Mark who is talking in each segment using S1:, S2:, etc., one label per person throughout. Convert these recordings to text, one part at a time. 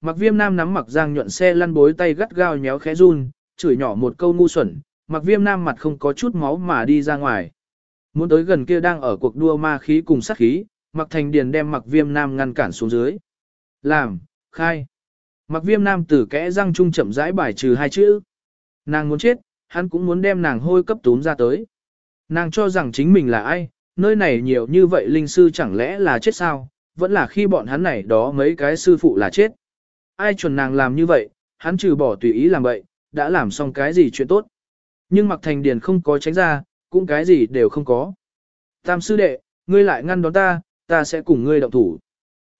S1: Mặc viêm nam nắm mặc giang nhuận xe lăn bối tay gắt gao nhéo khẽ run, chửi nhỏ một câu ngu xuẩn, mặc viêm nam mặt không có chút máu mà đi ra ngoài. Muốn tới gần kia đang ở cuộc đua ma khí cùng sát khí, mặc thành điền đem mặc viêm nam ngăn cản xuống dưới. Làm, khai. Mặc viêm nam tử kẽ răng trung chậm rãi bài trừ hai chữ. Nàng muốn chết, hắn cũng muốn đem nàng hôi cấp túm ra tới. Nàng cho rằng chính mình là ai, nơi này nhiều như vậy linh sư chẳng lẽ là chết sao, vẫn là khi bọn hắn này đó mấy cái sư phụ là chết. Ai chuẩn nàng làm như vậy, hắn trừ bỏ tùy ý làm vậy, đã làm xong cái gì chuyện tốt. Nhưng mặc thành điền không có tránh ra, cũng cái gì đều không có. Tam sư đệ, ngươi lại ngăn đón ta, ta sẽ cùng ngươi động thủ.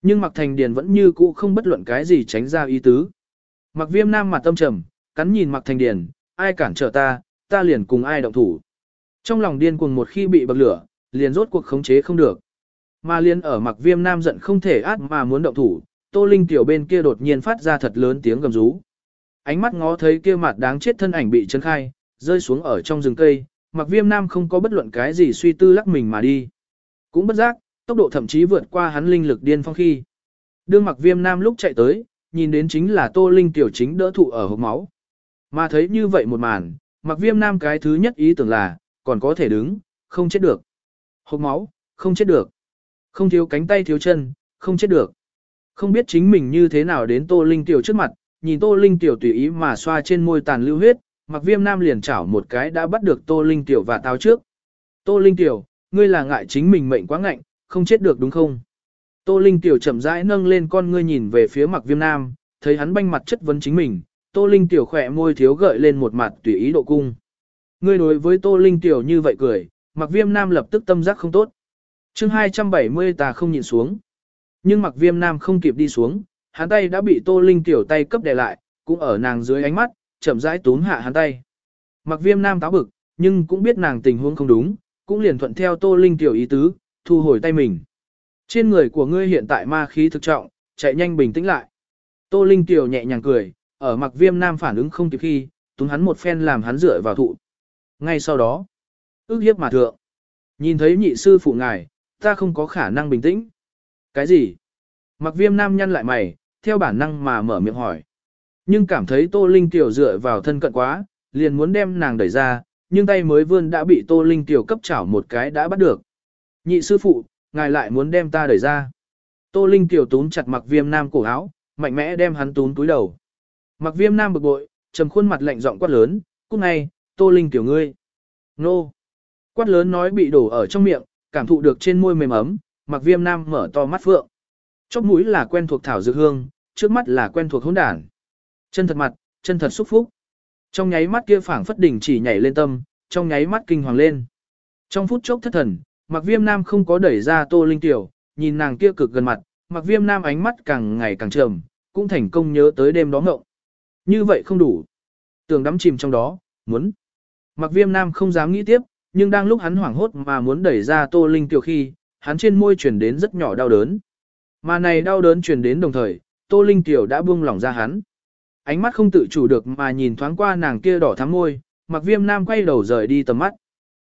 S1: Nhưng mặc thành điền vẫn như cũ không bất luận cái gì tránh ra ý tứ. Mặc viêm nam mặt tâm trầm, cắn nhìn mặc thành điền, ai cản trở ta, ta liền cùng ai động thủ. Trong lòng điên cuồng một khi bị bậc lửa, liền rốt cuộc khống chế không được. Mà liền ở mặc viêm nam giận không thể át mà muốn động thủ, tô linh tiểu bên kia đột nhiên phát ra thật lớn tiếng gầm rú. Ánh mắt ngó thấy kia mặt đáng chết thân ảnh bị chấn khai, rơi xuống ở trong rừng cây, mặc viêm nam không có bất luận cái gì suy tư lắc mình mà đi. Cũng bất giác, tốc độ thậm chí vượt qua hắn linh lực điên phong khi. Đương mặc viêm nam lúc chạy tới, nhìn đến chính là tô linh tiểu chính đỡ thụ ở hốc máu. Mà thấy như vậy một màn, mặc viêm nam cái thứ nhất ý tưởng là, còn có thể đứng, không chết được. hốc máu, không chết được. Không thiếu cánh tay thiếu chân, không chết được. Không biết chính mình như thế nào đến tô linh tiểu trước mặt, nhìn tô linh tiểu tùy ý mà xoa trên môi tàn lưu huyết, mặc viêm nam liền chảo một cái đã bắt được tô linh tiểu và táo trước. Tô linh tiểu, ngươi là ngại chính mình mệnh quá ngạnh, không chết được đúng không? Tô Linh Tiểu chậm rãi nâng lên con ngươi nhìn về phía mặc viêm nam, thấy hắn banh mặt chất vấn chính mình, Tô Linh Tiểu khỏe môi thiếu gợi lên một mặt tùy ý độ cung. Ngươi đối với Tô Linh Tiểu như vậy cười, mặc viêm nam lập tức tâm giác không tốt. chương 270 ta không nhìn xuống. Nhưng mặc viêm nam không kịp đi xuống, hắn tay đã bị Tô Linh Tiểu tay cấp đè lại, cũng ở nàng dưới ánh mắt, chậm rãi túm hạ hắn tay. Mặc viêm nam táo bực, nhưng cũng biết nàng tình huống không đúng, cũng liền thuận theo Tô Linh Tiểu ý tứ, thu hồi tay mình. Trên người của ngươi hiện tại ma khí thực trọng, chạy nhanh bình tĩnh lại. Tô Linh Tiểu nhẹ nhàng cười, ở mặc viêm nam phản ứng không kịp khi, túng hắn một phen làm hắn dựa vào thụ. Ngay sau đó, ước hiếp mà thượng. Nhìn thấy nhị sư phụ ngài, ta không có khả năng bình tĩnh. Cái gì? Mặc viêm nam nhăn lại mày, theo bản năng mà mở miệng hỏi. Nhưng cảm thấy Tô Linh Tiểu dựa vào thân cận quá, liền muốn đem nàng đẩy ra, nhưng tay mới vươn đã bị Tô Linh Tiểu cấp chảo một cái đã bắt được. Nhị sư phụ, ngài lại muốn đem ta đẩy ra. Tô Linh tiểu tún chặt mặc viêm nam cổ áo, mạnh mẽ đem hắn tún túi đầu. Mặc viêm nam bực bội, trầm khuôn mặt lạnh giọng quát lớn, cút ngay, Tô Linh tiểu ngươi. Nô. Quát lớn nói bị đổ ở trong miệng, cảm thụ được trên môi mềm ấm, mặc viêm nam mở to mắt phượng. Chóp mũi là quen thuộc thảo dược hương, trước mắt là quen thuộc hỗn đản. Chân thật mặt, chân thật xúc phúc. Trong nháy mắt kia phảng phất đỉnh chỉ nhảy lên tâm, trong nháy mắt kinh hoàng lên. Trong phút chốc thất thần, Mặc viêm nam không có đẩy ra tô linh tiểu, nhìn nàng kia cực gần mặt, mặc viêm nam ánh mắt càng ngày càng trầm, cũng thành công nhớ tới đêm đó ngộng. Như vậy không đủ. Tường đắm chìm trong đó, muốn. Mặc viêm nam không dám nghĩ tiếp, nhưng đang lúc hắn hoảng hốt mà muốn đẩy ra tô linh tiểu khi, hắn trên môi truyền đến rất nhỏ đau đớn. Mà này đau đớn truyền đến đồng thời, tô linh tiểu đã buông lỏng ra hắn. Ánh mắt không tự chủ được mà nhìn thoáng qua nàng kia đỏ thắm môi, mặc viêm nam quay đầu rời đi tầm mắt.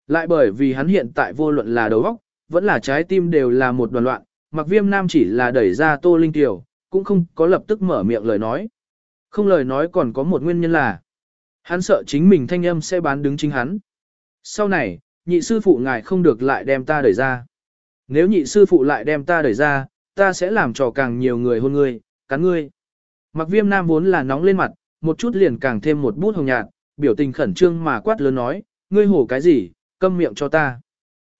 S1: Lại bởi vì hắn hiện tại vô luận là đầu óc, vẫn là trái tim đều là một đoàn loạn, mặc viêm nam chỉ là đẩy ra tô linh tiểu, cũng không có lập tức mở miệng lời nói. Không lời nói còn có một nguyên nhân là, hắn sợ chính mình thanh âm sẽ bán đứng chính hắn. Sau này, nhị sư phụ ngài không được lại đem ta đẩy ra. Nếu nhị sư phụ lại đem ta đẩy ra, ta sẽ làm cho càng nhiều người hôn ngươi, cắn ngươi. Mặc viêm nam vốn là nóng lên mặt, một chút liền càng thêm một bút hồng nhạt, biểu tình khẩn trương mà quát lớn nói, ngươi hổ cái gì, câm miệng cho ta.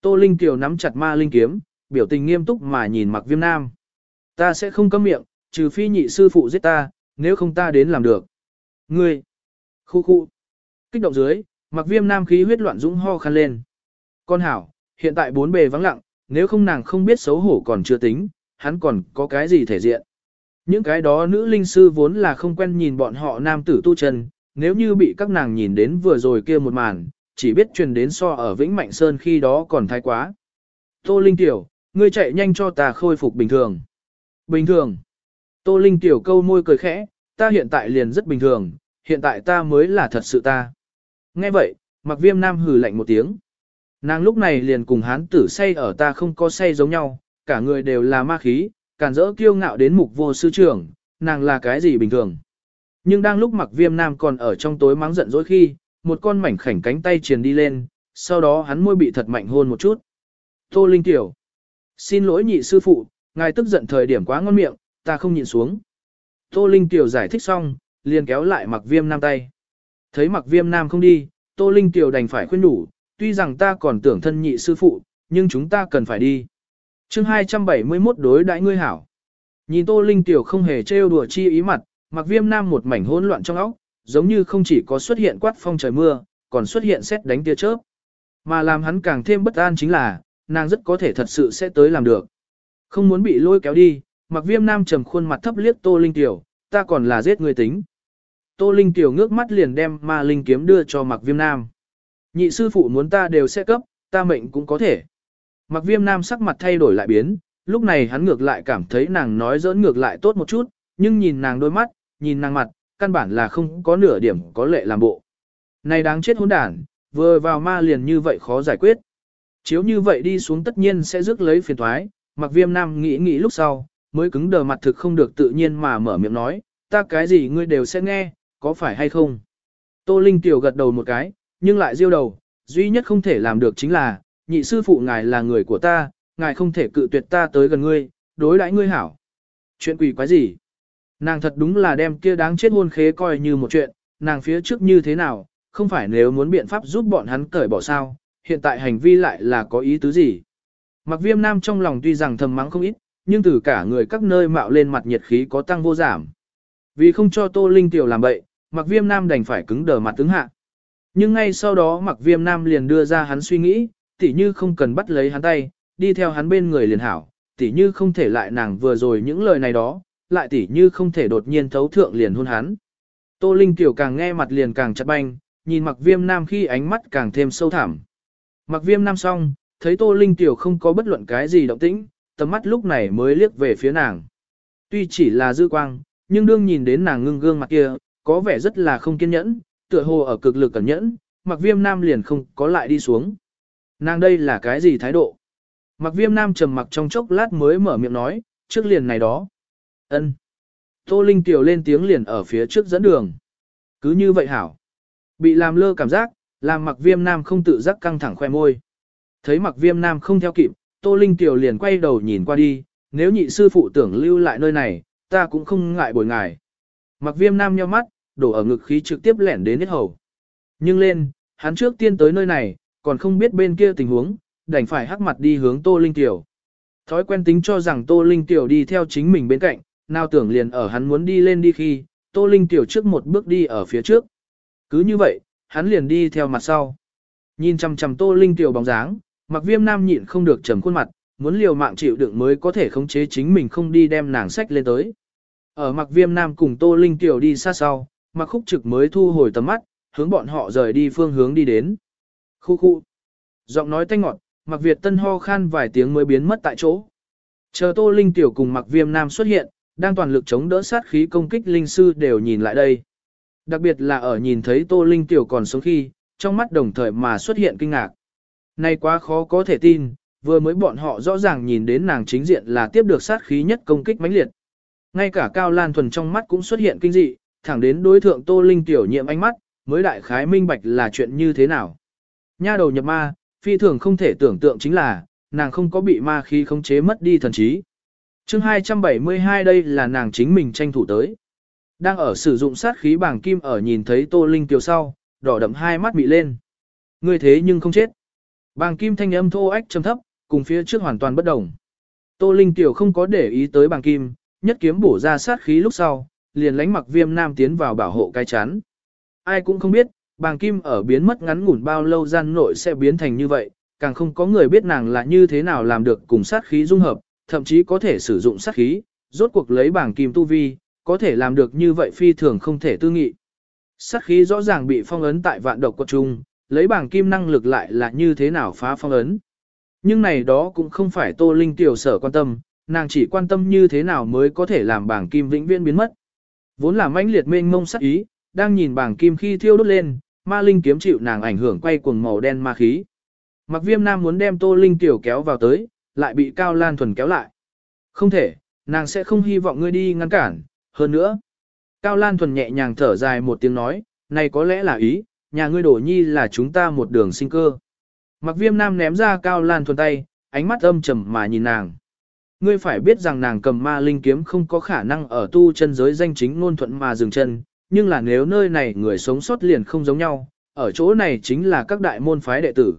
S1: Tô Linh Kiều nắm chặt ma linh kiếm, biểu tình nghiêm túc mà nhìn mặc viêm nam. Ta sẽ không câm miệng, trừ phi nhị sư phụ giết ta, nếu không ta đến làm được. Ngươi! Khu khu! Kích động dưới, mặc viêm nam khí huyết loạn dũng ho khăn lên. Con hảo, hiện tại bốn bề vắng lặng, nếu không nàng không biết xấu hổ còn chưa tính, hắn còn có cái gì thể diện. Những cái đó nữ linh sư vốn là không quen nhìn bọn họ nam tử tu chân, nếu như bị các nàng nhìn đến vừa rồi kia một màn, chỉ biết truyền đến so ở Vĩnh Mạnh Sơn khi đó còn thái quá. Tô Linh Tiểu, ngươi chạy nhanh cho ta khôi phục bình thường. Bình thường. Tô Linh Tiểu câu môi cười khẽ, ta hiện tại liền rất bình thường, hiện tại ta mới là thật sự ta. Nghe vậy, mặc viêm nam hừ lạnh một tiếng. Nàng lúc này liền cùng hán tử say ở ta không có say giống nhau, cả người đều là ma khí, càn rỡ kiêu ngạo đến mục vô sư trưởng, nàng là cái gì bình thường. Nhưng đang lúc mặc viêm nam còn ở trong tối mắng giận dỗi khi, một con mảnh khảnh cánh tay truyền đi lên, sau đó hắn môi bị thật mạnh hôn một chút. Tô Linh Tiểu. Xin lỗi nhị sư phụ, ngài tức giận thời điểm quá ngon miệng, ta không nhịn xuống. Tô Linh Tiểu giải thích xong, liền kéo lại mặc viêm nam tay. Thấy mặc viêm nam không đi, Tô Linh Tiểu đành phải khuyên đủ, tuy rằng ta còn tưởng thân nhị sư phụ, nhưng chúng ta cần phải đi. chương 271 đối đại ngươi hảo. Nhìn Tô Linh Tiểu không hề trêu đùa chi ý mặt, mặc viêm nam một mảnh hỗn loạn trong óc, giống như không chỉ có xuất hiện quát phong trời mưa, còn xuất hiện xét đánh tia chớp. Mà làm hắn càng thêm bất an chính là, nàng rất có thể thật sự sẽ tới làm được. Không muốn bị lôi kéo đi, mặc viêm nam trầm khuôn mặt thấp liếc Tô Linh Tiểu, ta còn là giết người tính. Tô Linh Tiểu ngước mắt liền đem ma linh kiếm đưa cho mặc viêm nam. Nhị sư phụ muốn ta đều sẽ cấp, ta mệnh cũng có thể. Mặc viêm nam sắc mặt thay đổi lại biến, lúc này hắn ngược lại cảm thấy nàng nói giỡn ngược lại tốt một chút, nhưng nhìn nàng đôi mắt, nhìn nàng mặt, căn bản là không có nửa điểm có lệ làm bộ. Này đáng chết hỗn đản, vừa vào ma liền như vậy khó giải quyết. Chiếu như vậy đi xuống tất nhiên sẽ rước lấy phiền thoái, mặc viêm nam nghĩ nghĩ lúc sau, mới cứng đờ mặt thực không được tự nhiên mà mở miệng nói, ta cái gì ngươi đều sẽ nghe, có phải hay không? Tô Linh tiểu gật đầu một cái, nhưng lại diêu đầu, duy nhất không thể làm được chính là, nhị sư phụ ngài là người của ta, ngài không thể cự tuyệt ta tới gần ngươi, đối đãi ngươi hảo. Chuyện quỷ quái gì? Nàng thật đúng là đem kia đáng chết hôn khế coi như một chuyện, nàng phía trước như thế nào, không phải nếu muốn biện pháp giúp bọn hắn cởi bỏ sao, hiện tại hành vi lại là có ý tứ gì. Mặc viêm nam trong lòng tuy rằng thầm mắng không ít, nhưng từ cả người các nơi mạo lên mặt nhiệt khí có tăng vô giảm. Vì không cho Tô Linh Tiểu làm bậy, mặc viêm nam đành phải cứng đờ mặt tướng hạ. Nhưng ngay sau đó mặc viêm nam liền đưa ra hắn suy nghĩ, tỉ như không cần bắt lấy hắn tay, đi theo hắn bên người liền hảo, tỉ như không thể lại nàng vừa rồi những lời này đó, lại tỉ như không thể đột nhiên thấu thượng liền hôn hắn. Tô Linh Tiểu càng nghe mặt liền càng chặt banh, nhìn mặc viêm nam khi ánh mắt càng thêm sâu thẳm. Mặc viêm nam xong, thấy Tô Linh Tiểu không có bất luận cái gì động tĩnh, tầm mắt lúc này mới liếc về phía nàng. Tuy chỉ là dư quang, nhưng đương nhìn đến nàng ngưng gương mặt kia, có vẻ rất là không kiên nhẫn, tựa hồ ở cực lực cẩn nhẫn, mặc viêm nam liền không có lại đi xuống. Nàng đây là cái gì thái độ? Mặc viêm nam trầm mặc trong chốc lát mới mở miệng nói, trước liền này đó. ân Tô Linh Tiểu lên tiếng liền ở phía trước dẫn đường. Cứ như vậy hảo. Bị làm lơ cảm giác, làm mặc viêm nam không tự giác căng thẳng khoe môi. Thấy mặc viêm nam không theo kịp, Tô Linh Tiểu liền quay đầu nhìn qua đi, nếu nhị sư phụ tưởng lưu lại nơi này, ta cũng không ngại bồi ngài. Mặc viêm nam nheo mắt, đổ ở ngực khí trực tiếp lẻn đến hết hầu. Nhưng lên, hắn trước tiên tới nơi này, còn không biết bên kia tình huống, đành phải hắc mặt đi hướng Tô Linh Tiểu. Thói quen tính cho rằng Tô Linh Tiểu đi theo chính mình bên cạnh, nào tưởng liền ở hắn muốn đi lên đi khi, Tô Linh Tiểu trước một bước đi ở phía trước. Cứ như vậy, hắn liền đi theo mặt sau. Nhìn chằm chằm Tô Linh Tiểu bóng dáng, mặc viêm nam nhịn không được trầm khuôn mặt, muốn liều mạng chịu đựng mới có thể khống chế chính mình không đi đem nàng sách lên tới. Ở mặc viêm nam cùng Tô Linh Tiểu đi xa sau, mà khúc trực mới thu hồi tầm mắt, hướng bọn họ rời đi phương hướng đi đến. Khu khu. Giọng nói tanh ngọt, mặc Việt tân ho khan vài tiếng mới biến mất tại chỗ. Chờ Tô Linh Tiểu cùng mặc viêm nam xuất hiện, đang toàn lực chống đỡ sát khí công kích linh sư đều nhìn lại đây. Đặc biệt là ở nhìn thấy Tô Linh Tiểu còn sống khi, trong mắt đồng thời mà xuất hiện kinh ngạc. Này quá khó có thể tin, vừa mới bọn họ rõ ràng nhìn đến nàng chính diện là tiếp được sát khí nhất công kích mãnh liệt. Ngay cả Cao Lan Thuần trong mắt cũng xuất hiện kinh dị, thẳng đến đối thượng Tô Linh Tiểu nhiệm ánh mắt, mới đại khái minh bạch là chuyện như thế nào. Nha đầu nhập ma, phi thường không thể tưởng tượng chính là, nàng không có bị ma khí khống chế mất đi thần trí. chương 272 đây là nàng chính mình tranh thủ tới. Đang ở sử dụng sát khí bảng kim ở nhìn thấy Tô Linh Tiểu sau, đỏ đậm hai mắt bị lên. Ngươi thế nhưng không chết. Bàng kim thanh âm thô ách trầm thấp, cùng phía trước hoàn toàn bất đồng. Tô Linh Tiểu không có để ý tới bàng kim, nhất kiếm bổ ra sát khí lúc sau, liền lánh mặc viêm nam tiến vào bảo hộ cái chắn. Ai cũng không biết, bàng kim ở biến mất ngắn ngủn bao lâu gian nội sẽ biến thành như vậy, càng không có người biết nàng là như thế nào làm được cùng sát khí dung hợp, thậm chí có thể sử dụng sát khí, rốt cuộc lấy bảng kim tu vi, có thể làm được như vậy phi thường không thể tư nghị. Sát khí rõ ràng bị phong ấn tại vạn độc quật trung, lấy bảng kim năng lực lại là như thế nào phá phong ấn. Nhưng này đó cũng không phải Tô Linh tiểu sở quan tâm, nàng chỉ quan tâm như thế nào mới có thể làm bảng kim vĩnh viễn biến mất. Vốn là mãnh liệt mênh mông sắc ý, đang nhìn bảng kim khi thiêu đốt lên, ma linh kiếm chịu nàng ảnh hưởng quay cuồng màu đen ma khí. Mặc viêm nam muốn đem Tô Linh tiểu kéo vào tới, lại bị Cao Lan Thuần kéo lại. Không thể, nàng sẽ không hy vọng ngươi đi ngăn cản, Hơn nữa, Cao Lan Thuần nhẹ nhàng thở dài một tiếng nói, này có lẽ là ý, nhà ngươi đổ nhi là chúng ta một đường sinh cơ. Mặc viêm nam ném ra Cao Lan Thuần tay, ánh mắt âm trầm mà nhìn nàng. Ngươi phải biết rằng nàng cầm ma linh kiếm không có khả năng ở tu chân giới danh chính ngôn thuận mà dừng chân, nhưng là nếu nơi này người sống sót liền không giống nhau, ở chỗ này chính là các đại môn phái đệ tử.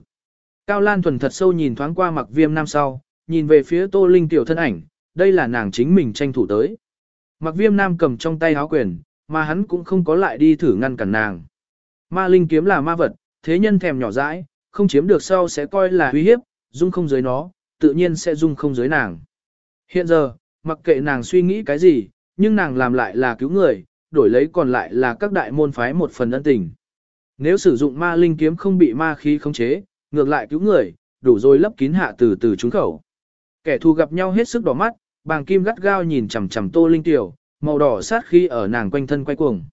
S1: Cao Lan Thuần thật sâu nhìn thoáng qua mặc viêm nam sau, nhìn về phía Tô Linh tiểu thân ảnh, đây là nàng chính mình tranh thủ tới. Mặc viêm nam cầm trong tay áo quyền, mà hắn cũng không có lại đi thử ngăn cản nàng. Ma linh kiếm là ma vật, thế nhân thèm nhỏ dãi, không chiếm được sau sẽ coi là uy hiếp, dung không giới nó, tự nhiên sẽ dung không giới nàng. Hiện giờ, mặc kệ nàng suy nghĩ cái gì, nhưng nàng làm lại là cứu người, đổi lấy còn lại là các đại môn phái một phần ân tình. Nếu sử dụng ma linh kiếm không bị ma khí khống chế, ngược lại cứu người, đủ rồi lấp kín hạ từ từ trúng khẩu. Kẻ thù gặp nhau hết sức đỏ mắt, bàng kim gắt gao nhìn chằm chằm tô linh tiểu, màu đỏ sát khí ở nàng quanh thân quay cuồng.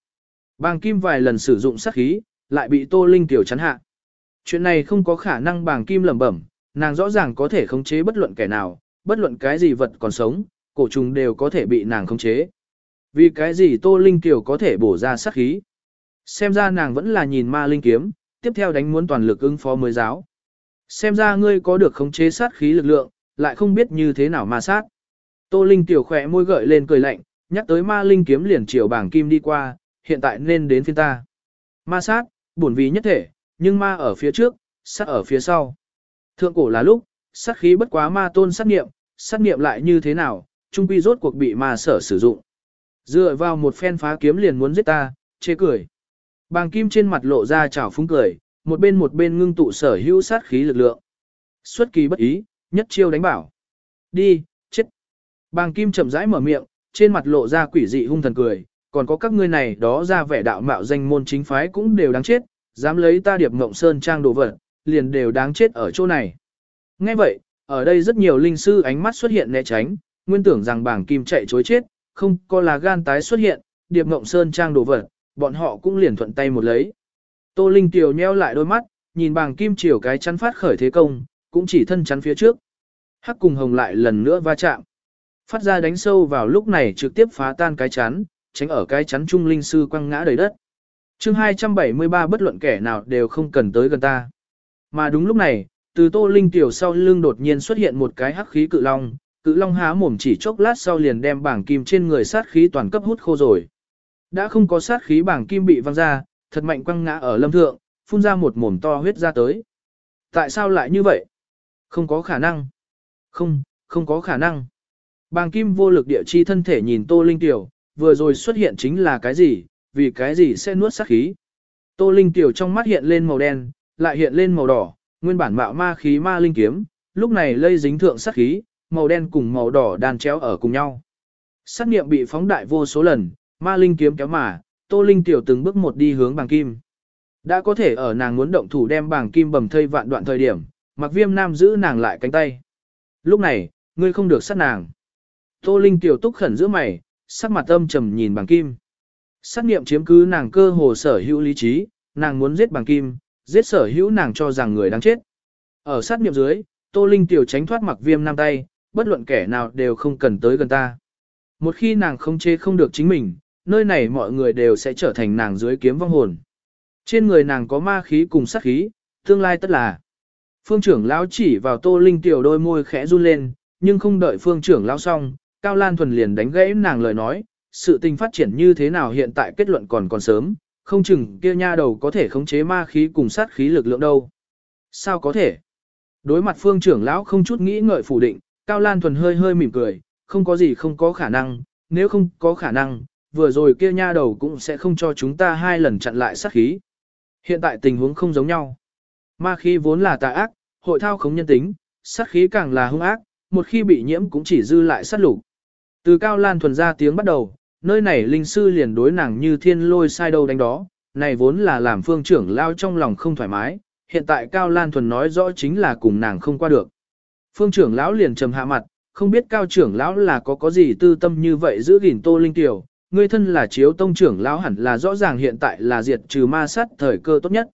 S1: Bàng kim vài lần sử dụng sát khí, lại bị tô linh tiểu chắn hạ. Chuyện này không có khả năng bàng kim lẩm bẩm, nàng rõ ràng có thể khống chế bất luận kẻ nào, bất luận cái gì vật còn sống, cổ trùng đều có thể bị nàng khống chế. Vì cái gì tô linh Kiều có thể bổ ra sát khí. Xem ra nàng vẫn là nhìn ma linh kiếm, tiếp theo đánh muốn toàn lực ứng phó mới giáo. Xem ra ngươi có được khống chế sát khí lực lượng, lại không biết như thế nào ma sát. Tô Linh Kiều khỏe môi gợi lên cười lạnh, nhắc tới ma linh kiếm liền chiều bảng kim đi qua, hiện tại nên đến phiên ta. Ma sát, bổn vì nhất thể, nhưng ma ở phía trước, sát ở phía sau. Thượng cổ là lúc, sát khí bất quá ma tôn sát nghiệm, sát nghiệm lại như thế nào, trung quy rốt cuộc bị ma sở sử dụng. Dựa vào một phen phá kiếm liền muốn giết ta, chê cười. Bàng kim trên mặt lộ ra chảo phúng cười, một bên một bên ngưng tụ sở hữu sát khí lực lượng. Xuất kỳ bất ý, nhất chiêu đánh bảo. Đi, chết. Bàng kim chậm rãi mở miệng, trên mặt lộ ra quỷ dị hung thần cười, còn có các ngươi này đó ra vẻ đạo mạo danh môn chính phái cũng đều đáng chết, dám lấy ta điệp ngộng sơn trang đồ vật, liền đều đáng chết ở chỗ này. Nghe vậy, ở đây rất nhiều linh sư ánh mắt xuất hiện né tránh, nguyên tưởng rằng bảng kim chạy chối chết, không có là gan tái xuất hiện, điệp ngộng sơn trang đồ vật, bọn họ cũng liền thuận tay một lấy. Tô Linh Tiểu nheo lại đôi mắt, nhìn bảng kim chiều cái chắn phát khởi thế công, cũng chỉ thân chắn phía trước. Hắc cùng hồng lại lần nữa va chạm. Phát ra đánh sâu vào lúc này trực tiếp phá tan cái chắn, tránh ở cái chắn trung linh sư quăng ngã đầy đất. chương 273 bất luận kẻ nào đều không cần tới gần ta. Mà đúng lúc này, từ tô linh tiểu sau lưng đột nhiên xuất hiện một cái hắc khí cự long, cự long há mồm chỉ chốc lát sau liền đem bảng kim trên người sát khí toàn cấp hút khô rồi. Đã không có sát khí bảng kim bị văng ra, thật mạnh quăng ngã ở lâm thượng, phun ra một mồm to huyết ra tới. Tại sao lại như vậy? Không có khả năng. Không, không có khả năng. Bàng kim vô lực địa chi thân thể nhìn Tô Linh Tiểu, vừa rồi xuất hiện chính là cái gì, vì cái gì sẽ nuốt sát khí. Tô Linh Tiểu trong mắt hiện lên màu đen, lại hiện lên màu đỏ, nguyên bản mạo ma khí ma linh kiếm, lúc này lây dính thượng sát khí, màu đen cùng màu đỏ đan chéo ở cùng nhau. Sát niệm bị phóng đại vô số lần, ma linh kiếm kéo mà, Tô Linh Tiểu từng bước một đi hướng bằng kim. Đã có thể ở nàng muốn động thủ đem bằng kim bầm thây vạn đoạn thời điểm, mặc viêm nam giữ nàng lại cánh tay. Lúc này, ngươi không được sát nàng. Tô Linh Tiểu túc khẩn giữa mày, sắc mặt âm trầm nhìn bằng kim. Sát niệm chiếm cứ nàng cơ hồ sở hữu lý trí, nàng muốn giết bằng kim, giết sở hữu nàng cho rằng người đang chết. Ở sát niệm dưới, Tô Linh Tiểu tránh thoát mặc viêm nam tay, bất luận kẻ nào đều không cần tới gần ta. Một khi nàng không chế không được chính mình, nơi này mọi người đều sẽ trở thành nàng dưới kiếm vong hồn. Trên người nàng có ma khí cùng sát khí, tương lai tất là. Phương trưởng lão chỉ vào Tô Linh tiểu đôi môi khẽ run lên, nhưng không đợi phương trưởng lão xong, Cao Lan Thuần liền đánh gãy nàng lời nói, sự tình phát triển như thế nào hiện tại kết luận còn còn sớm, không chừng kia nha đầu có thể khống chế ma khí cùng sát khí lực lượng đâu. Sao có thể? Đối mặt phương trưởng lão không chút nghĩ ngợi phủ định, Cao Lan Thuần hơi hơi mỉm cười, không có gì không có khả năng, nếu không có khả năng, vừa rồi kia nha đầu cũng sẽ không cho chúng ta hai lần chặn lại sát khí. Hiện tại tình huống không giống nhau. Ma khí vốn là tà ác, hội thao không nhân tính, sát khí càng là hung ác, một khi bị nhiễm cũng chỉ dư lại sát lục. Từ cao lan thuần ra tiếng bắt đầu, nơi này linh sư liền đối nàng như thiên lôi sai đâu đánh đó, này vốn là làm phương trưởng lao trong lòng không thoải mái, hiện tại cao lan thuần nói rõ chính là cùng nàng không qua được. Phương trưởng lão liền trầm hạ mặt, không biết cao trưởng lão là có có gì tư tâm như vậy giữ gìn tô linh tiểu, người thân là chiếu tông trưởng lão hẳn là rõ ràng hiện tại là diệt trừ ma sát thời cơ tốt nhất.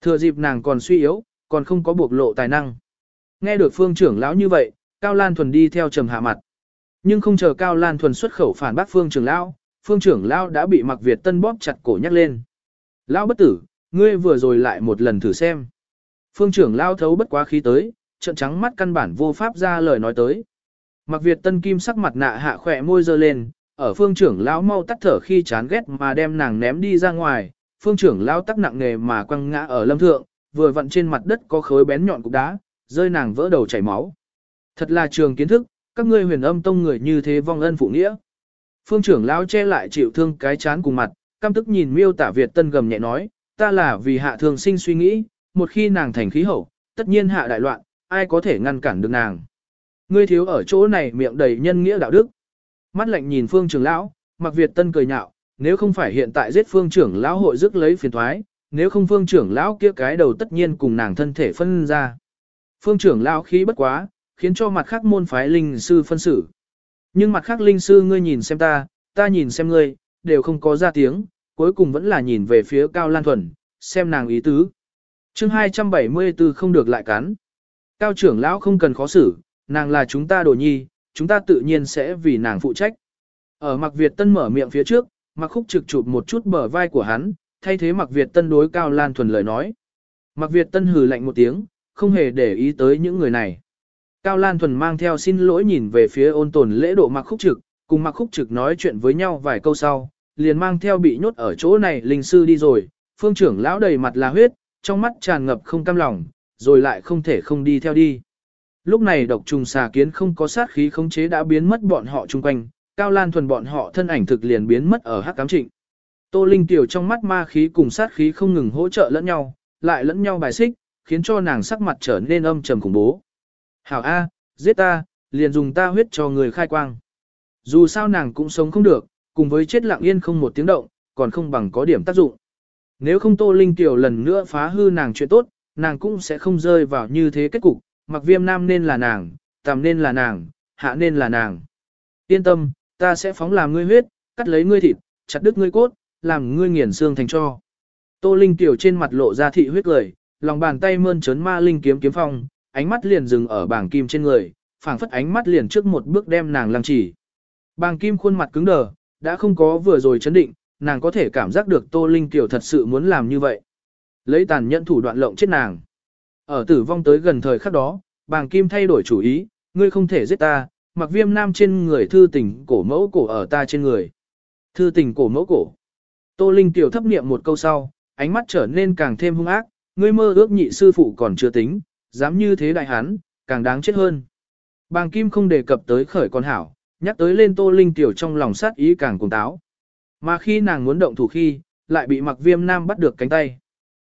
S1: Thừa dịp nàng còn suy yếu, còn không có bộc lộ tài năng. Nghe được phương trưởng lão như vậy, Cao Lan Thuần đi theo trầm hạ mặt. Nhưng không chờ Cao Lan Thuần xuất khẩu phản bác phương trưởng lão, phương trưởng lão đã bị mặc Việt tân bóp chặt cổ nhắc lên. Lão bất tử, ngươi vừa rồi lại một lần thử xem. Phương trưởng lão thấu bất quá khí tới, trận trắng mắt căn bản vô pháp ra lời nói tới. Mặc Việt tân kim sắc mặt nạ hạ khỏe môi dơ lên, ở phương trưởng lão mau tắt thở khi chán ghét mà đem nàng ném đi ra ngoài, phương trưởng lão tắc nặng nề mà quăng ngã ở lâm thượng, vừa vặn trên mặt đất có khối bén nhọn cục đá, rơi nàng vỡ đầu chảy máu. Thật là trường kiến thức, các ngươi huyền âm tông người như thế vong ân phụ nghĩa. Phương trưởng lão che lại chịu thương cái chán cùng mặt, căm tức nhìn miêu tả Việt tân gầm nhẹ nói, ta là vì hạ thường sinh suy nghĩ, một khi nàng thành khí hậu, tất nhiên hạ đại loạn, ai có thể ngăn cản được nàng. Ngươi thiếu ở chỗ này miệng đầy nhân nghĩa đạo đức. Mắt lạnh nhìn phương trưởng lão, mặc Việt tân cười nhạo, nếu không phải hiện tại giết phương trưởng lão hội dứt lấy phiền thoái, nếu không phương trưởng lão kia cái đầu tất nhiên cùng nàng thân thể phân ra. Phương trưởng lão khí bất quá, khiến cho mặt khác môn phái linh sư phân xử. Nhưng mặt khác linh sư ngươi nhìn xem ta, ta nhìn xem ngươi, đều không có ra tiếng, cuối cùng vẫn là nhìn về phía Cao Lan Thuần, xem nàng ý tứ. chương 274 không được lại cắn. Cao trưởng lão không cần khó xử, nàng là chúng ta đồ nhi, chúng ta tự nhiên sẽ vì nàng phụ trách. Ở Mặc Việt Tân mở miệng phía trước, Mặc Khúc trực chụp một chút bờ vai của hắn, thay thế Mặc Việt Tân đối Cao Lan Thuần lời nói. Mặc Việt Tân hừ lạnh một tiếng, không hề để ý tới những người này. Cao Lan Thuần mang theo xin lỗi nhìn về phía ôn tồn lễ độ Mạc Khúc trực, cùng Mạc Khúc trực nói chuyện với nhau vài câu sau, liền mang theo bị nhốt ở chỗ này linh sư đi rồi, phương trưởng lão đầy mặt là huyết, trong mắt tràn ngập không cam lòng, rồi lại không thể không đi theo đi. Lúc này độc trùng xà kiến không có sát khí khống chế đã biến mất bọn họ chung quanh, Cao Lan Thuần bọn họ thân ảnh thực liền biến mất ở hắc cám trịnh. Tô Linh tiểu trong mắt ma khí cùng sát khí không ngừng hỗ trợ lẫn nhau, lại lẫn nhau bài xích, khiến cho nàng sắc mặt trở nên âm trầm khủng bố. Hảo A, giết ta, liền dùng ta huyết cho người khai quang. Dù sao nàng cũng sống không được, cùng với chết lặng yên không một tiếng động, còn không bằng có điểm tác dụng. Nếu không Tô Linh tiểu lần nữa phá hư nàng chuyện tốt, nàng cũng sẽ không rơi vào như thế kết cục, mặc viêm nam nên là nàng, tàm nên là nàng, hạ nên là nàng. Yên tâm, ta sẽ phóng làm ngươi huyết, cắt lấy ngươi thịt, chặt đứt ngươi cốt, làm ngươi nghiền xương thành cho. Tô Linh tiểu trên mặt lộ ra thị huyết cười, lòng bàn tay mơn trớn ma linh kiếm kiếm phong, ánh mắt liền dừng ở bảng kim trên người, phảng phất ánh mắt liền trước một bước đem nàng lăng chỉ. Bàng kim khuôn mặt cứng đờ, đã không có vừa rồi chấn định, nàng có thể cảm giác được Tô Linh tiểu thật sự muốn làm như vậy. Lấy tàn nhẫn thủ đoạn lộng chết nàng. Ở tử vong tới gần thời khắc đó, bàng kim thay đổi chủ ý, ngươi không thể giết ta, mặc viêm nam trên người thư tình cổ mẫu cổ ở ta trên người. Thư tình cổ mẫu cổ. Tô Linh tiểu thấp niệm một câu sau, ánh mắt trở nên càng thêm hung ác, ngươi mơ ước nhị sư phụ còn chưa tính, dám như thế đại hán, càng đáng chết hơn. Bàng kim không đề cập tới khởi con hảo, nhắc tới lên Tô Linh tiểu trong lòng sát ý càng cuồng táo. Mà khi nàng muốn động thủ khi, lại bị mặc viêm nam bắt được cánh tay.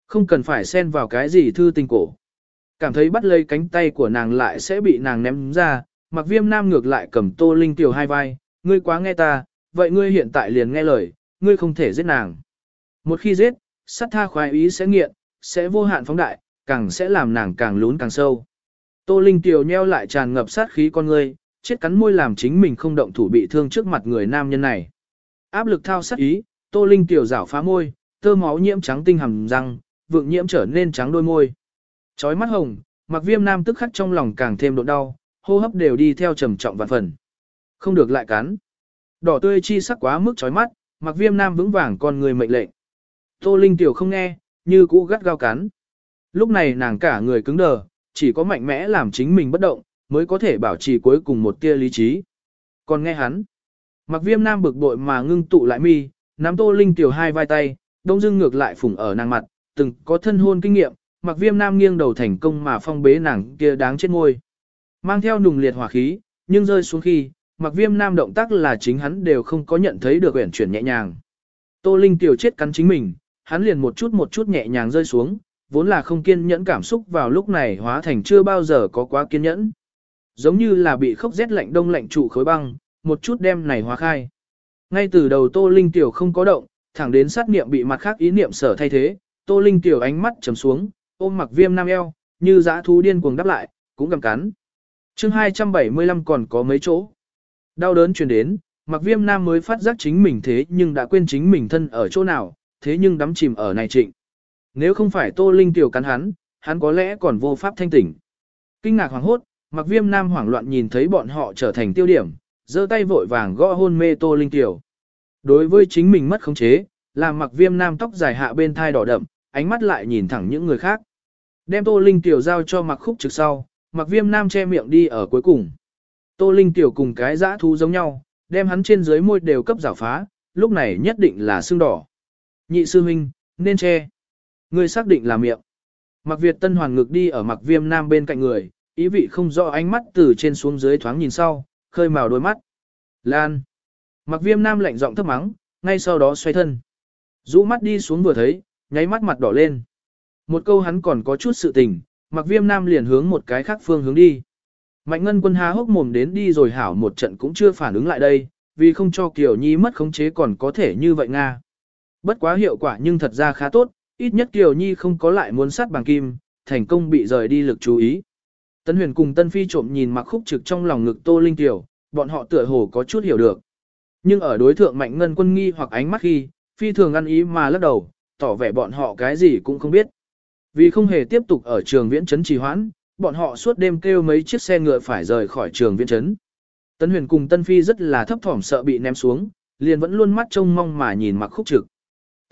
S1: Không cần phải xen vào cái gì thư tình cổ. Cảm thấy bắt lấy cánh tay của nàng lại sẽ bị nàng ném ra, mặc viêm nam ngược lại cầm tô linh tiểu hai vai, ngươi quá nghe ta, vậy ngươi hiện tại liền nghe lời, ngươi không thể giết nàng. Một khi giết, sát tha khoái ý sẽ nghiện, sẽ vô hạn phóng đại, càng sẽ làm nàng càng lún càng sâu. Tô Linh Tiểu nheo lại tràn ngập sát khí con ngươi, chết cắn môi làm chính mình không động thủ bị thương trước mặt người nam nhân này. Áp lực thao sát ý, Tô Linh Tiểu rảo phá môi, tơ máu nhiễm trắng tinh hầm răng, vượng nhiễm trở nên trắng đôi môi. Chói mắt hồng, mặc viêm nam tức khắc trong lòng càng thêm độ đau, hô hấp đều đi theo trầm trọng vạn phần. Không được lại cắn. Đỏ tươi chi sắc quá mức chói mắt, mặc viêm nam vững vàng con người mệnh lệnh. Tô Linh tiểu không nghe, như cũ gắt gao cắn. Lúc này nàng cả người cứng đờ, chỉ có mạnh mẽ làm chính mình bất động, mới có thể bảo trì cuối cùng một tia lý trí. Còn nghe hắn, mặc viêm nam bực bội mà ngưng tụ lại mi, nắm tô linh tiểu hai vai tay, đông dưng ngược lại phủng ở nàng mặt, từng có thân hôn kinh nghiệm, mặc viêm nam nghiêng đầu thành công mà phong bế nàng kia đáng chết ngôi. Mang theo nùng liệt hỏa khí, nhưng rơi xuống khi, mặc viêm nam động tác là chính hắn đều không có nhận thấy được uyển chuyển nhẹ nhàng. Tô Linh tiểu chết cắn chính mình, hắn liền một chút một chút nhẹ nhàng rơi xuống, vốn là không kiên nhẫn cảm xúc vào lúc này hóa thành chưa bao giờ có quá kiên nhẫn. Giống như là bị khốc rét lạnh đông lạnh trụ khối băng, một chút đem này hóa khai. Ngay từ đầu Tô Linh tiểu không có động, thẳng đến sát niệm bị mặt khác ý niệm sở thay thế, Tô Linh tiểu ánh mắt trầm xuống, ôm mặc viêm nam eo, như dã thú điên cuồng đáp lại, cũng gầm cắn. chương 275 còn có mấy chỗ. Đau đớn truyền đến, mặc viêm nam mới phát giác chính mình thế nhưng đã quên chính mình thân ở chỗ nào, thế nhưng đắm chìm ở này trịnh. Nếu không phải Tô Linh tiểu cắn hắn, hắn có lẽ còn vô pháp thanh tỉnh. Kinh ngạc hoàng hốt, mặc viêm nam hoảng loạn nhìn thấy bọn họ trở thành tiêu điểm, giơ tay vội vàng gõ hôn mê Tô Linh tiểu. Đối với chính mình mất khống chế, làm mặc viêm nam tóc dài hạ bên thai đỏ đậm, ánh mắt lại nhìn thẳng những người khác. Đem Tô Linh Tiểu giao cho mặc khúc trực sau, mặc viêm nam che miệng đi ở cuối cùng. Tô Linh Tiểu cùng cái dã thú giống nhau, đem hắn trên dưới môi đều cấp giả phá, lúc này nhất định là xương đỏ. Nhị sư huynh, nên che. Ngươi xác định là miệng. Mặc Việt Tân Hoàn ngực đi ở mặc viêm nam bên cạnh người, ý vị không rõ ánh mắt từ trên xuống dưới thoáng nhìn sau, khơi màu đôi mắt. Lan. Mặc viêm nam lạnh giọng thấp mắng, ngay sau đó xoay thân. Rũ mắt đi xuống vừa thấy, nháy mắt mặt đỏ lên. Một câu hắn còn có chút sự tình, mặc viêm nam liền hướng một cái khác phương hướng đi. Mạnh ngân quân há hốc mồm đến đi rồi hảo một trận cũng chưa phản ứng lại đây, vì không cho Kiều Nhi mất khống chế còn có thể như vậy Nga. Bất quá hiệu quả nhưng thật ra khá tốt, ít nhất Kiều Nhi không có lại muốn sát bằng kim, thành công bị rời đi lực chú ý. Tân huyền cùng Tân Phi trộm nhìn mặc khúc trực trong lòng ngực Tô Linh Tiểu, bọn họ tựa hồ có chút hiểu được. Nhưng ở đối thượng mạnh ngân quân nghi hoặc ánh mắt khi, Phi thường ăn ý mà lắc đầu, tỏ vẻ bọn họ cái gì cũng không biết. Vì không hề tiếp tục ở trường viễn trấn trì hoãn, bọn họ suốt đêm kêu mấy chiếc xe ngựa phải rời khỏi trường viễn trấn. Tân huyền cùng Tân Phi rất là thấp thỏm sợ bị ném xuống, liền vẫn luôn mắt trông mong mà nhìn mặc khúc trực.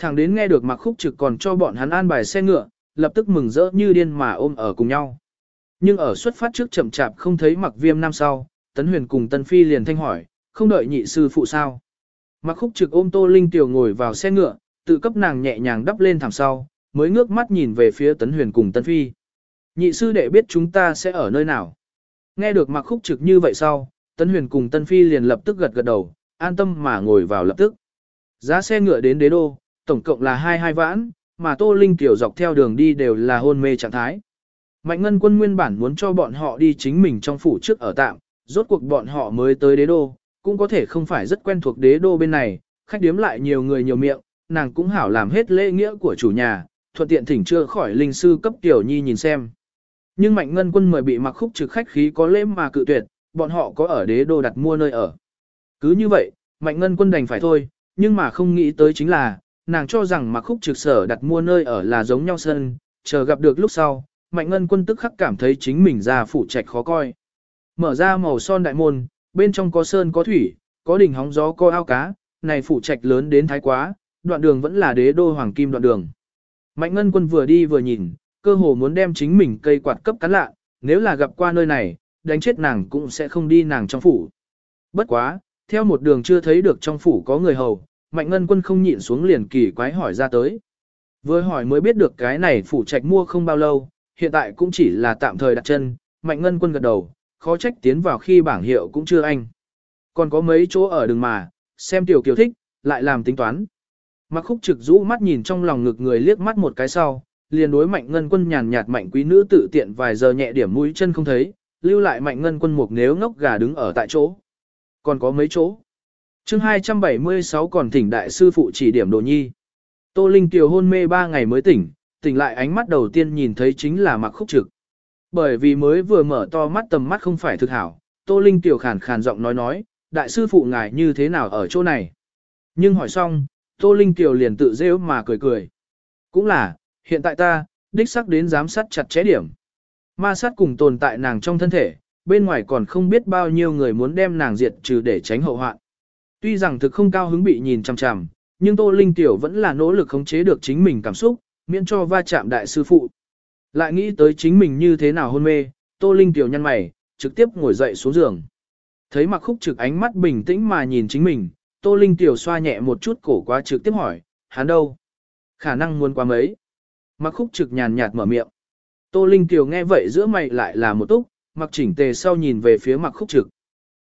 S1: Thẳng đến nghe được mặc khúc trực còn cho bọn hắn an bài xe ngựa, lập tức mừng rỡ như điên mà ôm ở cùng nhau. Nhưng ở xuất phát trước chậm chạp không thấy mặc viêm năm sau, Tấn Huyền cùng Tân Phi liền thanh hỏi, không đợi nhị sư phụ sao. Mặc khúc trực ôm Tô Linh Tiểu ngồi vào xe ngựa, tự cấp nàng nhẹ nhàng đắp lên thảm sau, mới ngước mắt nhìn về phía Tấn Huyền cùng Tân Phi. Nhị sư đệ biết chúng ta sẽ ở nơi nào. Nghe được mặc khúc trực như vậy sau, Tấn Huyền cùng Tân Phi liền lập tức gật gật đầu, an tâm mà ngồi vào lập tức. Giá xe ngựa đến đế đô, tổng cộng là hai hai vãn, mà Tô Linh Tiểu dọc theo đường đi đều là hôn mê trạng thái. Mạnh Ngân quân nguyên bản muốn cho bọn họ đi chính mình trong phủ trước ở tạm, rốt cuộc bọn họ mới tới đế đô, cũng có thể không phải rất quen thuộc đế đô bên này, khách điếm lại nhiều người nhiều miệng, nàng cũng hảo làm hết lễ nghĩa của chủ nhà, thuận tiện thỉnh chưa khỏi linh sư cấp tiểu nhi nhìn xem. Nhưng Mạnh Ngân quân mời bị mặc khúc trực khách khí có lễ mà cự tuyệt, bọn họ có ở đế đô đặt mua nơi ở. Cứ như vậy, Mạnh Ngân quân đành phải thôi, nhưng mà không nghĩ tới chính là, nàng cho rằng mặc khúc trực sở đặt mua nơi ở là giống nhau sân, chờ gặp được lúc sau, Mạnh Ngân quân tức khắc cảm thấy chính mình ra phủ trạch khó coi. Mở ra màu son đại môn, bên trong có sơn có thủy, có đỉnh hóng gió có ao cá, này phủ trạch lớn đến thái quá, đoạn đường vẫn là đế đô hoàng kim đoạn đường. Mạnh Ngân quân vừa đi vừa nhìn, cơ hồ muốn đem chính mình cây quạt cấp cắn lạ, nếu là gặp qua nơi này, đánh chết nàng cũng sẽ không đi nàng trong phủ. Bất quá, theo một đường chưa thấy được trong phủ có người hầu, Mạnh Ngân quân không nhịn xuống liền kỳ quái hỏi ra tới. Vừa hỏi mới biết được cái này phủ trạch mua không bao lâu, hiện tại cũng chỉ là tạm thời đặt chân, Mạnh Ngân quân gật đầu, khó trách tiến vào khi bảng hiệu cũng chưa anh. Còn có mấy chỗ ở đường mà, xem tiểu kiều thích, lại làm tính toán. Mặc khúc trực rũ mắt nhìn trong lòng ngực người liếc mắt một cái sau, liền đối mạnh ngân quân nhàn nhạt mạnh quý nữ tự tiện vài giờ nhẹ điểm mũi chân không thấy, lưu lại mạnh ngân quân mục nếu ngốc gà đứng ở tại chỗ. Còn có mấy chỗ chương 276 còn thỉnh đại sư phụ chỉ điểm đồ nhi. Tô Linh Kiều hôn mê ba ngày mới tỉnh, tỉnh lại ánh mắt đầu tiên nhìn thấy chính là mặc khúc trực. Bởi vì mới vừa mở to mắt tầm mắt không phải thực hảo, Tô Linh Kiều khàn khàn giọng nói nói, đại sư phụ ngài như thế nào ở chỗ này. Nhưng hỏi xong, Tô Linh Kiều liền tự rêu mà cười cười. Cũng là, hiện tại ta, đích sắc đến giám sát chặt chẽ điểm. Ma sát cùng tồn tại nàng trong thân thể, bên ngoài còn không biết bao nhiêu người muốn đem nàng diệt trừ để tránh hậu hoạn. Tuy rằng thực không cao hứng bị nhìn chằm chằm, nhưng Tô Linh tiểu vẫn là nỗ lực khống chế được chính mình cảm xúc, miễn cho va chạm đại sư phụ. Lại nghĩ tới chính mình như thế nào hôn mê, Tô Linh tiểu nhăn mày, trực tiếp ngồi dậy xuống giường. Thấy mặc khúc trực ánh mắt bình tĩnh mà nhìn chính mình, Tô Linh tiểu xoa nhẹ một chút cổ quá trực tiếp hỏi, hắn đâu? Khả năng muốn qua mấy. Mặc khúc trực nhàn nhạt mở miệng. Tô Linh tiểu nghe vậy giữa mày lại là một túc, mặc chỉnh tề sau nhìn về phía mặc khúc trực.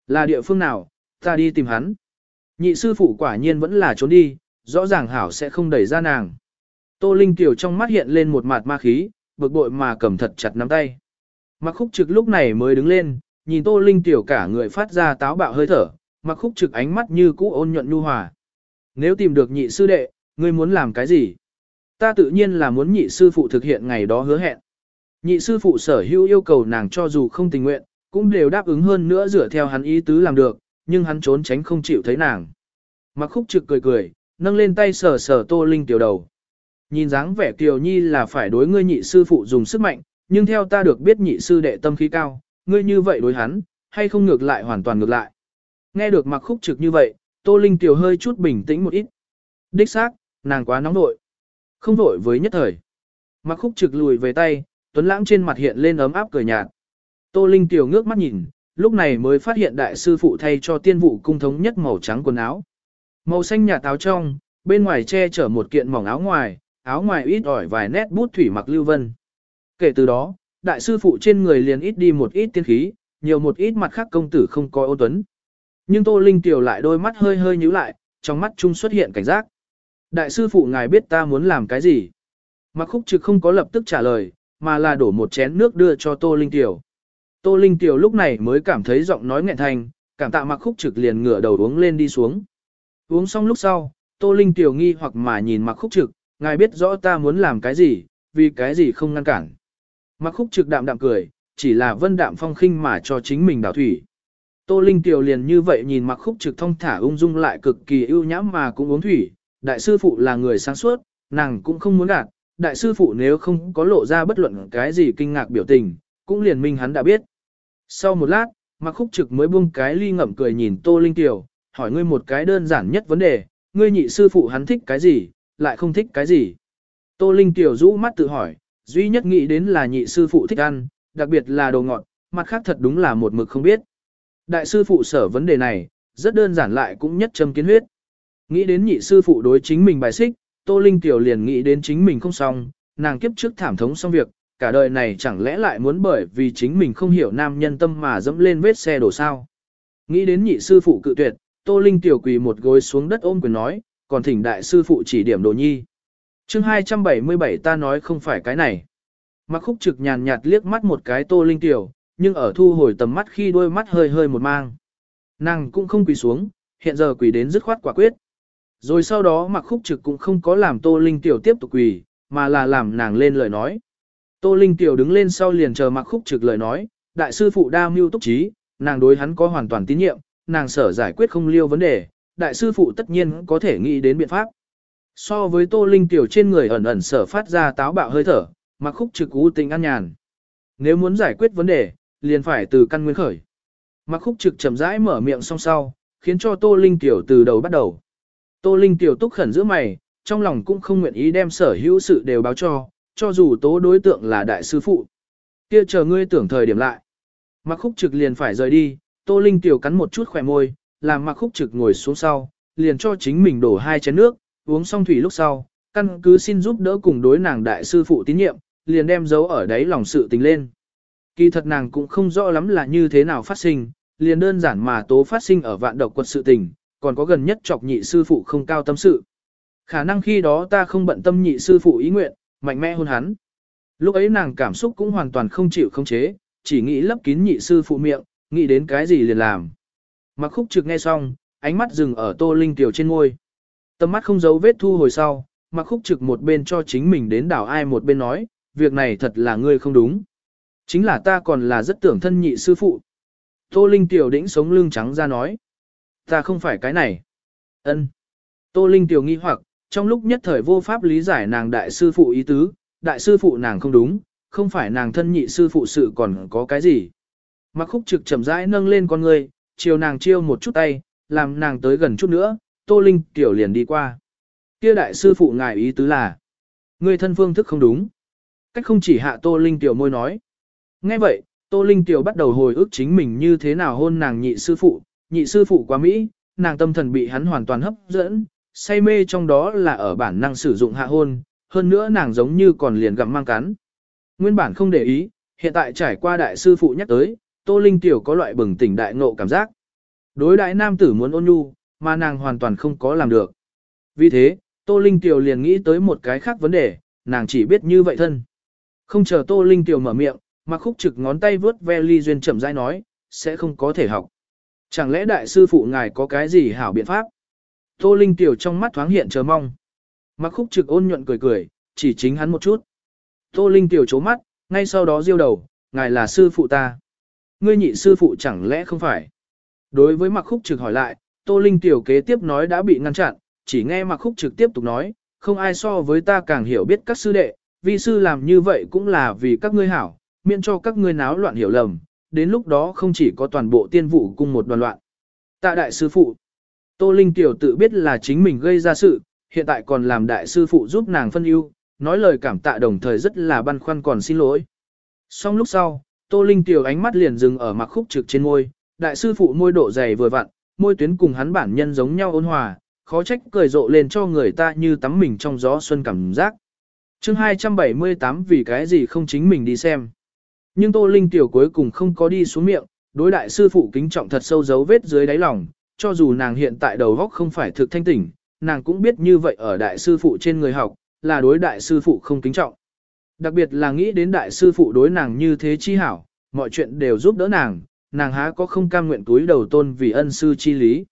S1: Là địa phương nào, ta đi tìm hắn. Nhị sư phụ quả nhiên vẫn là trốn đi, rõ ràng hảo sẽ không đẩy ra nàng. Tô Linh tiểu trong mắt hiện lên một mặt ma khí, bực bội mà cầm thật chặt nắm tay. Mặc khúc trực lúc này mới đứng lên, nhìn Tô Linh tiểu cả người phát ra táo bạo hơi thở, mặc khúc trực ánh mắt như cũ ôn nhuận nhu hòa. Nếu tìm được nhị sư đệ, ngươi muốn làm cái gì? Ta tự nhiên là muốn nhị sư phụ thực hiện ngày đó hứa hẹn. Nhị sư phụ sở hữu yêu cầu nàng cho dù không tình nguyện, cũng đều đáp ứng hơn nữa dựa theo hắn ý tứ làm được, nhưng hắn trốn tránh không chịu thấy nàng. Mặc khúc trực cười cười, nâng lên tay sờ sờ Tô Linh tiểu đầu. Nhìn dáng vẻ tiểu Nhi là phải đối ngươi nhị sư phụ dùng sức mạnh, nhưng theo ta được biết nhị sư đệ tâm khí cao, ngươi như vậy đối hắn, hay không ngược lại hoàn toàn ngược lại. Nghe được mặc khúc trực như vậy, Tô Linh Tiểu hơi chút bình tĩnh một ít. Đích xác, nàng quá nóng nội. Không vội với nhất thời. Mặc khúc trực lùi về tay, Tuấn Lãng trên mặt hiện lên ấm áp cười nhạt. Tô Linh Tiểu ngước mắt nhìn, lúc này mới phát hiện đại sư phụ thay cho tiên vụ cung thống nhất màu trắng quần áo. Màu xanh nhà táo trong, bên ngoài che chở một kiện mỏng áo ngoài, áo ngoài ít ỏi vài nét bút thủy mặc lưu vân. Kể từ đó, đại sư phụ trên người liền ít đi một ít tiên khí, nhiều một ít mặt khác công tử không coi ô tuấn. Nhưng Tô Linh Tiểu lại đôi mắt hơi hơi nhíu lại, trong mắt trung xuất hiện cảnh giác. Đại sư phụ ngài biết ta muốn làm cái gì? Mặc khúc trực không có lập tức trả lời, mà là đổ một chén nước đưa cho Tô Linh Tiểu. Tô Linh Tiểu lúc này mới cảm thấy giọng nói nghẹn thành, cảm tạ mặc khúc trực liền ngửa đầu uống lên đi xuống. Uống xong lúc sau, Tô Linh Tiểu nghi hoặc mà nhìn mặc khúc trực, ngài biết rõ ta muốn làm cái gì, vì cái gì không ngăn cản. Mặc khúc trực đạm đạm cười, chỉ là vân đạm phong khinh mà cho chính mình đào thủy. Tô Linh Tiểu liền như vậy nhìn mặc khúc trực thông thả ung dung lại cực kỳ ưu nhãm mà cũng uống thủy. Đại sư phụ là người sáng suốt, nàng cũng không muốn gạt. Đại sư phụ nếu không có lộ ra bất luận cái gì kinh ngạc biểu tình, cũng liền minh hắn đã biết. Sau một lát, mặc khúc trực mới buông cái ly ngậm cười nhìn Tô Linh Tiểu, hỏi ngươi một cái đơn giản nhất vấn đề, ngươi nhị sư phụ hắn thích cái gì, lại không thích cái gì. Tô Linh Tiểu rũ mắt tự hỏi, duy nhất nghĩ đến là nhị sư phụ thích ăn, đặc biệt là đồ ngọt, mặt khác thật đúng là một mực không biết. Đại sư phụ sở vấn đề này, rất đơn giản lại cũng nhất châm kiến huyết. Nghĩ đến nhị sư phụ đối chính mình bài xích, Tô Linh Tiểu liền nghĩ đến chính mình không xong, nàng kiếp trước thảm thống xong việc, cả đời này chẳng lẽ lại muốn bởi vì chính mình không hiểu nam nhân tâm mà dẫm lên vết xe đổ sao. Nghĩ đến nhị sư phụ cự tuyệt, Tô Linh Tiểu quỳ một gối xuống đất ôm quyền nói, còn thỉnh đại sư phụ chỉ điểm đồ nhi. chương 277 ta nói không phải cái này. Mặc khúc trực nhàn nhạt liếc mắt một cái Tô Linh Tiểu, nhưng ở thu hồi tầm mắt khi đôi mắt hơi hơi một mang. Nàng cũng không quỳ xuống, hiện giờ quỳ đến dứt khoát quả quyết. Rồi sau đó mặc khúc trực cũng không có làm Tô Linh Tiểu tiếp tục quỳ, mà là làm nàng lên lời nói. Tô Linh Tiểu đứng lên sau liền chờ mặc khúc trực lời nói, đại sư phụ đa mưu túc trí, nàng đối hắn có hoàn toàn tín nhiệm, nàng sở giải quyết không liêu vấn đề, đại sư phụ tất nhiên có thể nghĩ đến biện pháp. So với Tô Linh Tiểu trên người ẩn ẩn sở phát ra táo bạo hơi thở, mặc khúc trực u tình an nhàn. Nếu muốn giải quyết vấn đề, liền phải từ căn nguyên khởi. Mặc khúc trực chậm rãi mở miệng song sau, khiến cho Tô Linh Tiểu từ đầu bắt đầu. Tô Linh Tiểu túc khẩn giữa mày, trong lòng cũng không nguyện ý đem sở hữu sự đều báo cho, cho dù tố đối tượng là đại sư phụ. Kia chờ ngươi tưởng thời điểm lại. Mặc khúc trực liền phải rời đi, Tô Linh Tiểu cắn một chút khỏe môi, làm mặc khúc trực ngồi xuống sau, liền cho chính mình đổ hai chén nước, uống xong thủy lúc sau, căn cứ xin giúp đỡ cùng đối nàng đại sư phụ tín nhiệm, liền đem dấu ở đấy lòng sự tình lên. Kỳ thật nàng cũng không rõ lắm là như thế nào phát sinh, liền đơn giản mà tố phát sinh ở vạn độc quật sự tình, còn có gần nhất chọc nhị sư phụ không cao tâm sự. Khả năng khi đó ta không bận tâm nhị sư phụ ý nguyện, mạnh mẽ hôn hắn. Lúc ấy nàng cảm xúc cũng hoàn toàn không chịu không chế, chỉ nghĩ lấp kín nhị sư phụ miệng, nghĩ đến cái gì liền làm. Mặc khúc trực nghe xong, ánh mắt dừng ở tô linh tiểu trên ngôi. Tầm mắt không giấu vết thu hồi sau, mặc khúc trực một bên cho chính mình đến đảo ai một bên nói, việc này thật là ngươi không đúng. Chính là ta còn là rất tưởng thân nhị sư phụ. Tô Linh tiểu đĩnh sống lưng trắng ra nói. Ta không phải cái này. ân Tô Linh tiểu nghi hoặc, trong lúc nhất thời vô pháp lý giải nàng đại sư phụ ý tứ, đại sư phụ nàng không đúng, không phải nàng thân nhị sư phụ sự còn có cái gì. Mặc khúc trực chậm rãi nâng lên con người, chiều nàng chiêu một chút tay, làm nàng tới gần chút nữa, Tô Linh tiểu liền đi qua. Kia đại sư phụ ngài ý tứ là, người thân phương thức không đúng. Cách không chỉ hạ Tô Linh tiểu môi nói. Nghe vậy, Tô Linh tiểu bắt đầu hồi ức chính mình như thế nào hôn nàng nhị sư phụ, nhị sư phụ quá Mỹ, nàng tâm thần bị hắn hoàn toàn hấp dẫn, say mê trong đó là ở bản năng sử dụng hạ hôn, hơn nữa nàng giống như còn liền gặm mang cắn. Nguyên bản không để ý, hiện tại trải qua đại sư phụ nhắc tới, Tô Linh tiểu có loại bừng tỉnh đại ngộ cảm giác. Đối đại nam tử muốn ôn nhu, mà nàng hoàn toàn không có làm được. Vì thế, Tô Linh tiểu liền nghĩ tới một cái khác vấn đề, nàng chỉ biết như vậy thân. Không chờ Tô Linh tiểu mở miệng, mà khúc trực ngón tay vướt ve ly duyên chậm rãi nói, sẽ không có thể học. Chẳng lẽ đại sư phụ ngài có cái gì hảo biện pháp? Tô Linh tiểu trong mắt thoáng hiện chờ mong. Mặc khúc trực ôn nhuận cười cười, chỉ chính hắn một chút. Tô Linh tiểu chố mắt, ngay sau đó diêu đầu, ngài là sư phụ ta. Ngươi nhị sư phụ chẳng lẽ không phải? Đối với mặc khúc trực hỏi lại, Tô Linh tiểu kế tiếp nói đã bị ngăn chặn, chỉ nghe mặc khúc trực tiếp tục nói, không ai so với ta càng hiểu biết các sư đệ, vi sư làm như vậy cũng là vì các ngươi hảo, miễn cho các ngươi náo loạn hiểu lầm, đến lúc đó không chỉ có toàn bộ tiên vụ cùng một đoàn loạn. Tạ đại sư phụ, Tô Linh tiểu tự biết là chính mình gây ra sự, hiện tại còn làm đại sư phụ giúp nàng phân ưu, nói lời cảm tạ đồng thời rất là băn khoăn còn xin lỗi. Xong lúc sau, Tô Linh tiểu ánh mắt liền dừng ở mặc khúc trực trên môi, đại sư phụ môi độ dày vừa vặn, môi tuyến cùng hắn bản nhân giống nhau ôn hòa, khó trách cười rộ lên cho người ta như tắm mình trong gió xuân cảm giác. chương 278 vì cái gì không chính mình đi xem. Nhưng Tô Linh tiểu cuối cùng không có đi xuống miệng, đối đại sư phụ kính trọng thật sâu dấu vết dưới đáy lòng, cho dù nàng hiện tại đầu góc không phải thực thanh tỉnh, nàng cũng biết như vậy ở đại sư phụ trên người học, là đối đại sư phụ không kính trọng. Đặc biệt là nghĩ đến đại sư phụ đối nàng như thế chi hảo, mọi chuyện đều giúp đỡ nàng, nàng há có không cam nguyện túi đầu tôn vì ân sư chi lý.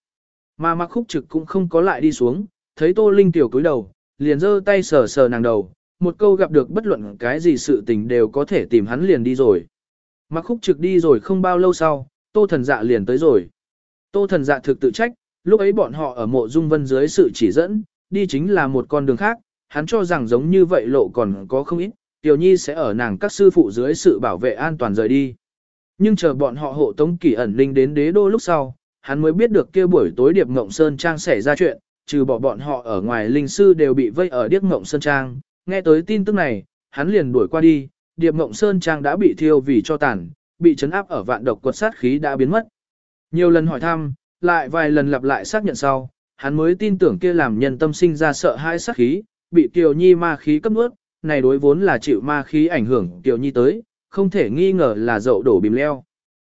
S1: Mà mặc khúc trực cũng không có lại đi xuống, thấy tô linh tiểu cúi đầu, liền giơ tay sờ sờ nàng đầu, một câu gặp được bất luận cái gì sự tình đều có thể tìm hắn liền đi rồi. Mặc khúc trực đi rồi không bao lâu sau, tô thần dạ liền tới rồi. Tô thần dạ thực tự trách, lúc ấy bọn họ ở mộ dung vân dưới sự chỉ dẫn, đi chính là một con đường khác, hắn cho rằng giống như vậy lộ còn có không ít, Tiểu Nhi sẽ ở nàng các sư phụ dưới sự bảo vệ an toàn rời đi. Nhưng chờ bọn họ hộ tống kỳ ẩn linh đến đế đô lúc sau, hắn mới biết được kia buổi tối Điệp Ngộng Sơn Trang xảy ra chuyện, trừ bỏ bọn họ ở ngoài linh sư đều bị vây ở Điệp Ngộng Sơn Trang. Nghe tới tin tức này, hắn liền đuổi qua đi, Điệp Ngộng Sơn Trang đã bị thiêu vì cho tàn, bị chấn áp ở vạn độc quật sát khí đã biến mất. Nhiều lần hỏi thăm, lại vài lần lặp lại xác nhận sau, hắn mới tin tưởng kia làm nhân tâm sinh ra sợ hãi sát khí, bị Kiều Nhi ma khí cấp nuốt, này đối vốn là chịu ma khí ảnh hưởng Kiều Nhi tới, không thể nghi ngờ là dậu đổ bìm leo.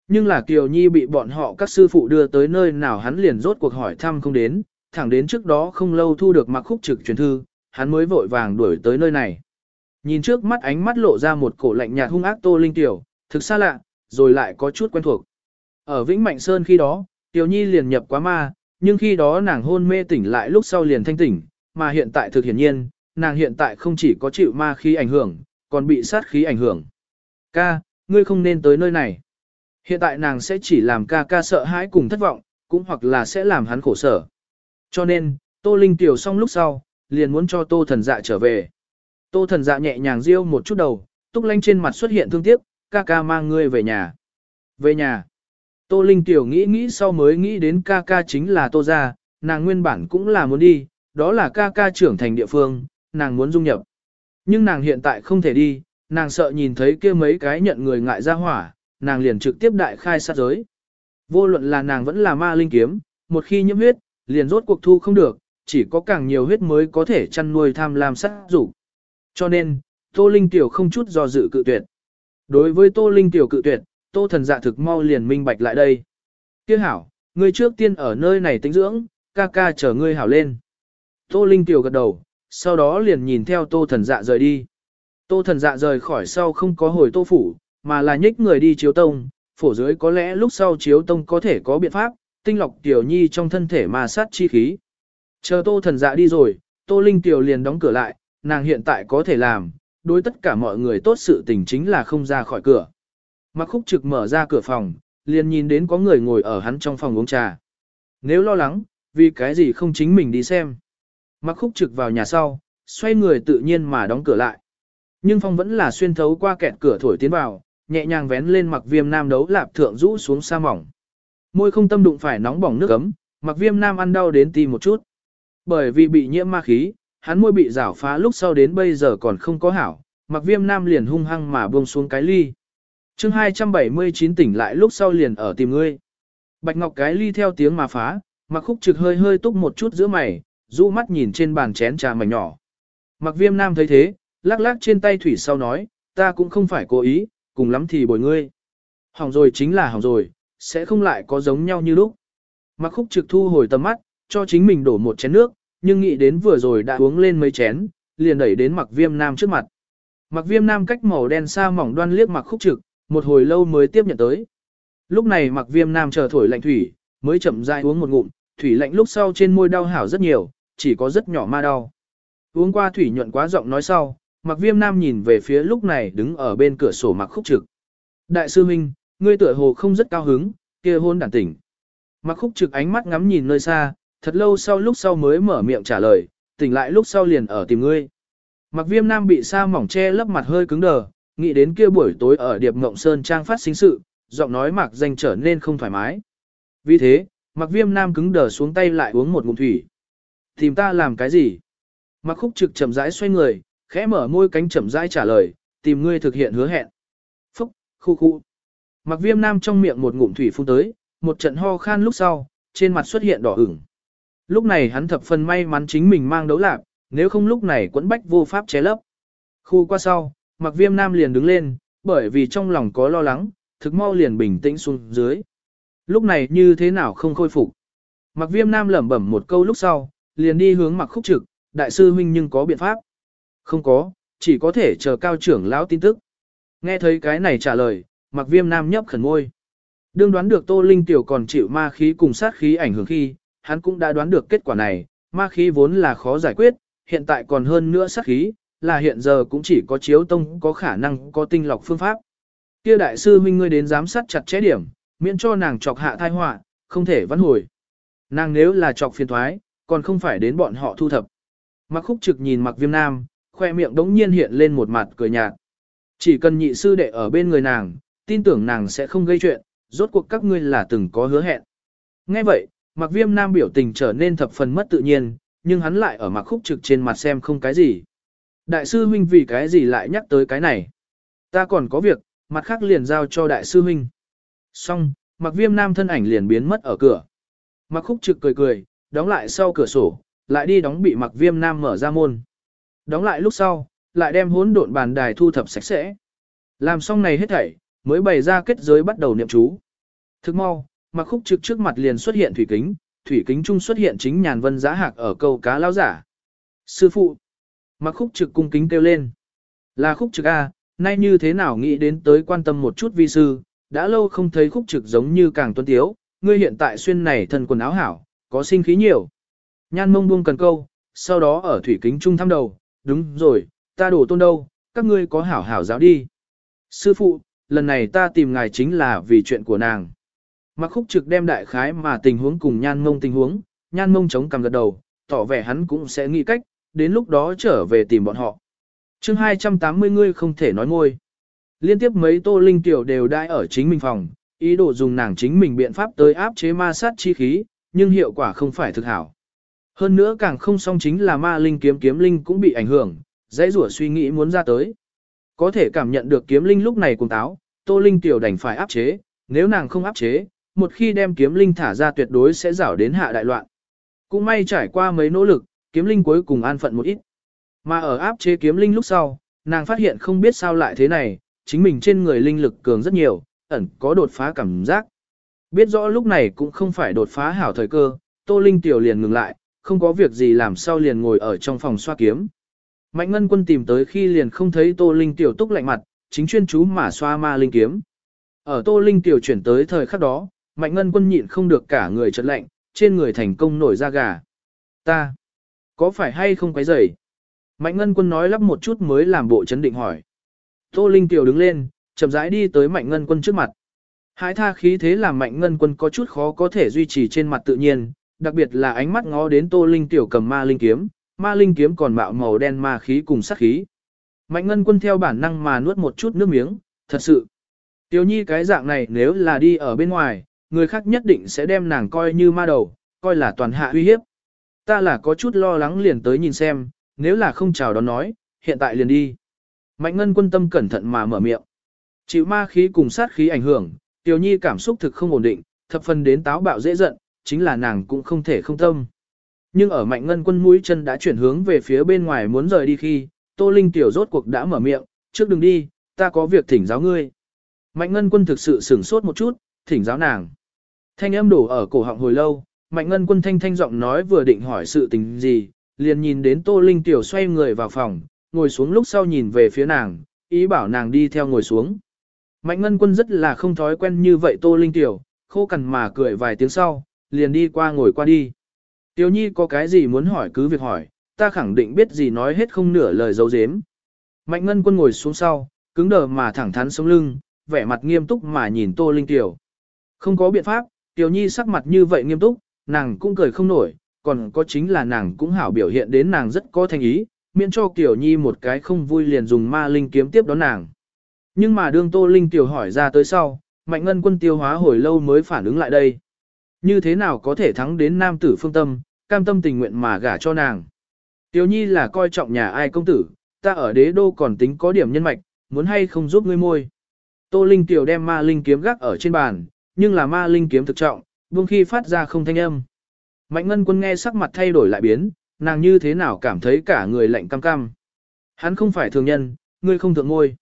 S1: Nhưng là Kiều Nhi bị bọn họ các sư phụ đưa tới nơi nào hắn liền rốt cuộc hỏi thăm không đến, thẳng đến trước đó không lâu thu được mặc khúc trực truyền thư, hắn mới vội vàng đuổi tới nơi này. Nhìn trước mắt ánh mắt lộ ra một cổ lạnh nhạt hung ác Tô Linh Tiểu, thực xa lạ, rồi lại có chút quen thuộc. Ở Vĩnh Mạnh Sơn khi đó, Tiểu Nhi liền nhập quá ma, nhưng khi đó nàng hôn mê tỉnh lại lúc sau liền thanh tỉnh, mà hiện tại thực hiển nhiên, nàng hiện tại không chỉ có chịu ma khí ảnh hưởng, còn bị sát khí ảnh hưởng. Ca, ngươi không nên tới nơi này. Hiện tại nàng sẽ chỉ làm ca ca sợ hãi cùng thất vọng, cũng hoặc là sẽ làm hắn khổ sở. Cho nên, Tô Linh tiểu xong lúc sau, liền muốn cho Tô thần dạ trở về. Tô thần dạ nhẹ nhàng riêu một chút đầu, túc lanh trên mặt xuất hiện thương tiếc, ca ca mang ngươi về nhà. Về nhà. Tô Linh tiểu nghĩ nghĩ sau mới nghĩ đến ca ca chính là Tô gia, nàng nguyên bản cũng là muốn đi, đó là ca ca trưởng thành địa phương, nàng muốn dung nhập. Nhưng nàng hiện tại không thể đi, nàng sợ nhìn thấy kia mấy cái nhận người ngại ra hỏa, nàng liền trực tiếp đại khai sát giới. Vô luận là nàng vẫn là ma linh kiếm, một khi nhiễm huyết, liền rốt cuộc thu không được, chỉ có càng nhiều huyết mới có thể chăn nuôi tham lam sát dục. Cho nên, Tô Linh Tiểu không chút do dự cự tuyệt. Đối với Tô Linh Tiểu cự tuyệt, Tô thần dạ thực mau liền minh bạch lại đây. Tiếc hảo, ngươi trước tiên ở nơi này tĩnh dưỡng, ca ca chờ ngươi hảo lên. Tô Linh Tiểu gật đầu, sau đó liền nhìn theo Tô thần dạ rời đi. Tô thần dạ rời khỏi sau không có hồi Tô phủ, mà là nhích người đi chiếu tông, phổ dưới có lẽ lúc sau chiếu tông có thể có biện pháp, tinh lọc tiểu nhi trong thân thể mà sát chi khí. Chờ tô thần dạ đi rồi, tô linh tiểu liền đóng cửa lại, nàng hiện tại có thể làm, đối tất cả mọi người tốt sự tình chính là không ra khỏi cửa. Mặc khúc trực mở ra cửa phòng, liền nhìn đến có người ngồi ở hắn trong phòng uống trà. Nếu lo lắng, vì cái gì không chính mình đi xem. Mặc khúc trực vào nhà sau, xoay người tự nhiên mà đóng cửa lại. Nhưng phong vẫn là xuyên thấu qua kẹt cửa thổi tiến vào, nhẹ nhàng vén lên mặc viêm nam đấu lạp thượng rũ xuống sa mỏng. Môi không tâm đụng phải nóng bỏng nước ấm, mặc viêm nam ăn đau đến tim một chút. Bởi vì bị nhiễm ma khí, hắn môi bị rảo phá lúc sau đến bây giờ còn không có hảo, mặc viêm nam liền hung hăng mà buông xuống cái ly chương 279 tỉnh lại lúc sau liền ở tìm ngươi. Bạch ngọc cái ly theo tiếng mà phá, mặc khúc trực hơi hơi túc một chút giữa mày, rũ mắt nhìn trên bàn chén trà mảnh nhỏ. Mặc viêm nam thấy thế, lắc lắc trên tay thủy sau nói, ta cũng không phải cố ý, cùng lắm thì bồi ngươi. Hỏng rồi chính là hỏng rồi, sẽ không lại có giống nhau như lúc. Mặc khúc trực thu hồi tầm mắt, cho chính mình đổ một chén nước, nhưng nghĩ đến vừa rồi đã uống lên mấy chén, liền đẩy đến mặc viêm nam trước mặt. Mặc viêm nam cách màu đen xa mỏng đoan liếc mặc khúc trực, một hồi lâu mới tiếp nhận tới. Lúc này mặc viêm nam chờ thổi lạnh thủy, mới chậm rãi uống một ngụm, thủy lạnh lúc sau trên môi đau hảo rất nhiều, chỉ có rất nhỏ ma đau. Uống qua thủy nhuận quá giọng nói sau, Mặc viêm nam nhìn về phía lúc này đứng ở bên cửa sổ mặc khúc trực. Đại sư Minh, ngươi tựa hồ không rất cao hứng, kia hôn đản tỉnh. Mặc khúc trực ánh mắt ngắm nhìn nơi xa, thật lâu sau lúc sau mới mở miệng trả lời, tỉnh lại lúc sau liền ở tìm ngươi. Mặc viêm nam bị sa mỏng che lấp mặt hơi cứng đờ, nghĩ đến kia buổi tối ở Điệp Ngộng Sơn Trang phát sinh sự, giọng nói mặc danh trở nên không thoải mái. Vì thế, Mặc viêm nam cứng đờ xuống tay lại uống một ngụm thủy. Tìm ta làm cái gì? Mặc khúc trực chậm rãi xoay người, khẽ mở môi cánh chậm rãi trả lời, tìm ngươi thực hiện hứa hẹn. Phúc, khu khu. Mặc viêm nam trong miệng một ngụm thủy phun tới, một trận ho khan lúc sau, trên mặt xuất hiện đỏ ửng. Lúc này hắn thập phần may mắn chính mình mang đấu lạc, nếu không lúc này quẫn bách vô pháp chế lấp. Khu qua sau, mặc viêm nam liền đứng lên, bởi vì trong lòng có lo lắng, thực mau liền bình tĩnh xuống dưới. Lúc này như thế nào không khôi phục. Mặc viêm nam lẩm bẩm một câu lúc sau, liền đi hướng mặc khúc trực, đại sư huynh nhưng có biện pháp. Không có, chỉ có thể chờ cao trưởng lão tin tức. Nghe thấy cái này trả lời, mặc viêm nam nhấp khẩn ngôi. Đương đoán được Tô Linh Tiểu còn chịu ma khí cùng sát khí ảnh hưởng khi, hắn cũng đã đoán được kết quả này, ma khí vốn là khó giải quyết, hiện tại còn hơn nữa sát khí, là hiện giờ cũng chỉ có chiếu tông có khả năng có tinh lọc phương pháp. Kia đại sư huynh ngươi đến giám sát chặt chẽ điểm, miễn cho nàng chọc hạ tai họa, không thể vãn hồi. Nàng nếu là chọc phiền thoái, còn không phải đến bọn họ thu thập. Mặc khúc trực nhìn mặc viêm nam, khoe miệng đống nhiên hiện lên một mặt cười nhạt. Chỉ cần nhị sư đệ ở bên người nàng, tin tưởng nàng sẽ không gây chuyện, rốt cuộc các ngươi là từng có hứa hẹn. Nghe vậy, mặc viêm nam biểu tình trở nên thập phần mất tự nhiên, nhưng hắn lại ở mặc khúc trực trên mặt xem không cái gì. Đại sư huynh vì cái gì lại nhắc tới cái này? Ta còn có việc, mặt khác liền giao cho đại sư huynh. Xong, mặc viêm nam thân ảnh liền biến mất ở cửa. Mặc khúc trực cười cười, đóng lại sau cửa sổ, lại đi đóng bị mặc viêm nam mở ra môn. Đóng lại lúc sau, lại đem hỗn độn bàn đài thu thập sạch sẽ. Làm xong này hết thảy, mới bày ra kết giới bắt đầu niệm chú. Thức mau, mặc khúc trực trước mặt liền xuất hiện thủy kính, thủy kính trung xuất hiện chính nhàn vân giá hạc ở câu cá lao giả. Sư phụ, mặc khúc trực cung kính kêu lên. Là khúc trực A, nay như thế nào nghĩ đến tới quan tâm một chút vi sư, đã lâu không thấy khúc trực giống như càng tuân tiếu, ngươi hiện tại xuyên này thân quần áo hảo, có sinh khí nhiều. Nhan mông buông cần câu, sau đó ở thủy kính trung thăm đầu, đúng rồi, ta đổ tôn đâu, các ngươi có hảo hảo giáo đi. Sư phụ, lần này ta tìm ngài chính là vì chuyện của nàng. Mặc khúc trực đem đại khái mà tình huống cùng nhan mông tình huống, nhan mông chống cầm gật đầu, tỏ vẻ hắn cũng sẽ nghĩ cách, đến lúc đó trở về tìm bọn họ. chương 280 ngươi không thể nói ngôi. Liên tiếp mấy tô linh tiểu đều đai ở chính mình phòng, ý đồ dùng nàng chính mình biện pháp tới áp chế ma sát chi khí, nhưng hiệu quả không phải thực hảo. Hơn nữa càng không song chính là ma linh kiếm kiếm linh cũng bị ảnh hưởng, dãy rủa suy nghĩ muốn ra tới. Có thể cảm nhận được kiếm linh lúc này cùng táo, tô linh tiểu đành phải áp chế, nếu nàng không áp chế, một khi đem kiếm linh thả ra tuyệt đối sẽ rảo đến hạ đại loạn. Cũng may trải qua mấy nỗ lực, kiếm linh cuối cùng an phận một ít. Mà ở áp chế kiếm linh lúc sau, nàng phát hiện không biết sao lại thế này, chính mình trên người linh lực cường rất nhiều, ẩn có đột phá cảm giác. Biết rõ lúc này cũng không phải đột phá hảo thời cơ, Tô Linh tiểu liền ngừng lại, không có việc gì làm sao liền ngồi ở trong phòng xoa kiếm. Mạnh Ngân Quân tìm tới khi liền không thấy Tô Linh tiểu túc lạnh mặt, chính chuyên chú mà xoa ma linh kiếm. Ở Tô Linh tiểu chuyển tới thời khắc đó, Mạnh Ngân Quân nhịn không được cả người chợt lạnh, trên người thành công nổi da gà. Ta, có phải hay không quấy rầy? Mạnh Ngân Quân nói lắp một chút mới làm bộ chấn định hỏi. Tô Linh tiểu đứng lên, chậm rãi đi tới Mạnh Ngân Quân trước mặt. Hái tha khí thế làm Mạnh Ngân Quân có chút khó có thể duy trì trên mặt tự nhiên, đặc biệt là ánh mắt ngó đến Tô Linh tiểu cầm ma linh kiếm, ma linh kiếm còn mạo màu đen ma khí cùng sát khí. Mạnh Ngân Quân theo bản năng mà nuốt một chút nước miếng, thật sự. Tiểu nhi cái dạng này nếu là đi ở bên ngoài, người khác nhất định sẽ đem nàng coi như ma đầu, coi là toàn hạ uy hiếp. Ta là có chút lo lắng liền tới nhìn xem, nếu là không chào đón nói, hiện tại liền đi. Mạnh Ngân Quân tâm cẩn thận mà mở miệng. Chịu ma khí cùng sát khí ảnh hưởng, Tiểu Nhi cảm xúc thực không ổn định, thập phần đến táo bạo dễ giận, chính là nàng cũng không thể không tâm. Nhưng ở Mạnh Ngân Quân mũi chân đã chuyển hướng về phía bên ngoài muốn rời đi khi, Tô Linh tiểu rốt cuộc đã mở miệng, trước đừng đi, ta có việc thỉnh giáo ngươi. Mạnh Ngân Quân thực sự sửng sốt một chút, thỉnh giáo nàng. Thanh âm đổ ở cổ họng hồi lâu, Mạnh Ngân Quân thanh thanh giọng nói vừa định hỏi sự tình gì, liền nhìn đến Tô Linh tiểu xoay người vào phòng, ngồi xuống lúc sau nhìn về phía nàng, ý bảo nàng đi theo ngồi xuống. Mạnh Ngân Quân rất là không thói quen như vậy Tô Linh tiểu, khô cằn mà cười vài tiếng sau, liền đi qua ngồi qua đi. Tiểu Nhi có cái gì muốn hỏi cứ việc hỏi, ta khẳng định biết gì nói hết không nửa lời dấu dếm. Mạnh Ngân Quân ngồi xuống sau, cứng đờ mà thẳng thắn sống lưng, vẻ mặt nghiêm túc mà nhìn Tô Linh Tiểu. Không có biện pháp, Tiểu Nhi sắc mặt như vậy nghiêm túc, nàng cũng cười không nổi, còn có chính là nàng cũng hảo biểu hiện đến nàng rất có thành ý, miễn cho Tiểu Nhi một cái không vui liền dùng ma linh kiếm tiếp đón nàng. Nhưng mà đương Tô Linh Tiểu hỏi ra tới sau, Mạnh Ngân Quân tiêu hóa hồi lâu mới phản ứng lại đây. như thế nào có thể thắng đến nam tử phương tâm, cam tâm tình nguyện mà gả cho nàng. Tiểu nhi là coi trọng nhà ai công tử, ta ở đế đô còn tính có điểm nhân mạch, muốn hay không giúp ngươi môi. Tô Linh Tiểu đem ma linh kiếm gác ở trên bàn, nhưng là ma linh kiếm thực trọng, buông khi phát ra không thanh âm. Mạnh ngân quân nghe sắc mặt thay đổi lại biến, nàng như thế nào cảm thấy cả người lạnh cam cam. Hắn không phải thường nhân, ngươi không thượng ngôi.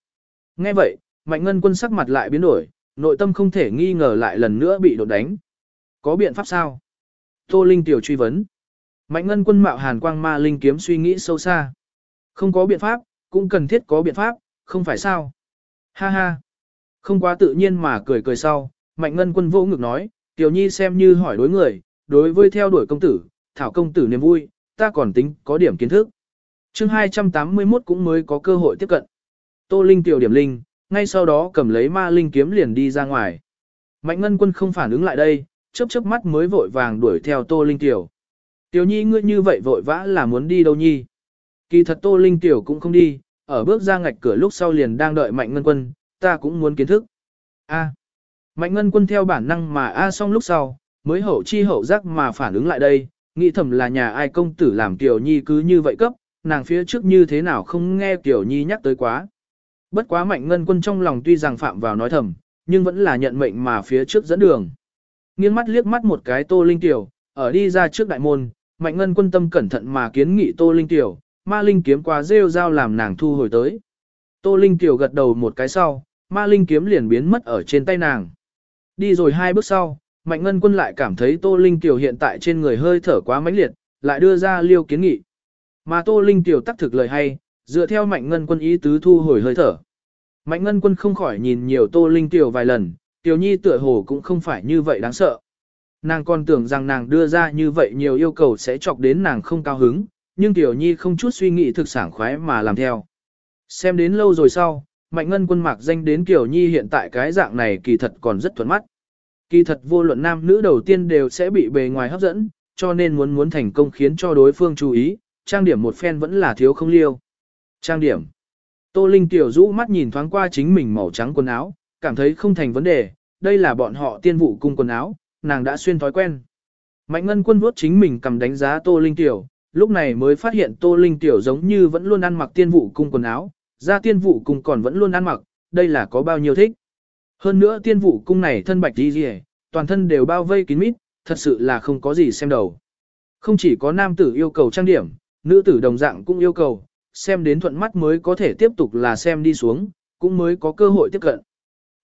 S1: Nghe vậy, mạnh ngân quân sắc mặt lại biến đổi, nội tâm không thể nghi ngờ lại lần nữa bị đột đánh. Có biện pháp sao? Tô Linh tiểu truy vấn. Mạnh ngân quân mạo hàn quang ma linh kiếm suy nghĩ sâu xa. Không có biện pháp, cũng cần thiết có biện pháp, không phải sao? Ha ha. Không quá tự nhiên mà cười cười sau, mạnh ngân quân vô ngực nói, tiểu nhi xem như hỏi đối người, đối với theo đuổi công tử, thảo công tử niềm vui, ta còn tính có điểm kiến thức. chương 281 cũng mới có cơ hội tiếp cận. Tô Linh tiểu điểm linh, ngay sau đó cầm lấy ma linh kiếm liền đi ra ngoài. Mạnh ngân quân không phản ứng lại đây, chớp chớp mắt mới vội vàng đuổi theo Tô Linh tiểu. Tiểu nhi ngươi như vậy vội vã là muốn đi đâu nhi? Kỳ thật Tô Linh tiểu cũng không đi, ở bước ra ngạch cửa lúc sau liền đang đợi Mạnh Ngân Quân, ta cũng muốn kiến thức. A. Mạnh Ngân Quân theo bản năng mà a xong lúc sau, mới hậu chi hậu giác mà phản ứng lại đây, nghĩ thầm là nhà ai công tử làm Tiểu Nhi cứ như vậy cấp, nàng phía trước như thế nào không nghe Tiểu Nhi nhắc tới quá. Bất quá Mạnh Ngân Quân trong lòng tuy rằng phạm vào nói thầm, nhưng vẫn là nhận mệnh mà phía trước dẫn đường. Nghiêng mắt liếc mắt một cái Tô Linh Tiểu, ở đi ra trước đại môn, Mạnh Ngân Quân tâm cẩn thận mà kiến nghị Tô Linh Tiểu, ma linh kiếm qua rêu dao làm nàng thu hồi tới. Tô Linh Tiểu gật đầu một cái sau, ma linh kiếm liền biến mất ở trên tay nàng. Đi rồi hai bước sau, Mạnh Ngân Quân lại cảm thấy Tô Linh Tiểu hiện tại trên người hơi thở quá mãnh liệt, lại đưa ra liêu kiến nghị. Mà Tô Linh Tiểu tác thực lời hay, dựa theo Mạnh Ngân Quân ý tứ thu hồi hơi thở. Mạnh Ngân Quân không khỏi nhìn nhiều Tô Linh Tiểu vài lần, Tiểu Nhi tựa hồ cũng không phải như vậy đáng sợ. Nàng còn tưởng rằng nàng đưa ra như vậy nhiều yêu cầu sẽ chọc đến nàng không cao hứng, nhưng Tiểu Nhi không chút suy nghĩ thực sản khoái mà làm theo. Xem đến lâu rồi sau, Mạnh Ngân quân mạc danh đến Kiều Nhi hiện tại cái dạng này kỳ thật còn rất thuận mắt. Kỳ thật vô luận nam nữ đầu tiên đều sẽ bị bề ngoài hấp dẫn, cho nên muốn muốn thành công khiến cho đối phương chú ý, trang điểm một phen vẫn là thiếu không liêu. Trang điểm. Tô Linh Tiểu rũ mắt nhìn thoáng qua chính mình màu trắng quần áo, cảm thấy không thành vấn đề, đây là bọn họ tiên vụ cung quần áo, nàng đã xuyên thói quen. Mạnh Ngân quân vuốt chính mình cầm đánh giá Tô Linh Tiểu, lúc này mới phát hiện Tô Linh Tiểu giống như vẫn luôn ăn mặc tiên vụ cung quần áo, ra tiên vụ cung còn vẫn luôn ăn mặc, đây là có bao nhiêu thích. Hơn nữa tiên vụ cung này thân bạch đi rìa, toàn thân đều bao vây kín mít, thật sự là không có gì xem đầu. Không chỉ có nam tử yêu cầu trang điểm, nữ tử đồng dạng cũng yêu cầu, xem đến thuận mắt mới có thể tiếp tục là xem đi xuống, cũng mới có cơ hội tiếp cận.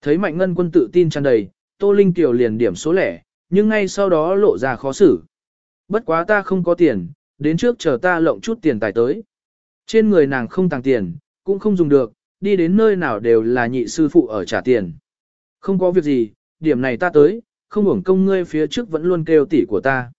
S1: Thấy Mạnh Ngân quân tự tin tràn đầy, Tô Linh Tiểu liền điểm số lẻ, nhưng ngay sau đó lộ ra khó xử. Bất quá ta không có tiền, đến trước chờ ta lộng chút tiền tài tới. Trên người nàng không tàng tiền, cũng không dùng được, đi đến nơi nào đều là nhị sư phụ ở trả tiền. Không có việc gì, điểm này ta tới, không hưởng công ngươi phía trước vẫn luôn kêu tỷ của ta.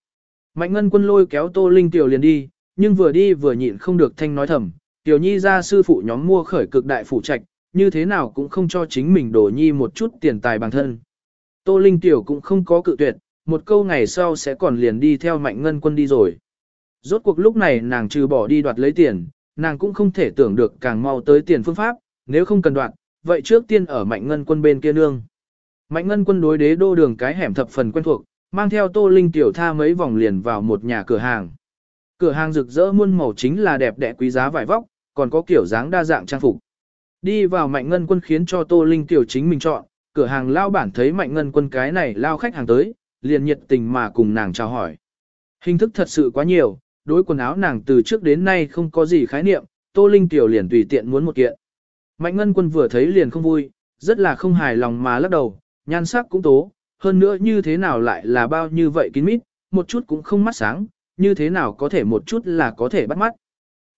S1: Mạnh ngân quân lôi kéo Tô Linh Tiểu liền đi, nhưng vừa đi vừa nhịn không được thanh nói thầm, Tiểu Nhi ra sư phụ nhóm mua khởi cực đại phủ trạch, như thế nào cũng không cho chính mình đổ nhi một chút tiền tài bằng thân. Tô Linh Tiểu cũng không có cự tuyệt, một câu ngày sau sẽ còn liền đi theo mạnh ngân quân đi rồi. Rốt cuộc lúc này nàng trừ bỏ đi đoạt lấy tiền, nàng cũng không thể tưởng được càng mau tới tiền phương pháp, nếu không cần đoạn vậy trước tiên ở mạnh ngân quân bên kia nương. Mạnh ngân quân đối đế đô đường cái hẻm thập phần quen thuộc, mang theo tô linh tiểu tha mấy vòng liền vào một nhà cửa hàng. Cửa hàng rực rỡ muôn màu chính là đẹp đẽ quý giá vải vóc, còn có kiểu dáng đa dạng trang phục. Đi vào mạnh ngân quân khiến cho tô linh tiểu chính mình chọn, cửa hàng lao bản thấy mạnh ngân quân cái này lao khách hàng tới, liền nhiệt tình mà cùng nàng chào hỏi. Hình thức thật sự quá nhiều, đối quần áo nàng từ trước đến nay không có gì khái niệm, Tô Linh Tiểu liền tùy tiện muốn một kiện. Mạnh Ngân Quân vừa thấy liền không vui, rất là không hài lòng mà lắc đầu, nhan sắc cũng tố, hơn nữa như thế nào lại là bao như vậy kín mít, một chút cũng không mắt sáng, như thế nào có thể một chút là có thể bắt mắt.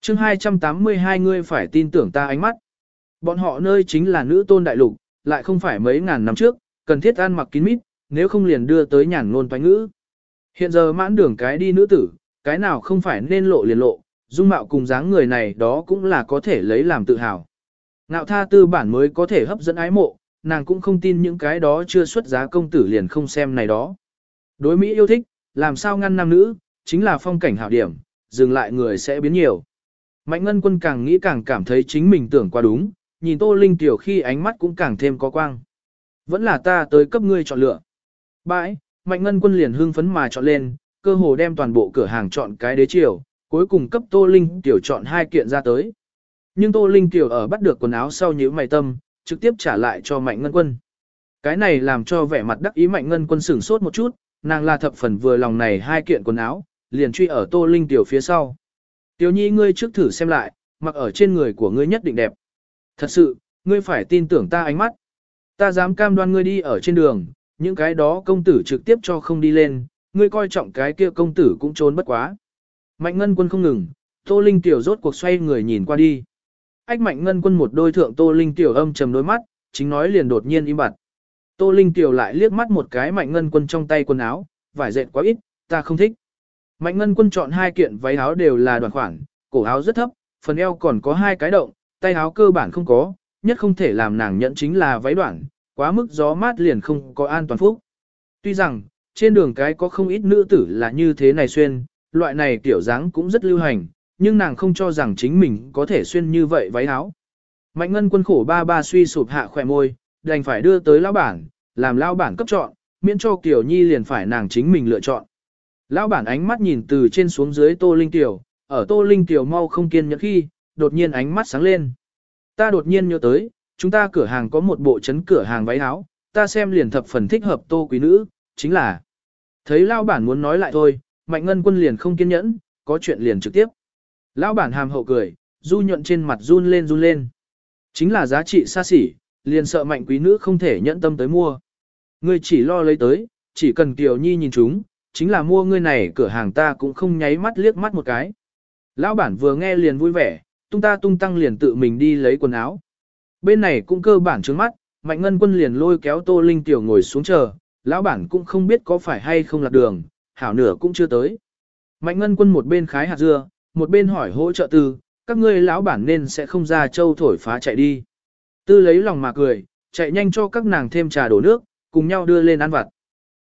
S1: chương 282 ngươi phải tin tưởng ta ánh mắt. Bọn họ nơi chính là nữ tôn đại lục, lại không phải mấy ngàn năm trước, cần thiết ăn mặc kín mít, nếu không liền đưa tới nhàn ngôn toán ngữ. Hiện giờ mãn đường cái đi nữ tử, cái nào không phải nên lộ liền lộ, dung mạo cùng dáng người này đó cũng là có thể lấy làm tự hào. Ngạo tha tư bản mới có thể hấp dẫn ái mộ, nàng cũng không tin những cái đó chưa xuất giá công tử liền không xem này đó. Đối Mỹ yêu thích, làm sao ngăn nam nữ, chính là phong cảnh hảo điểm, dừng lại người sẽ biến nhiều. Mạnh ngân quân càng nghĩ càng cảm thấy chính mình tưởng qua đúng, nhìn Tô Linh tiểu khi ánh mắt cũng càng thêm có quang. Vẫn là ta tới cấp ngươi chọn lựa. Bãi, Mạnh Ngân Quân liền hưng phấn mà chọn lên, cơ hồ đem toàn bộ cửa hàng chọn cái đế chiều, cuối cùng cấp Tô Linh tiểu chọn hai kiện ra tới. Nhưng Tô Linh tiểu ở bắt được quần áo sau nhíu mày tâm, trực tiếp trả lại cho Mạnh Ngân Quân. Cái này làm cho vẻ mặt đắc ý Mạnh Ngân Quân sửng sốt một chút, nàng là thập phần vừa lòng này hai kiện quần áo, liền truy ở Tô Linh tiểu phía sau. Tiểu nhi ngươi trước thử xem lại, mặc ở trên người của ngươi nhất định đẹp. Thật sự, ngươi phải tin tưởng ta ánh mắt. Ta dám cam đoan ngươi đi ở trên đường, những cái đó công tử trực tiếp cho không đi lên, ngươi coi trọng cái kia công tử cũng trốn bất quá. Mạnh ngân quân không ngừng, Tô Linh tiểu rốt cuộc xoay người nhìn qua đi. Ách mạnh ngân quân một đôi thượng Tô Linh tiểu âm trầm đôi mắt, chính nói liền đột nhiên im bặt. Tô Linh tiểu lại liếc mắt một cái mạnh ngân quân trong tay quần áo, vải dệt quá ít, ta không thích. Mạnh ngân quân chọn hai kiện váy áo đều là đoàn khoản, cổ áo rất thấp, phần eo còn có hai cái động, tay áo cơ bản không có, nhất không thể làm nàng nhận chính là váy đoạn, quá mức gió mát liền không có an toàn phúc. Tuy rằng, trên đường cái có không ít nữ tử là như thế này xuyên, loại này tiểu dáng cũng rất lưu hành, nhưng nàng không cho rằng chính mình có thể xuyên như vậy váy áo. Mạnh ngân quân khổ ba ba suy sụp hạ khỏe môi, đành phải đưa tới lão bản, làm lão bản cấp chọn, miễn cho Kiều Nhi liền phải nàng chính mình lựa chọn. Lão bản ánh mắt nhìn từ trên xuống dưới Tô Linh Tiểu, ở Tô Linh Tiểu mau không kiên nhẫn khi, đột nhiên ánh mắt sáng lên. Ta đột nhiên nhớ tới, chúng ta cửa hàng có một bộ chấn cửa hàng váy áo, ta xem liền thập phần thích hợp Tô quý nữ, chính là. Thấy lão bản muốn nói lại thôi, Mạnh Ngân Quân liền không kiên nhẫn, có chuyện liền trực tiếp. Lão bản hàm hậu cười, du nhuận trên mặt run lên run lên. Chính là giá trị xa xỉ, liền sợ mạnh quý nữ không thể nhẫn tâm tới mua. Ngươi chỉ lo lấy tới, chỉ cần Kiều Nhi nhìn chúng, chính là mua ngươi này cửa hàng ta cũng không nháy mắt liếc mắt một cái. Lão bản vừa nghe liền vui vẻ, tung ta tung tăng liền tự mình đi lấy quần áo. Bên này cũng cơ bản trướng mắt, Mạnh Ngân Quân liền lôi kéo Tô Linh Tiểu ngồi xuống chờ, lão bản cũng không biết có phải hay không lạc đường, hảo nửa cũng chưa tới. Mạnh Ngân Quân một bên khái hạt dưa, một bên hỏi hỗ trợ tư, các ngươi lão bản nên sẽ không ra châu thổi phá chạy đi. Tư lấy lòng mà cười, chạy nhanh cho các nàng thêm trà đổ nước, cùng nhau đưa lên ăn vặt.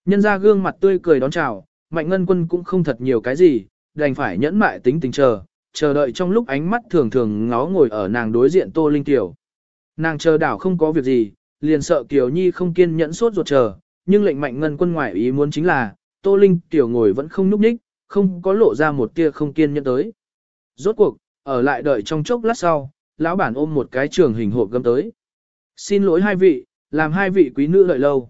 S1: Nhân ra gương mặt tươi cười đón chào, Mạnh Ngân Quân cũng không thật nhiều cái gì, đành phải nhẫn mại tính tình chờ, chờ đợi trong lúc ánh mắt thường thường ngó ngồi ở nàng đối diện Tô Linh Tiểu. Nàng chờ đảo không có việc gì, liền sợ Kiều Nhi không kiên nhẫn sốt ruột chờ, nhưng lệnh Mạnh Ngân Quân ngoại ý muốn chính là, Tô Linh Tiểu ngồi vẫn không núp ních, không có lộ ra một tia không kiên nhẫn tới. Rốt cuộc, ở lại đợi trong chốc lát sau, lão bản ôm một cái trường hình hộp gấm tới. Xin lỗi hai vị, làm hai vị quý nữ đợi lâu.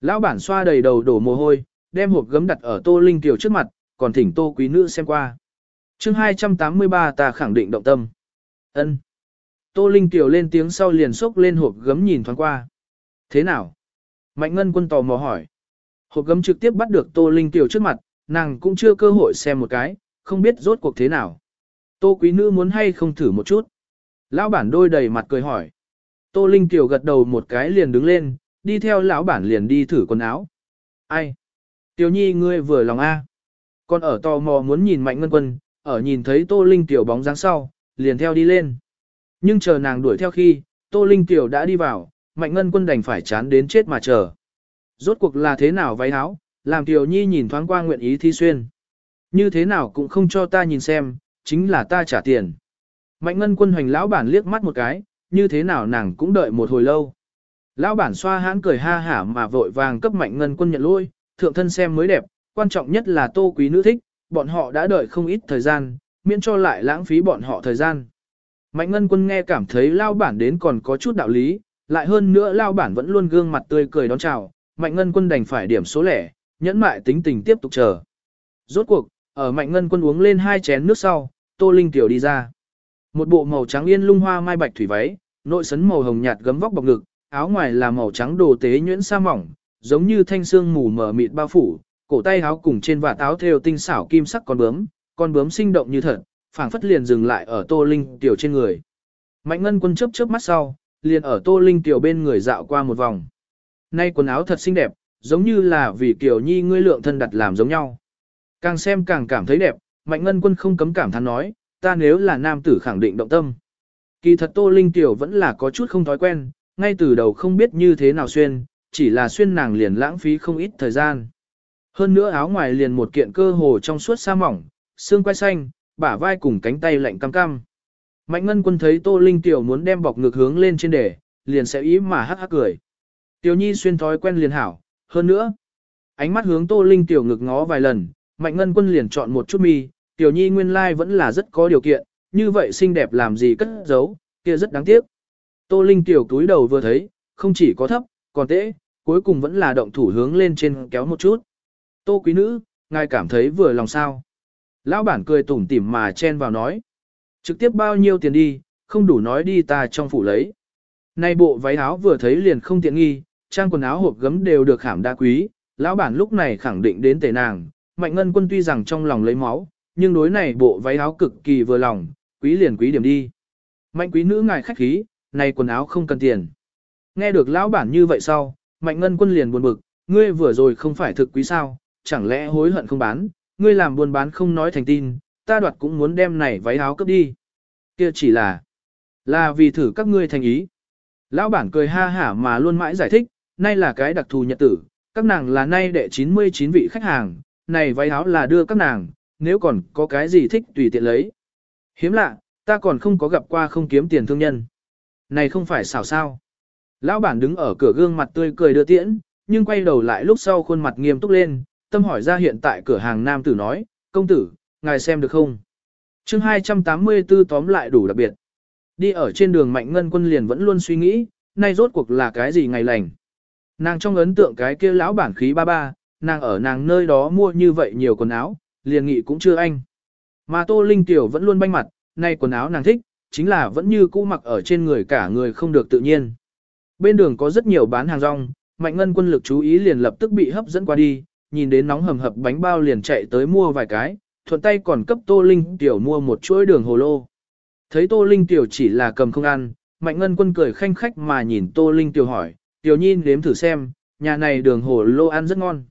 S1: Lão bản xoa đầy đầu đổ mồ hôi, đem hộp gấm đặt ở Tô Linh Tiểu trước mặt, còn thỉnh Tô quý nữ xem qua. chương 283 ta khẳng định động tâm. ân Tô Linh Tiểu lên tiếng sau liền xốc lên hộp gấm nhìn thoáng qua. Thế nào? Mạnh Ngân quân tò mò hỏi. Hộp gấm trực tiếp bắt được Tô Linh Tiểu trước mặt, nàng cũng chưa cơ hội xem một cái, không biết rốt cuộc thế nào. Tô quý nữ muốn hay không thử một chút. Lão bản đôi đầy mặt cười hỏi. Tô Linh Tiểu gật đầu một cái liền đứng lên, đi theo lão bản liền đi thử quần áo. Ai? Tiểu nhi ngươi vừa lòng A. Con ở tò mò muốn nhìn mạnh ngân quân, ở nhìn thấy Tô Linh Tiểu bóng dáng sau, liền theo đi lên. Nhưng chờ nàng đuổi theo khi, Tô Linh Tiểu đã đi vào, mạnh ngân quân đành phải chán đến chết mà chờ. Rốt cuộc là thế nào váy áo, làm Tiểu Nhi nhìn thoáng qua nguyện ý thi xuyên. Như thế nào cũng không cho ta nhìn xem, chính là ta trả tiền. Mạnh ngân quân hoành lão bản liếc mắt một cái, như thế nào nàng cũng đợi một hồi lâu. Lão bản xoa hãn cười ha hả mà vội vàng cấp mạnh ngân quân nhận lôi, thượng thân xem mới đẹp, quan trọng nhất là tô quý nữ thích, bọn họ đã đợi không ít thời gian, miễn cho lại lãng phí bọn họ thời gian. Mạnh ngân quân nghe cảm thấy lao bản đến còn có chút đạo lý, lại hơn nữa lao bản vẫn luôn gương mặt tươi cười đón chào, mạnh ngân quân đành phải điểm số lẻ, nhẫn mại tính tình tiếp tục chờ. Rốt cuộc, ở mạnh ngân quân uống lên hai chén nước sau, tô linh tiểu đi ra. Một bộ màu trắng yên lung hoa mai bạch thủy váy, nội sấn màu hồng nhạt gấm vóc bọc ngực, áo ngoài là màu trắng đồ tế nhuyễn sa mỏng, giống như thanh xương mù mờ mịt bao phủ, cổ tay áo cùng trên vạt áo thêu tinh xảo kim sắc con bướm, con bướm sinh động như thật, phảng phất liền dừng lại ở Tô Linh tiểu trên người. Mạnh Ngân Quân chớp chớp mắt sau, liền ở Tô Linh tiểu bên người dạo qua một vòng. Nay quần áo thật xinh đẹp, giống như là vì Kiều Nhi ngươi lượng thân đặt làm giống nhau. Càng xem càng cảm thấy đẹp, Mạnh Ngân Quân không cấm cảm thán nói, ta nếu là nam tử khẳng định động tâm. Kỳ thật Tô Linh tiểu vẫn là có chút không thói quen, ngay từ đầu không biết như thế nào xuyên, chỉ là xuyên nàng liền lãng phí không ít thời gian. Hơn nữa áo ngoài liền một kiện cơ hồ trong suốt sa mỏng, xương quai xanh, bả vai cùng cánh tay lạnh cam cam. Mạnh ngân quân thấy Tô Linh Tiểu muốn đem bọc ngực hướng lên trên để, liền sẽ ý mà hắc hắc cười. Tiểu nhi xuyên thói quen liền hảo, hơn nữa. Ánh mắt hướng Tô Linh tiểu ngực ngó vài lần, Mạnh Ngân Quân liền chọn một chút mi, tiểu nhi nguyên lai vẫn là rất có điều kiện, như vậy xinh đẹp làm gì cất giấu, kia rất đáng tiếc. Tô Linh tiểu túi đầu vừa thấy, không chỉ có thấp, còn tễ, cuối cùng vẫn là động thủ hướng lên trên kéo một chút. Tô quý nữ, ngài cảm thấy vừa lòng sao. Lão bản cười tủm tỉm mà chen vào nói. Trực tiếp bao nhiêu tiền đi, không đủ nói đi ta trong phủ lấy. Nay bộ váy áo vừa thấy liền không tiện nghi, trang quần áo hộp gấm đều được khảm đa quý, lão bản lúc này khẳng định đến tề nàng, mạnh ngân quân tuy rằng trong lòng lấy máu, nhưng đối này bộ váy áo cực kỳ vừa lòng, quý liền quý điểm đi. Mạnh quý nữ ngài khách khí, này quần áo không cần tiền. Nghe được lão bản như vậy sau, mạnh ngân quân liền buồn bực, ngươi vừa rồi không phải thực quý sao, chẳng lẽ hối hận không bán, ngươi làm buôn bán không nói thành tin, ta đoạt cũng muốn đem này váy áo cấp đi. Kia chỉ là, là vì thử các ngươi thành ý. Lão bản cười ha hả mà luôn mãi giải thích, nay là cái đặc thù nhật tử, các nàng là nay đệ 99 vị khách hàng, này váy áo là đưa các nàng, nếu còn có cái gì thích tùy tiện lấy. Hiếm lạ, ta còn không có gặp qua không kiếm tiền thương nhân. Này không phải xảo sao. Lão bản đứng ở cửa gương mặt tươi cười đưa tiễn, nhưng quay đầu lại lúc sau khuôn mặt nghiêm túc lên, tâm hỏi ra hiện tại cửa hàng nam tử nói, công tử, ngài xem được không? chương 284 tóm lại đủ đặc biệt. Đi ở trên đường mạnh ngân quân liền vẫn luôn suy nghĩ, nay rốt cuộc là cái gì ngày lành. Nàng trong ấn tượng cái kia lão bản khí ba ba, nàng ở nàng nơi đó mua như vậy nhiều quần áo, liền nghị cũng chưa anh. Mà Tô Linh Tiểu vẫn luôn banh mặt, nay quần áo nàng thích, chính là vẫn như cũ mặc ở trên người cả người không được tự nhiên. Bên đường có rất nhiều bán hàng rong, mạnh ngân quân lực chú ý liền lập tức bị hấp dẫn qua đi, nhìn đến nóng hầm hập bánh bao liền chạy tới mua vài cái, thuận tay còn cấp Tô Linh Tiểu mua một chuỗi đường hồ lô. Thấy Tô Linh Tiểu chỉ là cầm không ăn, Mạnh Ngân Quân cười khanh khách mà nhìn Tô Linh Tiểu hỏi, Tiểu Nhi nếm thử xem, nhà này đường hồ lô ăn rất ngon.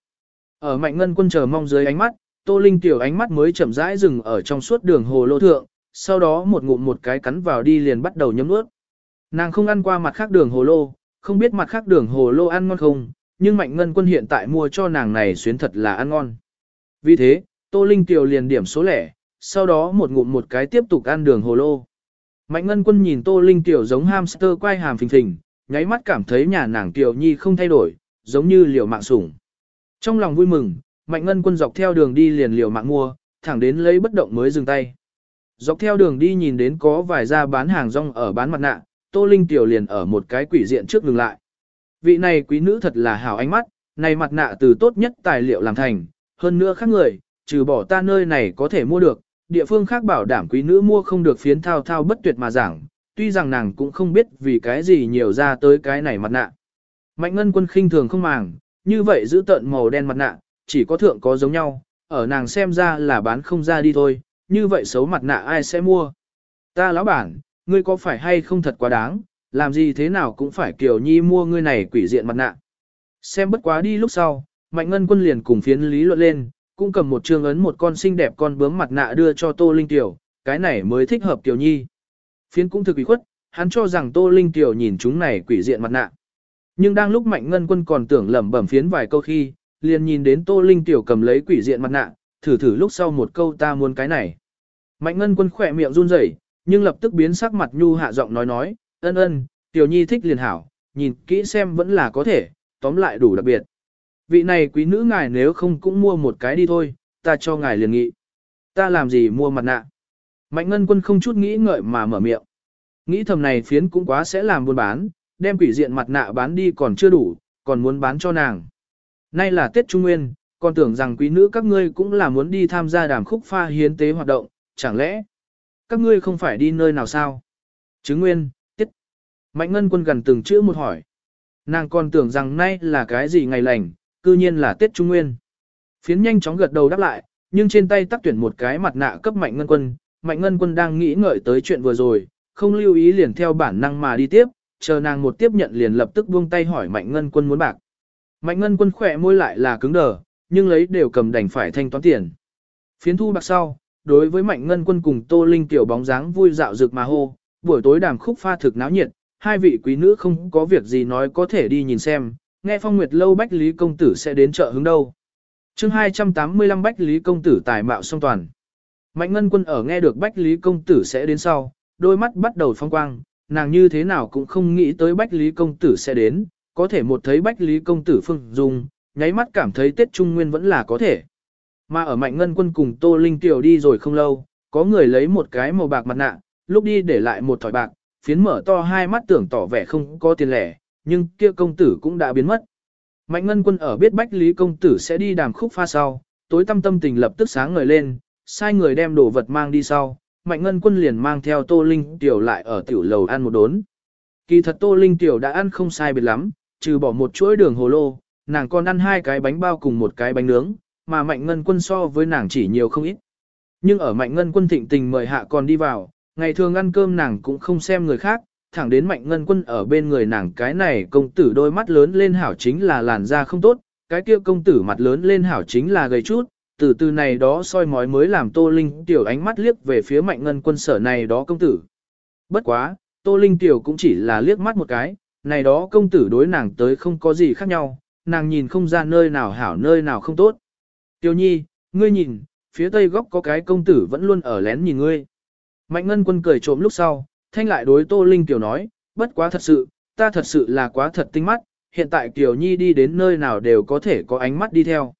S1: Ở Mạnh Ngân Quân chờ mong dưới ánh mắt, Tô Linh Tiểu ánh mắt mới chậm rãi dừng ở trong suốt đường hồ lô thượng, sau đó một ngụm một cái cắn vào đi liền bắt đầu nhấm nuốt. Nàng không ăn qua mặt khác đường hồ lô, không biết mặt khác đường hồ lô ăn ngon không, nhưng Mạnh Ngân Quân hiện tại mua cho nàng này xuyến thật là ăn ngon. Vì thế, Tô Linh Tiểu liền điểm số lẻ, sau đó một ngụm một cái tiếp tục ăn đường hồ lô. Mạnh Ngân Quân nhìn Tô Linh Tiểu giống hamster quay hàm phình phình, nháy mắt cảm thấy nhà nàng Tiểu Nhi không thay đổi, giống như liều mạng sủng. Trong lòng vui mừng, Mạnh Ngân Quân dọc theo đường đi liền liều mạng mua, thẳng đến lấy bất động mới dừng tay. Dọc theo đường đi nhìn đến có vài gia bán hàng rong ở bán mặt nạ, Tô Linh Tiểu liền ở một cái quỷ diện trước dừng lại. Vị này quý nữ thật là hảo ánh mắt, này mặt nạ từ tốt nhất tài liệu làm thành, hơn nữa khác người, trừ bỏ ta nơi này có thể mua được, địa phương khác bảo đảm quý nữ mua không được phiến thao thao bất tuyệt mà giảng, tuy rằng nàng cũng không biết vì cái gì nhiều ra tới cái này mặt nạ. Mạnh ngân quân khinh thường không màng, như vậy giữ tận màu đen mặt nạ, chỉ có thượng có giống nhau, ở nàng xem ra là bán không ra đi thôi, như vậy xấu mặt nạ ai sẽ mua. Ta lão bản, ngươi có phải hay không thật quá đáng, làm gì thế nào cũng phải kiểu nhi mua ngươi này quỷ diện mặt nạ. Xem bất quá đi lúc sau, mạnh ngân quân liền cùng phiến lý luận lên, cũng cầm một trương ấn một con xinh đẹp con bướm mặt nạ đưa cho Tô Linh Tiểu, cái này mới thích hợp Tiểu Nhi. Phiến cũng thực ủy khuất, hắn cho rằng Tô Linh Tiểu nhìn chúng này quỷ diện mặt nạ. Nhưng đang lúc Mạnh Ngân Quân còn tưởng lẩm bẩm phiến vài câu khi, liền nhìn đến Tô Linh Tiểu cầm lấy quỷ diện mặt nạ, thử thử lúc sau một câu ta muốn cái này. Mạnh Ngân Quân khỏe miệng run rẩy, nhưng lập tức biến sắc mặt nhu hạ giọng nói nói, ân ân, Tiểu Nhi thích liền hảo, nhìn kỹ xem vẫn là có thể, tóm lại đủ đặc biệt. Vị này quý nữ ngài nếu không cũng mua một cái đi thôi, ta cho ngài liền nghị. Ta làm gì mua mặt nạ? Mạnh ngân quân không chút nghĩ ngợi mà mở miệng. Nghĩ thầm này phiến cũng quá sẽ làm buôn bán, đem quỷ diện mặt nạ bán đi còn chưa đủ, còn muốn bán cho nàng. Nay là Tết Trung Nguyên, còn tưởng rằng quý nữ các ngươi cũng là muốn đi tham gia đàm khúc pha hiến tế hoạt động, chẳng lẽ các ngươi không phải đi nơi nào sao? Chứng Nguyên, Tiết. Mạnh ngân quân gần từng chữ một hỏi. Nàng còn tưởng rằng nay là cái gì ngày lành, cư nhiên là Tết Trung Nguyên. Phiến nhanh chóng gật đầu đáp lại, nhưng trên tay tắc tuyển một cái mặt nạ cấp Mạnh Ngân Quân, Mạnh Ngân Quân đang nghĩ ngợi tới chuyện vừa rồi, không lưu ý liền theo bản năng mà đi tiếp, chờ nàng một tiếp nhận liền lập tức buông tay hỏi Mạnh Ngân Quân muốn bạc. Mạnh Ngân Quân khỏe môi lại là cứng đờ, nhưng lấy đều cầm đành phải thanh toán tiền. Phiến thu bạc sau, đối với Mạnh Ngân Quân cùng Tô Linh tiểu bóng dáng vui dạo rực mà hô, buổi tối đàm khúc pha thực náo nhiệt, hai vị quý nữ không có việc gì nói có thể đi nhìn xem, nghe phong nguyệt lâu Bách Lý Công Tử sẽ đến chợ hướng đâu. chương 285 Bách Lý Công Tử tài mạo song toàn. Mạnh Ngân Quân ở nghe được Bách Lý Công Tử sẽ đến sau, đôi mắt bắt đầu phong quang, nàng như thế nào cũng không nghĩ tới Bách Lý Công Tử sẽ đến, có thể một thấy Bách Lý Công Tử phương dung, nháy mắt cảm thấy Tết Trung Nguyên vẫn là có thể. Mà ở Mạnh Ngân Quân cùng Tô Linh Tiểu đi rồi không lâu, có người lấy một cái màu bạc mặt nạ, lúc đi để lại một thỏi bạc, phiến mở to hai mắt tưởng tỏ vẻ không có tiền lẻ, nhưng kia công tử cũng đã biến mất. Mạnh Ngân Quân ở biết Bách Lý công tử sẽ đi đàm khúc pha sau, tối tâm tâm tình lập tức sáng ngời lên, sai người đem đồ vật mang đi sau, Mạnh Ngân Quân liền mang theo Tô Linh Tiểu lại ở tiểu lầu ăn một đốn. Kỳ thật Tô Linh Tiểu đã ăn không sai biệt lắm, trừ bỏ một chuỗi đường hồ lô, nàng còn ăn hai cái bánh bao cùng một cái bánh nướng, mà Mạnh Ngân Quân so với nàng chỉ nhiều không ít. Nhưng ở Mạnh Ngân Quân thịnh tình mời hạ còn đi vào, ngày thường ăn cơm nàng cũng không xem người khác, thẳng đến Mạnh Ngân Quân ở bên người nàng cái này công tử đôi mắt lớn lên hảo chính là làn da không tốt, cái kia công tử mặt lớn lên hảo chính là gầy chút, từ từ này đó soi mói mới làm Tô Linh tiểu ánh mắt liếc về phía Mạnh Ngân Quân sở này đó công tử. Bất quá, Tô Linh tiểu cũng chỉ là liếc mắt một cái, này đó công tử đối nàng tới không có gì khác nhau, nàng nhìn không ra nơi nào hảo nơi nào không tốt. Tiểu nhi, ngươi nhìn, phía tây góc có cái công tử vẫn luôn ở lén nhìn ngươi. Mạnh ngân quân cười trộm lúc sau, thanh lại đối Tô Linh Tiểu nói, bất quá thật sự, ta thật sự là quá thật tinh mắt, hiện tại Tiểu Nhi đi đến nơi nào đều có thể có ánh mắt đi theo.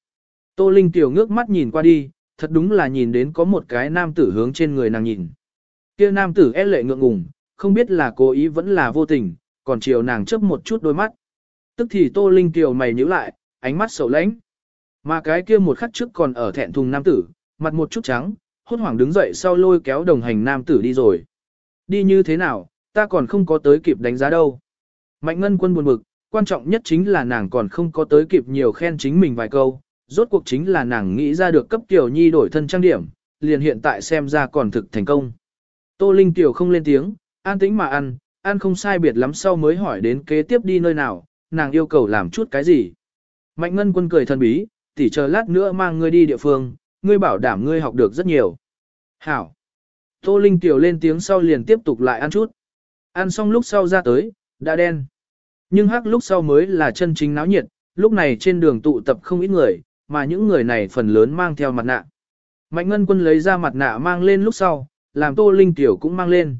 S1: Tô Linh Tiểu ngước mắt nhìn qua đi, thật đúng là nhìn đến có một cái nam tử hướng trên người nàng nhìn. Kia nam tử e lệ ngượng ngùng, không biết là cố ý vẫn là vô tình, còn chiều nàng chớp một chút đôi mắt. Tức thì Tô Linh Tiểu mày nhíu lại, ánh mắt sầu lãnh. Mà cái kia một khắc trước còn ở thẹn thùng nam tử, mặt một chút trắng, hốt hoảng đứng dậy sau lôi kéo đồng hành nam tử đi rồi. Đi như thế nào, ta còn không có tới kịp đánh giá đâu. Mạnh ngân quân buồn bực, quan trọng nhất chính là nàng còn không có tới kịp nhiều khen chính mình vài câu, rốt cuộc chính là nàng nghĩ ra được cấp tiểu nhi đổi thân trang điểm, liền hiện tại xem ra còn thực thành công. Tô Linh tiểu không lên tiếng, an tĩnh mà ăn, ăn không sai biệt lắm sau mới hỏi đến kế tiếp đi nơi nào, nàng yêu cầu làm chút cái gì. Mạnh ngân quân cười thần bí, tỉ chờ lát nữa mang ngươi đi địa phương, ngươi bảo đảm ngươi học được rất nhiều. Hảo. Tô Linh tiểu lên tiếng sau liền tiếp tục lại ăn chút. Ăn xong lúc sau ra tới, đã đen. Nhưng hắc lúc sau mới là chân chính náo nhiệt, lúc này trên đường tụ tập không ít người, mà những người này phần lớn mang theo mặt nạ. Mạnh Ngân Quân lấy ra mặt nạ mang lên lúc sau, làm Tô Linh Tiểu cũng mang lên.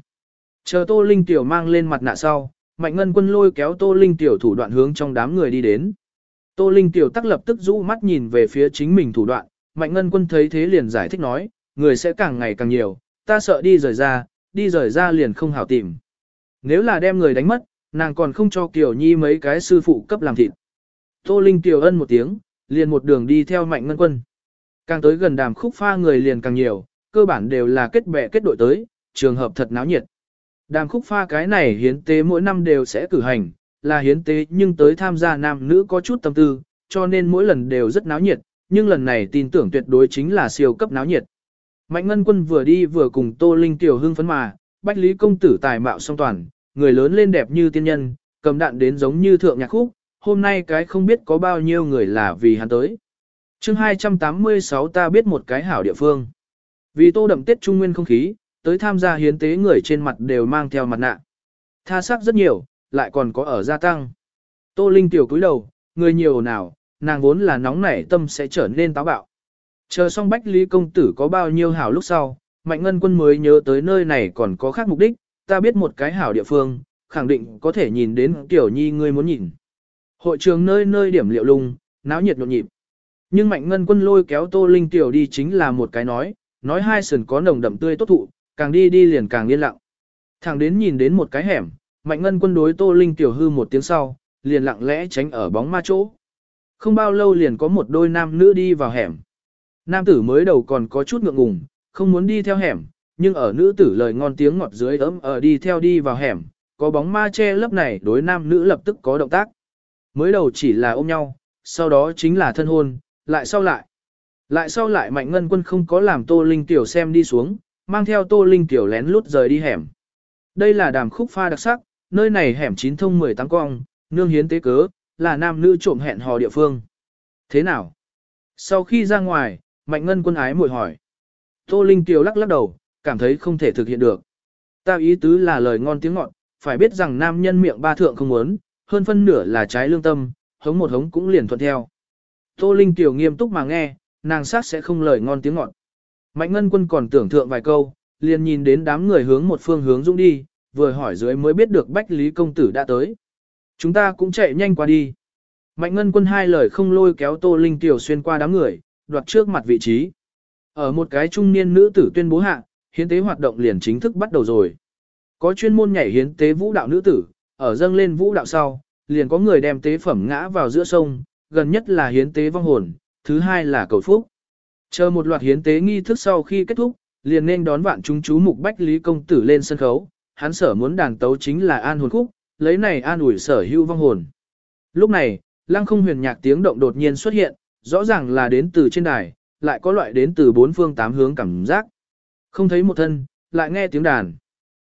S1: Chờ Tô Linh Tiểu mang lên mặt nạ sau, Mạnh Ngân Quân lôi kéo Tô Linh Tiểu thủ đoạn hướng trong đám người đi đến. Tô Linh Tiểu tắc lập tức rũ mắt nhìn về phía chính mình thủ đoạn, Mạnh Ngân Quân thấy thế liền giải thích nói, người sẽ càng ngày càng nhiều, ta sợ đi rời ra, đi rời ra liền không hảo tìm. Nếu là đem người đánh mất, nàng còn không cho Kiều Nhi mấy cái sư phụ cấp làm thịt. Tô Linh Tiểu ân một tiếng, liền một đường đi theo Mạnh Ngân Quân. Càng tới gần đàm khúc pha người liền càng nhiều, cơ bản đều là kết bè kết đội tới, trường hợp thật náo nhiệt. Đàm khúc pha cái này hiến tế mỗi năm đều sẽ cử hành, là hiến tế nhưng tới tham gia nam nữ có chút tâm tư, cho nên mỗi lần đều rất náo nhiệt, nhưng lần này tin tưởng tuyệt đối chính là siêu cấp náo nhiệt. Mạnh Ngân Quân vừa đi vừa cùng Tô Linh tiểu hưng phấn mà, Bách Lý công tử tài mạo song toàn, người lớn lên đẹp như tiên nhân, cầm đạn đến giống như thượng nhạc khúc, hôm nay cái không biết có bao nhiêu người là vì hắn tới. Chương 286 ta biết một cái hảo địa phương. Vì tô đậm Tết Trung Nguyên không khí, tới tham gia hiến tế người trên mặt đều mang theo mặt nạ. Tha sắc rất nhiều, lại còn có ở gia tăng. Tô Linh tiểu cúi đầu, người nhiều nào, nàng vốn là nóng nảy tâm sẽ trở nên táo bạo. Chờ xong Bách Lý công tử có bao nhiêu hảo lúc sau, Mạnh Ngân quân mới nhớ tới nơi này còn có khác mục đích, ta biết một cái hảo địa phương, khẳng định có thể nhìn đến tiểu nhi ngươi muốn nhìn. Hội trường nơi nơi điểm liệu lung, náo nhiệt nhộn nhịp. Nhưng Mạnh Ngân quân lôi kéo Tô Linh tiểu đi chính là một cái nói, nói hai sườn có nồng đậm tươi tốt thụ, càng đi đi liền càng yên lặng. Thẳng đến nhìn đến một cái hẻm, Mạnh Ngân quân đối Tô Linh tiểu hư một tiếng sau, liền lặng lẽ tránh ở bóng ma chỗ. Không bao lâu liền có một đôi nam nữ đi vào hẻm. Nam tử mới đầu còn có chút ngượng ngùng, không muốn đi theo hẻm, nhưng ở nữ tử lời ngon tiếng ngọt dưới ấm ở đi theo đi vào hẻm, có bóng ma che lớp này đối nam nữ lập tức có động tác. Mới đầu chỉ là ôm nhau, sau đó chính là thân hôn, lại sau lại. Lại sau lại mạnh ngân quân không có làm tô linh tiểu xem đi xuống, mang theo tô linh tiểu lén lút rời đi hẻm. Đây là đàm khúc pha đặc sắc, nơi này hẻm chín thông 18 cong, nương hiến tế cớ, là nam nữ trộm hẹn hò địa phương. Thế nào? Sau khi ra ngoài, Mạnh Ngân quân ái muội hỏi. Tô Linh Kiều lắc lắc đầu, cảm thấy không thể thực hiện được. Ta ý tứ là lời ngon tiếng ngọt, phải biết rằng nam nhân miệng ba thượng không muốn, hơn phân nửa là trái lương tâm, hống một hống cũng liền thuận theo. Tô Linh Kiều nghiêm túc mà nghe, nàng sát sẽ không lời ngon tiếng ngọt. Mạnh Ngân quân còn tưởng thượng vài câu, liền nhìn đến đám người hướng một phương hướng dũng đi, vừa hỏi dưới mới biết được Bách Lý Công Tử đã tới. Chúng ta cũng chạy nhanh qua đi. Mạnh Ngân Quân hai lời không lôi kéo Tô Linh Tiểu xuyên qua đám người, đoạt trước mặt vị trí. Ở một cái trung niên nữ tử tuyên bố hạ, hiến tế hoạt động liền chính thức bắt đầu rồi. Có chuyên môn nhảy hiến tế vũ đạo nữ tử, ở dâng lên vũ đạo sau, liền có người đem tế phẩm ngã vào giữa sông, gần nhất là hiến tế vong hồn, thứ hai là cầu phúc. Chờ một loạt hiến tế nghi thức sau khi kết thúc, liền nên đón vạn chúng chú mục Bách Lý Công Tử lên sân khấu, hắn sở muốn đàn tấu chính là an hồn khúc, lấy này an ủi sở hưu vong hồn. Lúc này, lăng không huyền nhạc tiếng động đột nhiên xuất hiện, rõ ràng là đến từ trên đài, lại có loại đến từ bốn phương tám hướng cảm giác. Không thấy một thân, lại nghe tiếng đàn.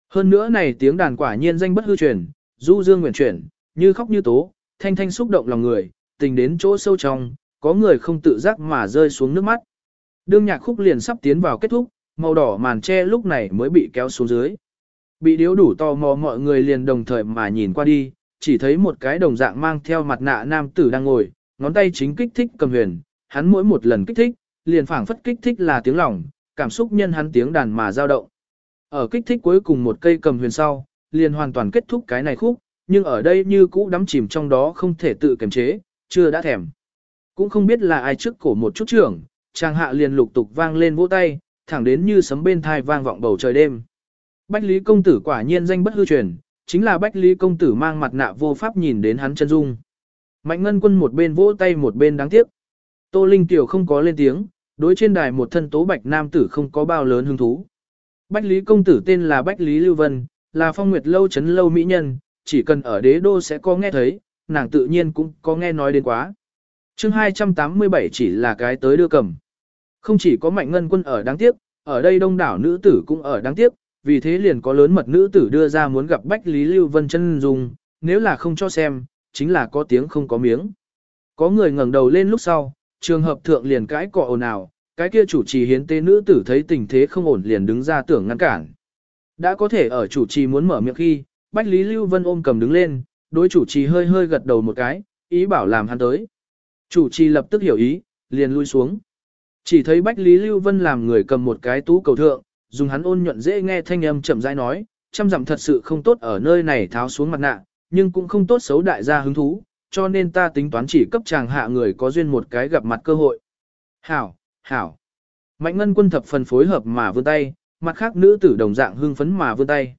S1: Hơn nữa này tiếng đàn quả nhiên danh bất hư truyền, du dương nguyện chuyển, như khóc như tố, thanh thanh xúc động lòng người, tình đến chỗ sâu trong, có người không tự giác mà rơi xuống nước mắt. Đương nhạc khúc liền sắp tiến vào kết thúc, màu đỏ màn che lúc này mới bị kéo xuống dưới. Bị điếu đủ to mò mọi người liền đồng thời mà nhìn qua đi, chỉ thấy một cái đồng dạng mang theo mặt nạ nam tử đang ngồi, ngón tay chính kích thích cầm huyền, hắn mỗi một lần kích thích, liền phảng phất kích thích là tiếng lòng, cảm xúc nhân hắn tiếng đàn mà dao động. Ở kích thích cuối cùng một cây cầm huyền sau, liền hoàn toàn kết thúc cái này khúc, nhưng ở đây như cũ đắm chìm trong đó không thể tự kiềm chế, chưa đã thèm. Cũng không biết là ai trước cổ một chút trưởng, chàng hạ liền lục tục vang lên vỗ tay, thẳng đến như sấm bên thai vang vọng bầu trời đêm. Bách Lý Công Tử quả nhiên danh bất hư truyền, chính là Bách Lý Công Tử mang mặt nạ vô pháp nhìn đến hắn chân dung. Mạnh Ngân Quân một bên vỗ tay một bên đáng tiếc. Tô Linh Tiểu không có lên tiếng, đối trên đài một thân tố bạch nam tử không có bao lớn hứng thú. Bách Lý Công Tử tên là Bách Lý Lưu Vân, là phong nguyệt lâu chấn lâu mỹ nhân, chỉ cần ở đế đô sẽ có nghe thấy, nàng tự nhiên cũng có nghe nói đến quá. chương 287 chỉ là cái tới đưa cầm. Không chỉ có mạnh ngân quân ở đáng tiếc, ở đây đông đảo nữ tử cũng ở đáng tiếc, vì thế liền có lớn mật nữ tử đưa ra muốn gặp Bách Lý Lưu Vân chân dùng, nếu là không cho xem, chính là có tiếng không có miếng. Có người ngẩng đầu lên lúc sau, trường hợp thượng liền cãi cọ ồn ào, cái kia chủ trì hiến tế nữ tử thấy tình thế không ổn liền đứng ra tưởng ngăn cản. Đã có thể ở chủ trì muốn mở miệng khi, Bách Lý Lưu Vân ôm cầm đứng lên, đối chủ trì hơi hơi gật đầu một cái, ý bảo làm hắn tới. Chủ trì lập tức hiểu ý, liền lui xuống. Chỉ thấy Bách Lý Lưu Vân làm người cầm một cái tú cầu thượng, dùng hắn ôn nhuận dễ nghe thanh âm chậm rãi nói, chăm dặm thật sự không tốt ở nơi này tháo xuống mặt nạ, nhưng cũng không tốt xấu đại gia hứng thú, cho nên ta tính toán chỉ cấp chàng hạ người có duyên một cái gặp mặt cơ hội. Hảo, hảo. Mạnh ngân quân thập phần phối hợp mà vươn tay, mặt khác nữ tử đồng dạng hưng phấn mà vươn tay.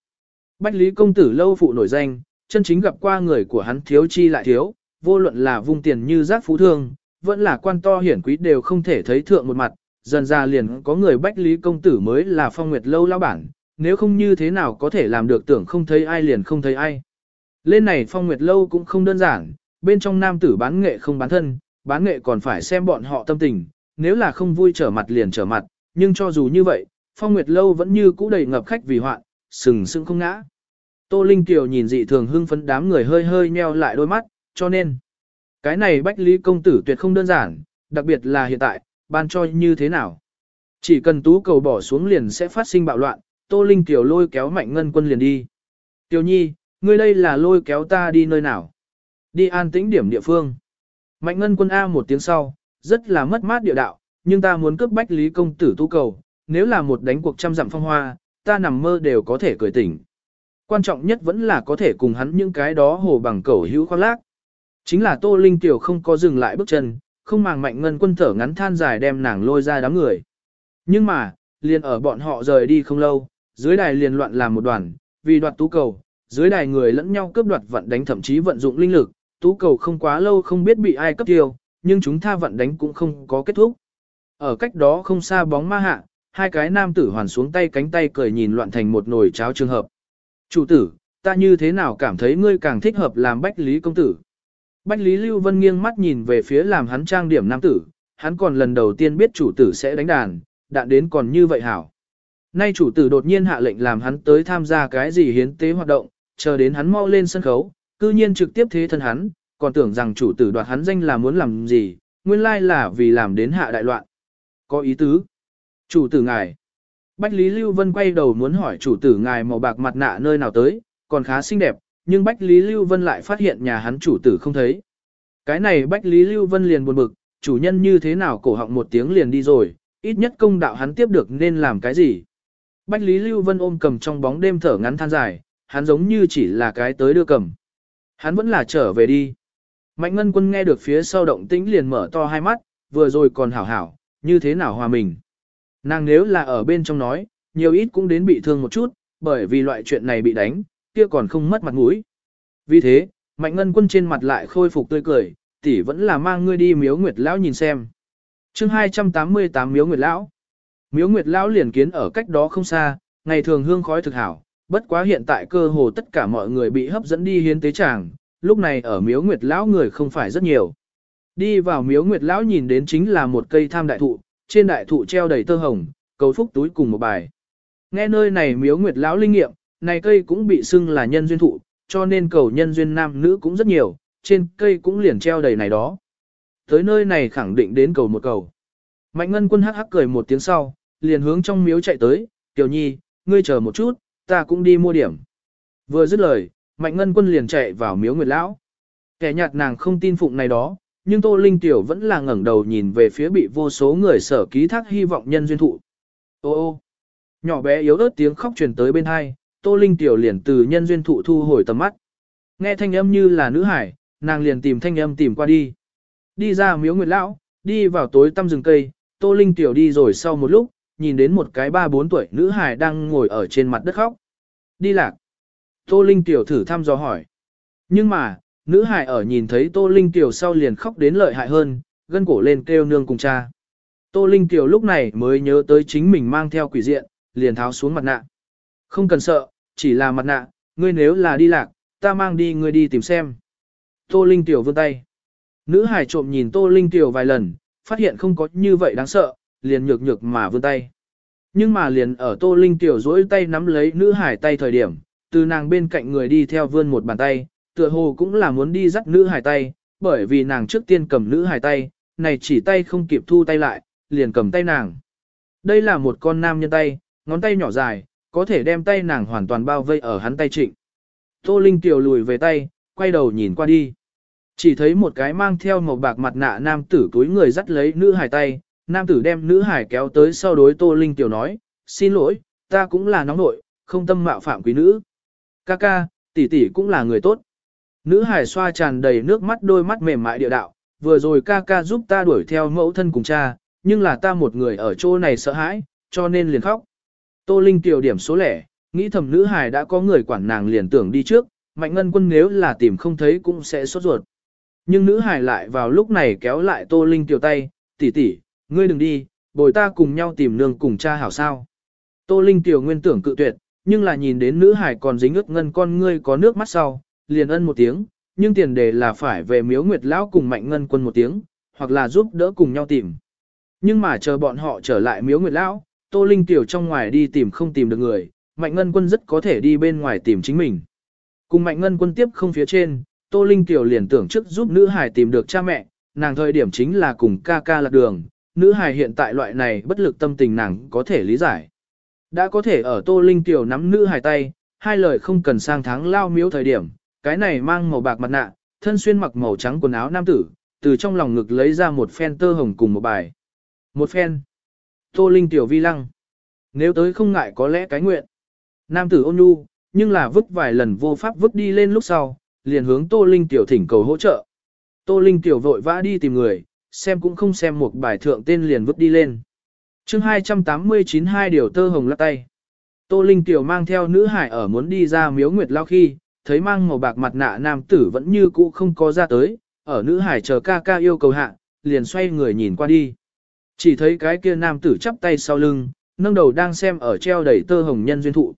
S1: Bách Lý công tử lâu phụ nổi danh, chân chính gặp qua người của hắn thiếu chi lại thiếu, vô luận là vung tiền như giác phú thương, vẫn là quan to hiển quý đều không thể thấy thượng một mặt, dần ra liền có người Bách Lý công tử mới là phong nguyệt lâu lao bản, nếu không như thế nào có thể làm được tưởng không thấy ai liền không thấy ai. Lên này phong nguyệt lâu cũng không đơn giản, bên trong nam tử bán nghệ không bán thân, bán nghệ còn phải xem bọn họ tâm tình, nếu là không vui trở mặt liền trở mặt, nhưng cho dù như vậy, phong nguyệt lâu vẫn như cũ đầy ngập khách vì hoạn, sừng sững không ngã. Tô Linh Kiều nhìn dị thường hưng phấn đám người hơi hơi nheo lại đôi mắt, cho nên, cái này Bách Lý công tử tuyệt không đơn giản, đặc biệt là hiện tại, ban cho như thế nào. Chỉ cần tú cầu bỏ xuống liền sẽ phát sinh bạo loạn, Tô Linh Kiều lôi kéo mạnh ngân quân liền đi. Tiểu nhi, ngươi đây là lôi kéo ta đi nơi nào? Đi an tĩnh điểm địa phương. Mạnh ngân quân A một tiếng sau, rất là mất mát địa đạo, nhưng ta muốn cướp bách lý công tử tu cầu, nếu là một đánh cuộc trăm dặm phong hoa, ta nằm mơ đều có thể cười tỉnh. Quan trọng nhất vẫn là có thể cùng hắn những cái đó hồ bằng cẩu hữu khoác lác. Chính là Tô Linh Tiểu không có dừng lại bước chân, không màng mạnh ngân quân thở ngắn than dài đem nàng lôi ra đám người. Nhưng mà, liền ở bọn họ rời đi không lâu, dưới đài liền loạn làm một đoàn, vì đoạt tú cầu, dưới đài người lẫn nhau cướp đoạt vận đánh thậm chí vận dụng linh lực, tú cầu không quá lâu không biết bị ai cấp tiêu, nhưng chúng tha vận đánh cũng không có kết thúc. Ở cách đó không xa bóng ma hạ, hai cái nam tử hoàn xuống tay cánh tay cười nhìn loạn thành một nồi cháo trường hợp. Chủ tử, ta như thế nào cảm thấy ngươi càng thích hợp làm bách lý công tử. Bách lý Lưu Vân nghiêng mắt nhìn về phía làm hắn trang điểm nam tử, hắn còn lần đầu tiên biết chủ tử sẽ đánh đàn, đạn đến còn như vậy hảo. Nay chủ tử đột nhiên hạ lệnh làm hắn tới tham gia cái gì hiến tế hoạt động, chờ đến hắn mau lên sân khấu, cư nhiên trực tiếp thế thân hắn, còn tưởng rằng chủ tử đoạt hắn danh là muốn làm gì, nguyên lai là vì làm đến hạ đại loạn. Có ý tứ. Chủ tử ngài. Bách Lý Lưu Vân quay đầu muốn hỏi chủ tử ngài màu bạc mặt nạ nơi nào tới, còn khá xinh đẹp, nhưng Bách Lý Lưu Vân lại phát hiện nhà hắn chủ tử không thấy. Cái này Bách Lý Lưu Vân liền buồn bực, chủ nhân như thế nào cổ họng một tiếng liền đi rồi, ít nhất công đạo hắn tiếp được nên làm cái gì. Bách Lý Lưu Vân ôm cầm trong bóng đêm thở ngắn than dài, hắn giống như chỉ là cái tới đưa cầm. Hắn vẫn là trở về đi. Mạnh ngân quân nghe được phía sau động tĩnh liền mở to hai mắt, vừa rồi còn hảo hảo, như thế nào hòa mình. Nàng nếu là ở bên trong nói, nhiều ít cũng đến bị thương một chút, bởi vì loại chuyện này bị đánh, kia còn không mất mặt mũi. Vì thế, mạnh ngân quân trên mặt lại khôi phục tươi cười, tỷ vẫn là mang ngươi đi miếu nguyệt lão nhìn xem. chương 288 miếu nguyệt lão. Miếu nguyệt lão liền kiến ở cách đó không xa, ngày thường hương khói thực hảo, bất quá hiện tại cơ hồ tất cả mọi người bị hấp dẫn đi hiến tế tràng, lúc này ở miếu nguyệt lão người không phải rất nhiều. Đi vào miếu nguyệt lão nhìn đến chính là một cây tham đại thụ, trên đại thụ treo đầy tơ hồng, cầu phúc túi cùng một bài. Nghe nơi này miếu nguyệt lão linh nghiệm, này cây cũng bị xưng là nhân duyên thụ, cho nên cầu nhân duyên nam nữ cũng rất nhiều, trên cây cũng liền treo đầy này đó. Tới nơi này khẳng định đến cầu một cầu. Mạnh ngân quân hắc hắc cười một tiếng sau, liền hướng trong miếu chạy tới, tiểu nhi, ngươi chờ một chút, ta cũng đi mua điểm. Vừa dứt lời, mạnh ngân quân liền chạy vào miếu nguyệt lão. Kẻ nhạt nàng không tin phụng này đó, nhưng Tô Linh Tiểu vẫn là ngẩng đầu nhìn về phía bị vô số người sở ký thác hy vọng nhân duyên thụ. Ô ô, nhỏ bé yếu ớt tiếng khóc truyền tới bên hai, Tô Linh Tiểu liền từ nhân duyên thụ thu hồi tầm mắt. Nghe thanh âm như là nữ hải, nàng liền tìm thanh âm tìm qua đi. Đi ra miếu nguyệt lão, đi vào tối tăm rừng cây, Tô Linh Tiểu đi rồi sau một lúc, nhìn đến một cái ba bốn tuổi nữ hải đang ngồi ở trên mặt đất khóc. Đi lạc. Tô Linh Tiểu thử thăm dò hỏi. Nhưng mà, nữ hải ở nhìn thấy Tô Linh Tiểu sau liền khóc đến lợi hại hơn, gân cổ lên kêu nương cùng cha. Tô Linh Tiểu lúc này mới nhớ tới chính mình mang theo quỷ diện, liền tháo xuống mặt nạ. Không cần sợ, chỉ là mặt nạ, ngươi nếu là đi lạc, ta mang đi ngươi đi tìm xem. Tô Linh Tiểu vươn tay. Nữ hải trộm nhìn Tô Linh Tiểu vài lần, phát hiện không có như vậy đáng sợ, liền nhược nhược mà vươn tay. Nhưng mà liền ở Tô Linh Tiểu duỗi tay nắm lấy nữ hải tay thời điểm, từ nàng bên cạnh người đi theo vươn một bàn tay, tựa hồ cũng là muốn đi dắt nữ hải tay, bởi vì nàng trước tiên cầm nữ hải tay, này chỉ tay không kịp thu tay lại, liền cầm tay nàng. Đây là một con nam nhân tay, ngón tay nhỏ dài, có thể đem tay nàng hoàn toàn bao vây ở hắn tay trịnh. Tô Linh Tiểu lùi về tay, quay đầu nhìn qua đi. Chỉ thấy một cái mang theo màu bạc mặt nạ nam tử túi người dắt lấy nữ hải tay, nam tử đem nữ hải kéo tới sau đối Tô Linh Tiểu nói, xin lỗi, ta cũng là nóng nội, không tâm mạo phạm quý nữ. Ca ca, tỷ tỷ cũng là người tốt. Nữ hải xoa tràn đầy nước mắt đôi mắt mềm mại địa đạo, vừa rồi ca ca giúp ta đuổi theo mẫu thân cùng cha, nhưng là ta một người ở chỗ này sợ hãi, cho nên liền khóc. Tô Linh tiểu điểm số lẻ, nghĩ thầm nữ hải đã có người quản nàng liền tưởng đi trước, mạnh ngân quân nếu là tìm không thấy cũng sẽ sốt ruột. Nhưng nữ hải lại vào lúc này kéo lại Tô Linh tiểu tay, tỷ tỷ, ngươi đừng đi, bồi ta cùng nhau tìm nương cùng cha hảo sao. Tô Linh tiểu nguyên tưởng cự tuyệt, nhưng là nhìn đến nữ hải còn dính ướt ngân con ngươi có nước mắt sau, liền ân một tiếng, nhưng tiền đề là phải về miếu nguyệt lão cùng mạnh ngân quân một tiếng, hoặc là giúp đỡ cùng nhau tìm. Nhưng mà chờ bọn họ trở lại miếu nguyệt lão, Tô Linh tiểu trong ngoài đi tìm không tìm được người, mạnh ngân quân rất có thể đi bên ngoài tìm chính mình. Cùng mạnh ngân quân tiếp không phía trên, Tô Linh tiểu liền tưởng trước giúp nữ hải tìm được cha mẹ, nàng thời điểm chính là cùng ca ca lạc đường, nữ hài hiện tại loại này bất lực tâm tình nàng có thể lý giải. Đã có thể ở Tô Linh tiểu nắm nữ hài tay, hai lời không cần sang tháng lao miếu thời điểm, cái này mang màu bạc mặt nạ, thân xuyên mặc màu trắng quần áo nam tử, từ trong lòng ngực lấy ra một phen tơ hồng cùng một bài. Một phen. Tô Linh tiểu vi lăng. Nếu tới không ngại có lẽ cái nguyện. Nam tử ôn nhu, nhưng là vứt vài lần vô pháp vứt đi lên lúc sau, liền hướng Tô Linh tiểu thỉnh cầu hỗ trợ. Tô Linh tiểu vội vã đi tìm người, xem cũng không xem một bài thượng tên liền vứt đi lên. chương 289 hai điều tơ hồng lắc tay. Tô Linh tiểu mang theo nữ hải ở muốn đi ra miếu nguyệt lao khi, thấy mang màu bạc mặt nạ nam tử vẫn như cũ không có ra tới, ở nữ hải chờ ca ca yêu cầu hạ, liền xoay người nhìn qua đi. Chỉ thấy cái kia nam tử chắp tay sau lưng, nâng đầu đang xem ở treo đầy tơ hồng nhân duyên thụ.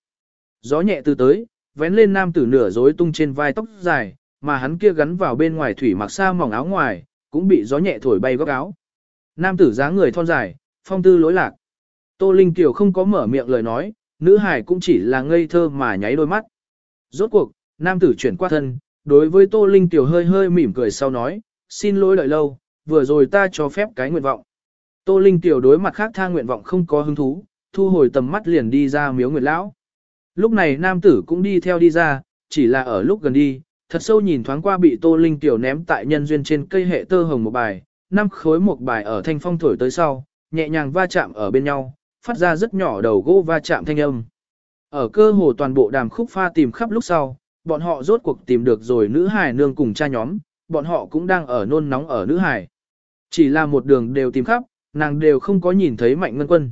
S1: Gió nhẹ từ tới, vén lên nam tử nửa rối tung trên vai tóc dài, mà hắn kia gắn vào bên ngoài thủy mặc xa mỏng áo ngoài, cũng bị gió nhẹ thổi bay góc áo. Nam tử dáng người thon dài, phong tư lối lạc. Tô Linh Tiểu không có mở miệng lời nói, nữ hải cũng chỉ là ngây thơ mà nháy đôi mắt. Rốt cuộc, nam tử chuyển qua thân, đối với Tô Linh Tiểu hơi hơi mỉm cười sau nói, xin lỗi đợi lâu, vừa rồi ta cho phép cái nguyện vọng. Tô Linh Tiểu đối mặt khác tha nguyện vọng không có hứng thú, thu hồi tầm mắt liền đi ra miếu nguyệt lão. Lúc này nam tử cũng đi theo đi ra, chỉ là ở lúc gần đi, thật sâu nhìn thoáng qua bị Tô Linh Tiểu ném tại nhân duyên trên cây hệ tơ hồng một bài, năm khối một bài ở thanh phong thổi tới sau, nhẹ nhàng va chạm ở bên nhau, phát ra rất nhỏ đầu gỗ va chạm thanh âm. Ở cơ hồ toàn bộ đàm khúc pha tìm khắp lúc sau, bọn họ rốt cuộc tìm được rồi nữ hài nương cùng cha nhóm, bọn họ cũng đang ở nôn nóng ở nữ hải. Chỉ là một đường đều tìm khắp, nàng đều không có nhìn thấy mạnh ngân quân.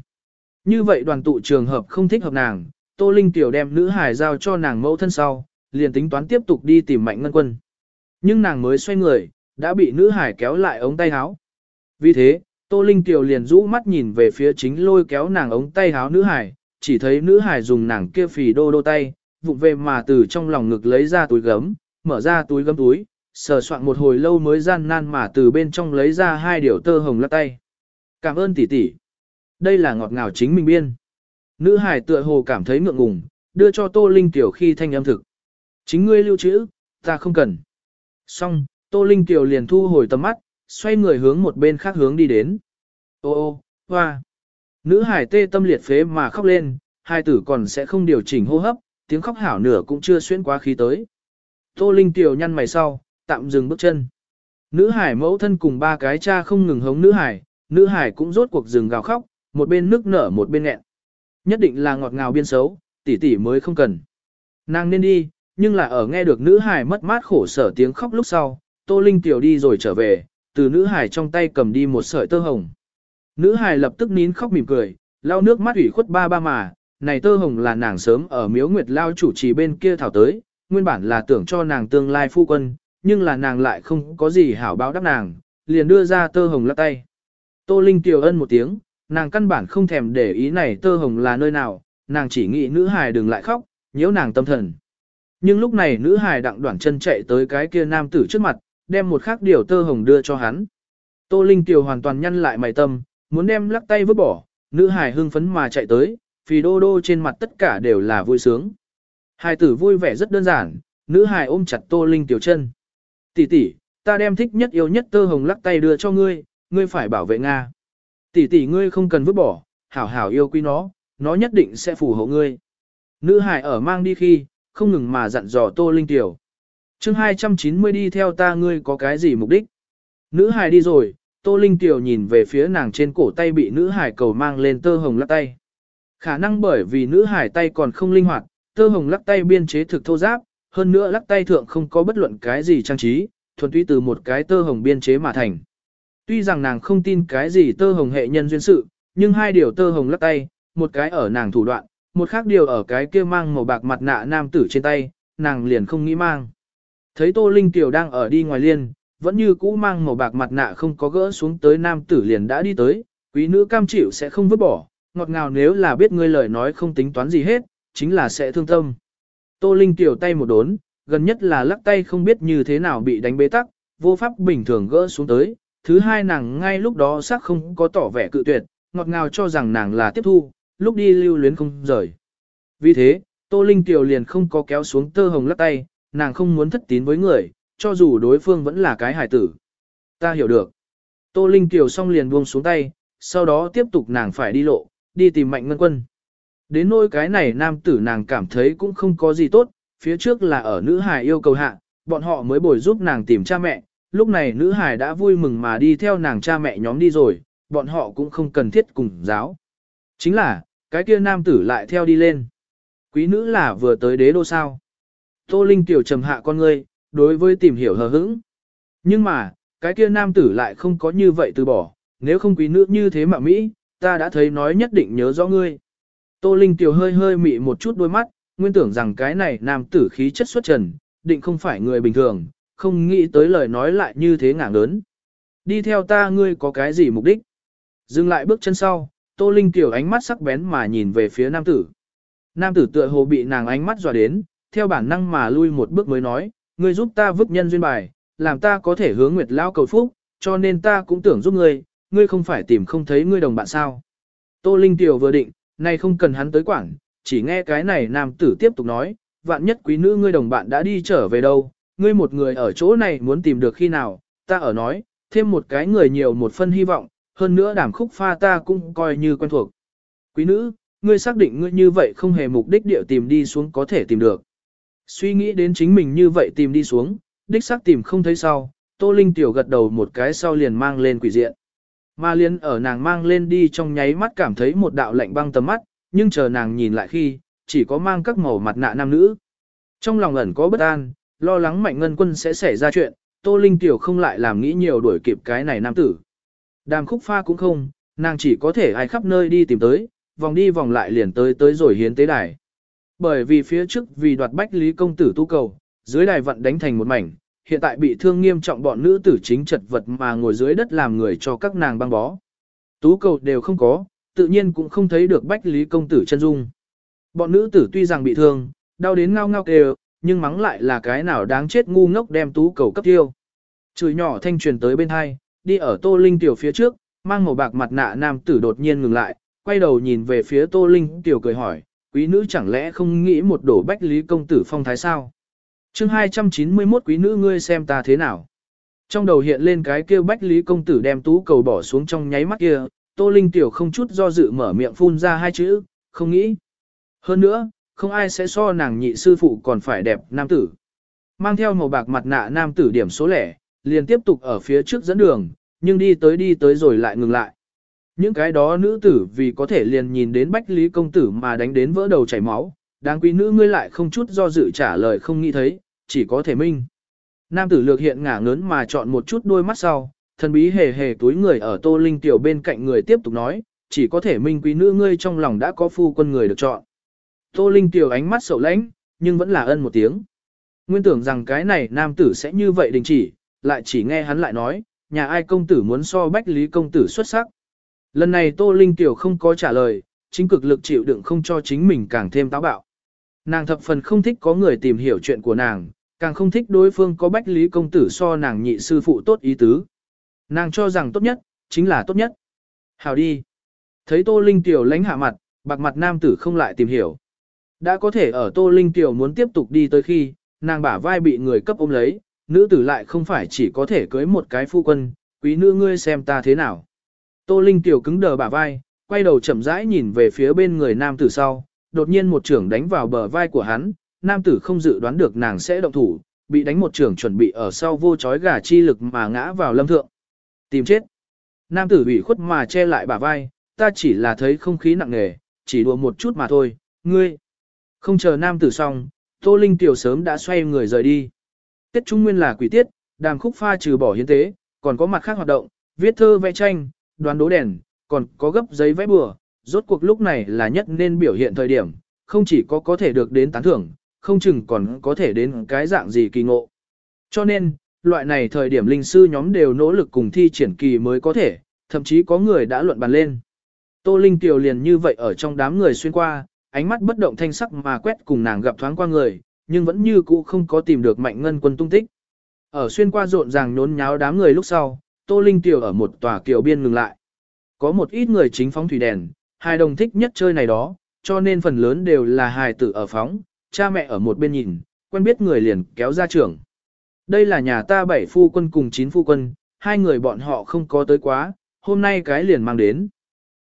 S1: Như vậy đoàn tụ trường hợp không thích hợp nàng, Tô Linh tiểu đem nữ hải giao cho nàng mẫu thân sau, liền tính toán tiếp tục đi tìm mạnh ngân quân. Nhưng nàng mới xoay người, đã bị nữ hải kéo lại ống tay áo. Vì thế, Tô Linh tiểu liền rũ mắt nhìn về phía chính lôi kéo nàng ống tay áo nữ hải, chỉ thấy nữ hải dùng nàng kia phì đô đô tay, vụng về mà từ trong lòng ngực lấy ra túi gấm, mở ra túi gấm túi, sờ soạn một hồi lâu mới gian nan mà từ bên trong lấy ra hai điều tơ hồng lắc tay. Cảm ơn tỷ tỷ. Đây là ngọt ngào chính mình biên. Nữ hải tựa hồ cảm thấy ngượng ngùng, đưa cho Tô Linh Tiểu khi thanh âm thực. Chính ngươi lưu trữ, ta không cần. Xong, Tô Linh Kiều liền thu hồi tầm mắt, xoay người hướng một bên khác hướng đi đến. Ô ô, hoa. Nữ hải tê tâm liệt phế mà khóc lên, hai tử còn sẽ không điều chỉnh hô hấp, tiếng khóc hảo nửa cũng chưa xuyên quá khí tới. Tô Linh Kiều nhăn mày sau, tạm dừng bước chân. Nữ hải mẫu thân cùng ba cái cha không ngừng hống nữ hải, nữ hải cũng rốt cuộc dừng gào khóc, một bên nước nở một bên nghẹn. Nhất định là ngọt ngào biên xấu, tỷ tỷ mới không cần. Nàng nên đi, nhưng là ở nghe được nữ hải mất mát khổ sở tiếng khóc lúc sau, Tô Linh tiểu đi rồi trở về, từ nữ hải trong tay cầm đi một sợi tơ hồng. Nữ hải lập tức nín khóc mỉm cười, lau nước mắt ủy khuất ba ba mà, này tơ hồng là nàng sớm ở miếu nguyệt lao chủ trì bên kia thảo tới, nguyên bản là tưởng cho nàng tương lai phu quân, nhưng là nàng lại không có gì hảo báo đáp nàng, liền đưa ra tơ hồng lắc tay. Tô Linh tiểu ân một tiếng, nàng căn bản không thèm để ý này tơ hồng là nơi nào, nàng chỉ nghĩ nữ hài đừng lại khóc, nhiễu nàng tâm thần. Nhưng lúc này nữ hài đặng đoạn chân chạy tới cái kia nam tử trước mặt, đem một khác điều tơ hồng đưa cho hắn. Tô Linh Tiểu hoàn toàn nhăn lại mày tâm, muốn đem lắc tay vứt bỏ, nữ hài hưng phấn mà chạy tới, phì đô đô trên mặt tất cả đều là vui sướng. Hài tử vui vẻ rất đơn giản, nữ hài ôm chặt Tô Linh Tiểu chân. Tỷ tỷ, ta đem thích nhất yêu nhất tơ hồng lắc tay đưa cho ngươi, ngươi phải bảo vệ Nga. Tỷ tỷ ngươi không cần vứt bỏ, hảo hảo yêu quý nó, nó nhất định sẽ phù hộ ngươi. Nữ hải ở mang đi khi, không ngừng mà dặn dò Tô Linh Tiểu. chương 290 đi theo ta ngươi có cái gì mục đích? Nữ hải đi rồi, Tô Linh Tiểu nhìn về phía nàng trên cổ tay bị nữ hải cầu mang lên tơ hồng lắc tay. Khả năng bởi vì nữ hải tay còn không linh hoạt, tơ hồng lắc tay biên chế thực thô giáp, hơn nữa lắc tay thượng không có bất luận cái gì trang trí, thuần túy từ một cái tơ hồng biên chế mà thành. Tuy rằng nàng không tin cái gì tơ hồng hệ nhân duyên sự, nhưng hai điều tơ hồng lắc tay, một cái ở nàng thủ đoạn, một khác điều ở cái kia mang màu bạc mặt nạ nam tử trên tay, nàng liền không nghĩ mang. Thấy Tô Linh Tiểu đang ở đi ngoài liên, vẫn như cũ mang màu bạc mặt nạ không có gỡ xuống tới nam tử liền đã đi tới, quý nữ cam chịu sẽ không vứt bỏ, ngọt ngào nếu là biết ngươi lời nói không tính toán gì hết, chính là sẽ thương tâm. Tô Linh Tiểu tay một đốn, gần nhất là lắc tay không biết như thế nào bị đánh bế tắc, vô pháp bình thường gỡ xuống tới, thứ hai nàng ngay lúc đó xác không có tỏ vẻ cự tuyệt, ngọt ngào cho rằng nàng là tiếp thu, lúc đi lưu luyến không rời. Vì thế, Tô Linh Tiểu liền không có kéo xuống tơ hồng lắc tay, nàng không muốn thất tín với người, cho dù đối phương vẫn là cái hải tử. Ta hiểu được. Tô Linh Tiểu xong liền buông xuống tay, sau đó tiếp tục nàng phải đi lộ, đi tìm mạnh ngân quân. Đến nỗi cái này nam tử nàng cảm thấy cũng không có gì tốt, phía trước là ở nữ hải yêu cầu hạ, bọn họ mới bồi giúp nàng tìm cha mẹ, lúc này nữ hải đã vui mừng mà đi theo nàng cha mẹ nhóm đi rồi, bọn họ cũng không cần thiết cùng giáo. Chính là, cái kia nam tử lại theo đi lên. Quý nữ là vừa tới đế đô sao. Tô Linh tiểu trầm hạ con ngươi, đối với tìm hiểu hờ hững. Nhưng mà, cái kia nam tử lại không có như vậy từ bỏ, nếu không quý nữ như thế mà Mỹ, ta đã thấy nói nhất định nhớ rõ ngươi. Tô Linh tiểu hơi hơi mị một chút đôi mắt, nguyên tưởng rằng cái này nam tử khí chất xuất trần, định không phải người bình thường, không nghĩ tới lời nói lại như thế ngảng lớn. Đi theo ta ngươi có cái gì mục đích? Dừng lại bước chân sau, Tô Linh tiểu ánh mắt sắc bén mà nhìn về phía nam tử. Nam tử tựa hồ bị nàng ánh mắt dọa đến, theo bản năng mà lui một bước mới nói, ngươi giúp ta vứt nhân duyên bài, làm ta có thể hướng Nguyệt Lao cầu phúc, cho nên ta cũng tưởng giúp ngươi, ngươi không phải tìm không thấy ngươi đồng bạn sao. Tô Linh tiểu vừa định, nay không cần hắn tới quảng, chỉ nghe cái này nam tử tiếp tục nói, vạn nhất quý nữ ngươi đồng bạn đã đi trở về đâu, ngươi một người ở chỗ này muốn tìm được khi nào, ta ở nói, thêm một cái người nhiều một phân hy vọng, hơn nữa đàm khúc pha ta cũng coi như quen thuộc. Quý nữ, ngươi xác định ngươi như vậy không hề mục đích điệu tìm đi xuống có thể tìm được. Suy nghĩ đến chính mình như vậy tìm đi xuống, đích xác tìm không thấy sau, Tô Linh tiểu gật đầu một cái sau liền mang lên quỷ diện. Ma liên ở nàng mang lên đi trong nháy mắt cảm thấy một đạo lạnh băng tầm mắt, nhưng chờ nàng nhìn lại khi, chỉ có mang các màu mặt nạ nam nữ. Trong lòng ẩn có bất an, lo lắng mạnh ngân quân sẽ xảy ra chuyện, Tô Linh Tiểu không lại làm nghĩ nhiều đuổi kịp cái này nam tử. Đàm khúc pha cũng không, nàng chỉ có thể ai khắp nơi đi tìm tới, vòng đi vòng lại liền tới tới rồi hiến tế đài. Bởi vì phía trước vì đoạt bách lý công tử tu cầu, dưới đài vận đánh thành một mảnh, hiện tại bị thương nghiêm trọng bọn nữ tử chính chật vật mà ngồi dưới đất làm người cho các nàng băng bó. Tú cầu đều không có, tự nhiên cũng không thấy được bách lý công tử chân dung. Bọn nữ tử tuy rằng bị thương, đau đến ngao ngao kêu, nhưng mắng lại là cái nào đáng chết ngu ngốc đem tú cầu cấp tiêu. Chửi nhỏ thanh truyền tới bên hai, đi ở tô linh tiểu phía trước, mang màu bạc mặt nạ nam tử đột nhiên ngừng lại, quay đầu nhìn về phía tô linh tiểu cười hỏi, quý nữ chẳng lẽ không nghĩ một đổ bách lý công tử phong thái sao? chương 291 quý nữ ngươi xem ta thế nào? Trong đầu hiện lên cái kêu bách lý công tử đem tú cầu bỏ xuống trong nháy mắt kia, tô linh tiểu không chút do dự mở miệng phun ra hai chữ, không nghĩ. Hơn nữa, không ai sẽ so nàng nhị sư phụ còn phải đẹp nam tử. Mang theo màu bạc mặt nạ nam tử điểm số lẻ, liền tiếp tục ở phía trước dẫn đường, nhưng đi tới đi tới rồi lại ngừng lại. Những cái đó nữ tử vì có thể liền nhìn đến bách lý công tử mà đánh đến vỡ đầu chảy máu, đáng quý nữ ngươi lại không chút do dự trả lời không nghĩ thấy, chỉ có thể minh. Nam tử lược hiện ngả ngớn mà chọn một chút đôi mắt sau, thần bí hề hề túi người ở tô linh tiểu bên cạnh người tiếp tục nói, chỉ có thể minh quý nữ ngươi trong lòng đã có phu quân người được chọn. Tô linh tiểu ánh mắt sầu lãnh, nhưng vẫn là ân một tiếng. Nguyên tưởng rằng cái này nam tử sẽ như vậy đình chỉ, lại chỉ nghe hắn lại nói, nhà ai công tử muốn so bách lý công tử xuất sắc. Lần này Tô Linh Tiểu không có trả lời, chính cực lực chịu đựng không cho chính mình càng thêm táo bạo. Nàng thập phần không thích có người tìm hiểu chuyện của nàng, càng không thích đối phương có bách lý công tử so nàng nhị sư phụ tốt ý tứ. Nàng cho rằng tốt nhất, chính là tốt nhất. Hào đi. Thấy Tô Linh Tiểu lánh hạ mặt, bạc mặt nam tử không lại tìm hiểu. Đã có thể ở Tô Linh Tiểu muốn tiếp tục đi tới khi, nàng bả vai bị người cấp ôm lấy, nữ tử lại không phải chỉ có thể cưới một cái phu quân, quý nữ ngươi xem ta thế nào. Tô Linh tiểu cứng đờ bả vai, quay đầu chậm rãi nhìn về phía bên người nam tử sau, đột nhiên một trưởng đánh vào bờ vai của hắn, nam tử không dự đoán được nàng sẽ động thủ, bị đánh một trưởng chuẩn bị ở sau vô chói gà chi lực mà ngã vào lâm thượng. Tìm chết. Nam tử bị khuất mà che lại bả vai, ta chỉ là thấy không khí nặng nề, chỉ đùa một chút mà thôi, ngươi. Không chờ nam tử xong, Tô Linh tiểu sớm đã xoay người rời đi. Tết Trung Nguyên là quỷ tiết, đàm khúc pha trừ bỏ hiến tế, còn có mặt khác hoạt động, viết thơ vẽ tranh, đoán đố đèn, còn có gấp giấy vẽ bừa, rốt cuộc lúc này là nhất nên biểu hiện thời điểm, không chỉ có có thể được đến tán thưởng, không chừng còn có thể đến cái dạng gì kỳ ngộ. Cho nên, loại này thời điểm linh sư nhóm đều nỗ lực cùng thi triển kỳ mới có thể, thậm chí có người đã luận bàn lên. Tô Linh Tiểu liền như vậy ở trong đám người xuyên qua, ánh mắt bất động thanh sắc mà quét cùng nàng gặp thoáng qua người, nhưng vẫn như cũ không có tìm được mạnh ngân quân tung tích. Ở xuyên qua rộn ràng nhốn nháo đám người lúc sau, Tô Linh Tiểu ở một tòa kiều biên ngừng lại. Có một ít người chính phóng thủy đèn, hai đồng thích nhất chơi này đó, cho nên phần lớn đều là hài tử ở phóng, cha mẹ ở một bên nhìn, quen biết người liền kéo ra trưởng Đây là nhà ta bảy phu quân cùng chín phu quân, hai người bọn họ không có tới quá, hôm nay cái liền mang đến.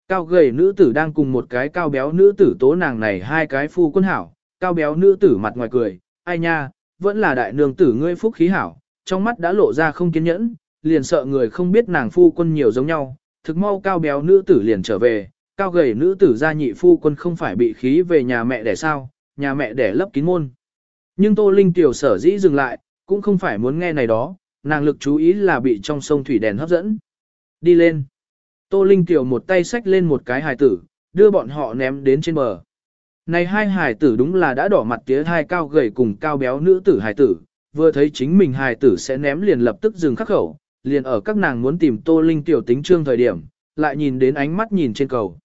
S1: Cao gầy nữ tử đang cùng một cái cao béo nữ tử tố nàng này hai cái phu quân hảo, cao béo nữ tử mặt ngoài cười, ai nha, vẫn là đại nương tử ngươi phúc khí hảo, trong mắt đã lộ ra không kiên nhẫn, liền sợ người không biết nàng phu quân nhiều giống nhau, thực mau cao béo nữ tử liền trở về, cao gầy nữ tử gia nhị phu quân không phải bị khí về nhà mẹ để sao, nhà mẹ để lấp kín môn. Nhưng Tô Linh tiểu sở dĩ dừng lại, cũng không phải muốn nghe này đó, nàng lực chú ý là bị trong sông thủy đèn hấp dẫn. Đi lên. Tô Linh tiểu một tay xách lên một cái hài tử, đưa bọn họ ném đến trên bờ. Này hai hài tử đúng là đã đỏ mặt tía hai cao gầy cùng cao béo nữ tử hài tử, vừa thấy chính mình hài tử sẽ ném liền lập tức dừng khắc khẩu, liền ở các nàng muốn tìm Tô Linh tiểu tính trương thời điểm, lại nhìn đến ánh mắt nhìn trên cầu.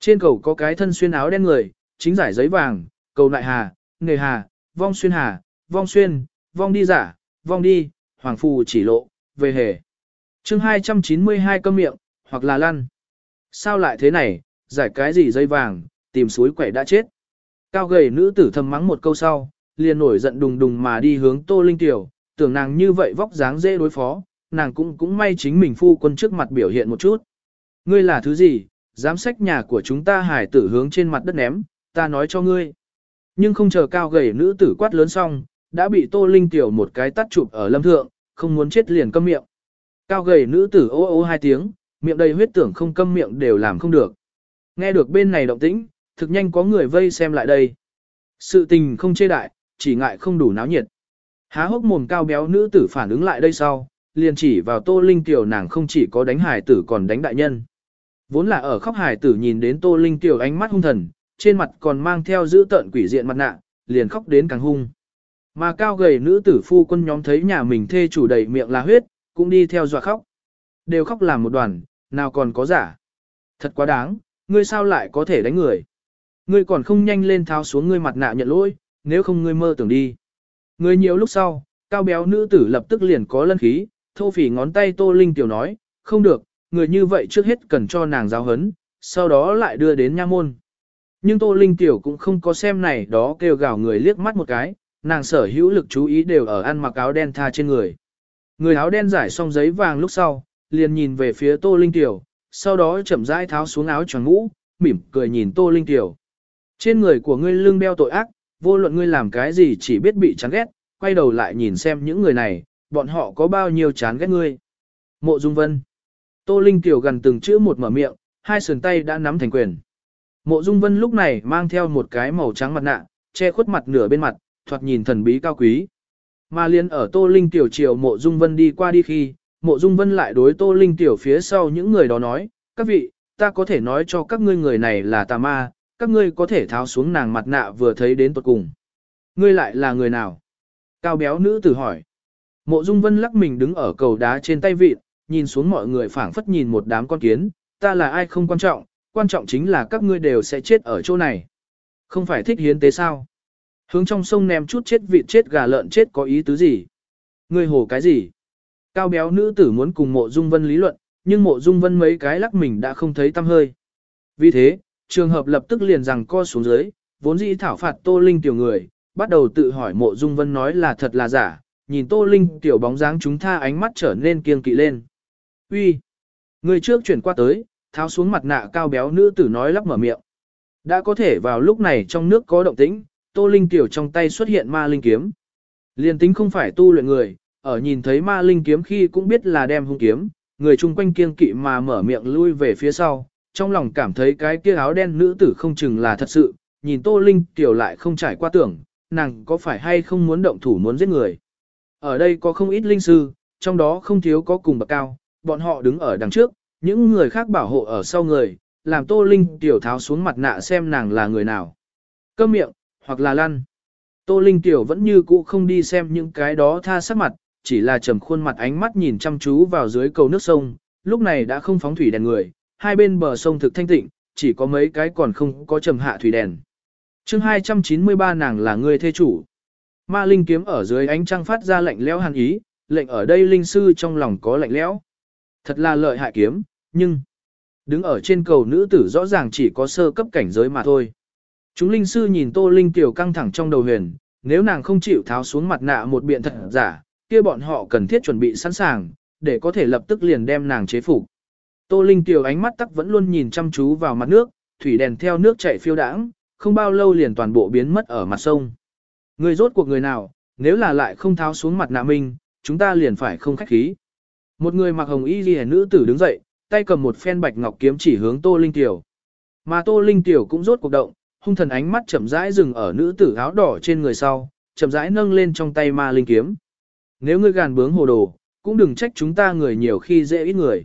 S1: Trên cầu có cái thân xuyên áo đen người, chính giải giấy vàng, cầu lại hà, nghề hà, vong xuyên hà, vong xuyên, vong đi giả, vong đi, hoàng phù chỉ lộ, về hề. chương 292 câm miệng, hoặc là lăn. Sao lại thế này, giải cái gì dây vàng, tìm suối quẻ đã chết. Cao gầy nữ tử thầm mắng một câu sau, liền nổi giận đùng đùng mà đi hướng Tô Linh Tiểu, tưởng nàng như vậy vóc dáng dễ đối phó, nàng cũng cũng may chính mình phu quân trước mặt biểu hiện một chút. Ngươi là thứ gì, dám sách nhà của chúng ta hải tử hướng trên mặt đất ném, ta nói cho ngươi. Nhưng không chờ cao gầy nữ tử quát lớn xong, đã bị Tô Linh Tiểu một cái tắt chụp ở lâm thượng, không muốn chết liền câm miệng. Cao gầy nữ tử ô ô hai tiếng, miệng đầy huyết tưởng không câm miệng đều làm không được. Nghe được bên này động tĩnh, thực nhanh có người vây xem lại đây. Sự tình không chê đại, chỉ ngại không đủ náo nhiệt. Há hốc mồm cao béo nữ tử phản ứng lại đây sau, liền chỉ vào Tô Linh Tiểu nàng không chỉ có đánh hải tử còn đánh đại nhân. Vốn là ở khóc hải tử nhìn đến Tô Linh Tiểu ánh mắt hung thần, trên mặt còn mang theo giữ tợn quỷ diện mặt nạ, liền khóc đến càng hung. Mà cao gầy nữ tử phu quân nhóm thấy nhà mình thê chủ đầy miệng là huyết, cũng đi theo dọa khóc. Đều khóc làm một đoàn, nào còn có giả. Thật quá đáng, ngươi sao lại có thể đánh người. Ngươi còn không nhanh lên tháo xuống ngươi mặt nạ nhận lỗi, nếu không ngươi mơ tưởng đi. Ngươi nhiều lúc sau, cao béo nữ tử lập tức liền có lân khí, thô phỉ ngón tay Tô Linh tiểu nói, không được, người như vậy trước hết cần cho nàng giáo hấn, sau đó lại đưa đến nha môn. Nhưng Tô Linh tiểu cũng không có xem này đó kêu gào người liếc mắt một cái, nàng sở hữu lực chú ý đều ở ăn mặc áo đen tha trên người. Người áo đen giải xong giấy vàng lúc sau, liền nhìn về phía Tô Linh tiểu, sau đó chậm rãi tháo xuống áo choàng ngũ, mỉm cười nhìn Tô Linh tiểu. Trên người của ngươi lưng đeo tội ác, vô luận ngươi làm cái gì chỉ biết bị chán ghét, quay đầu lại nhìn xem những người này, bọn họ có bao nhiêu chán ghét ngươi. Mộ Dung Vân. Tô Linh Kiều gần từng chữ một mở miệng, hai sườn tay đã nắm thành quyền. Mộ Dung Vân lúc này mang theo một cái màu trắng mặt nạ, che khuất mặt nửa bên mặt, thoạt nhìn thần bí cao quý. Mà liên ở Tô Linh tiểu chiều Mộ Dung Vân đi qua đi khi, Mộ Dung Vân lại đối Tô Linh tiểu phía sau những người đó nói, các vị, ta có thể nói cho các ngươi người này là tà ma, các ngươi có thể tháo xuống nàng mặt nạ vừa thấy đến tuột cùng. Ngươi lại là người nào? Cao béo nữ tử hỏi. Mộ Dung Vân lắc mình đứng ở cầu đá trên tay vịt, nhìn xuống mọi người phảng phất nhìn một đám con kiến, ta là ai không quan trọng, quan trọng chính là các ngươi đều sẽ chết ở chỗ này. Không phải thích hiến tế sao? Hướng trong sông ném chút chết vịt chết gà lợn chết có ý tứ gì? Ngươi hồ cái gì? Cao béo nữ tử muốn cùng mộ dung vân lý luận, nhưng mộ dung vân mấy cái lắc mình đã không thấy tâm hơi. Vì thế, trường hợp lập tức liền rằng co xuống dưới, vốn dĩ thảo phạt tô linh tiểu người, bắt đầu tự hỏi mộ dung vân nói là thật là giả, nhìn tô linh tiểu bóng dáng chúng tha ánh mắt trở nên kiêng kỵ lên. Uy, Người trước chuyển qua tới, tháo xuống mặt nạ cao béo nữ tử nói lắp mở miệng. Đã có thể vào lúc này trong nước có động tĩnh, Tô Linh Tiểu trong tay xuất hiện ma linh kiếm. Liên tính không phải tu luyện người, ở nhìn thấy ma linh kiếm khi cũng biết là đem hung kiếm, người chung quanh kiêng kỵ mà mở miệng lui về phía sau, trong lòng cảm thấy cái kia áo đen nữ tử không chừng là thật sự, nhìn Tô Linh Tiểu lại không trải qua tưởng, nàng có phải hay không muốn động thủ muốn giết người. Ở đây có không ít linh sư, trong đó không thiếu có cùng bậc cao, bọn họ đứng ở đằng trước, những người khác bảo hộ ở sau người, làm Tô Linh Tiểu tháo xuống mặt nạ xem nàng là người nào. Câm miệng, hoặc là lăn. Tô Linh Tiểu vẫn như cũ không đi xem những cái đó tha sắc mặt, chỉ là trầm khuôn mặt ánh mắt nhìn chăm chú vào dưới cầu nước sông, lúc này đã không phóng thủy đèn người, hai bên bờ sông thực thanh tịnh, chỉ có mấy cái còn không có trầm hạ thủy đèn. chương 293 nàng là người thê chủ. Ma Linh kiếm ở dưới ánh trăng phát ra lạnh lẽo hàn ý, lệnh ở đây linh sư trong lòng có lạnh lẽo. Thật là lợi hại kiếm, nhưng đứng ở trên cầu nữ tử rõ ràng chỉ có sơ cấp cảnh giới mà thôi. Chúng linh sư nhìn Tô Linh tiểu căng thẳng trong đầu huyền, nếu nàng không chịu tháo xuống mặt nạ một biện thật giả, kia bọn họ cần thiết chuẩn bị sẵn sàng, để có thể lập tức liền đem nàng chế phục. Tô Linh tiểu ánh mắt tắc vẫn luôn nhìn chăm chú vào mặt nước, thủy đèn theo nước chảy phiêu đãng, không bao lâu liền toàn bộ biến mất ở mặt sông. Người rốt cuộc người nào, nếu là lại không tháo xuống mặt nạ mình, chúng ta liền phải không khách khí. Một người mặc hồng y liễu nữ tử đứng dậy, tay cầm một phen bạch ngọc kiếm chỉ hướng Tô Linh Tiểu. Mà Tô Linh Tiểu cũng rốt cuộc động, hung thần ánh mắt chậm rãi dừng ở nữ tử áo đỏ trên người sau, chậm rãi nâng lên trong tay ma linh kiếm. Nếu ngươi gàn bướng hồ đồ, cũng đừng trách chúng ta người nhiều khi dễ ít người.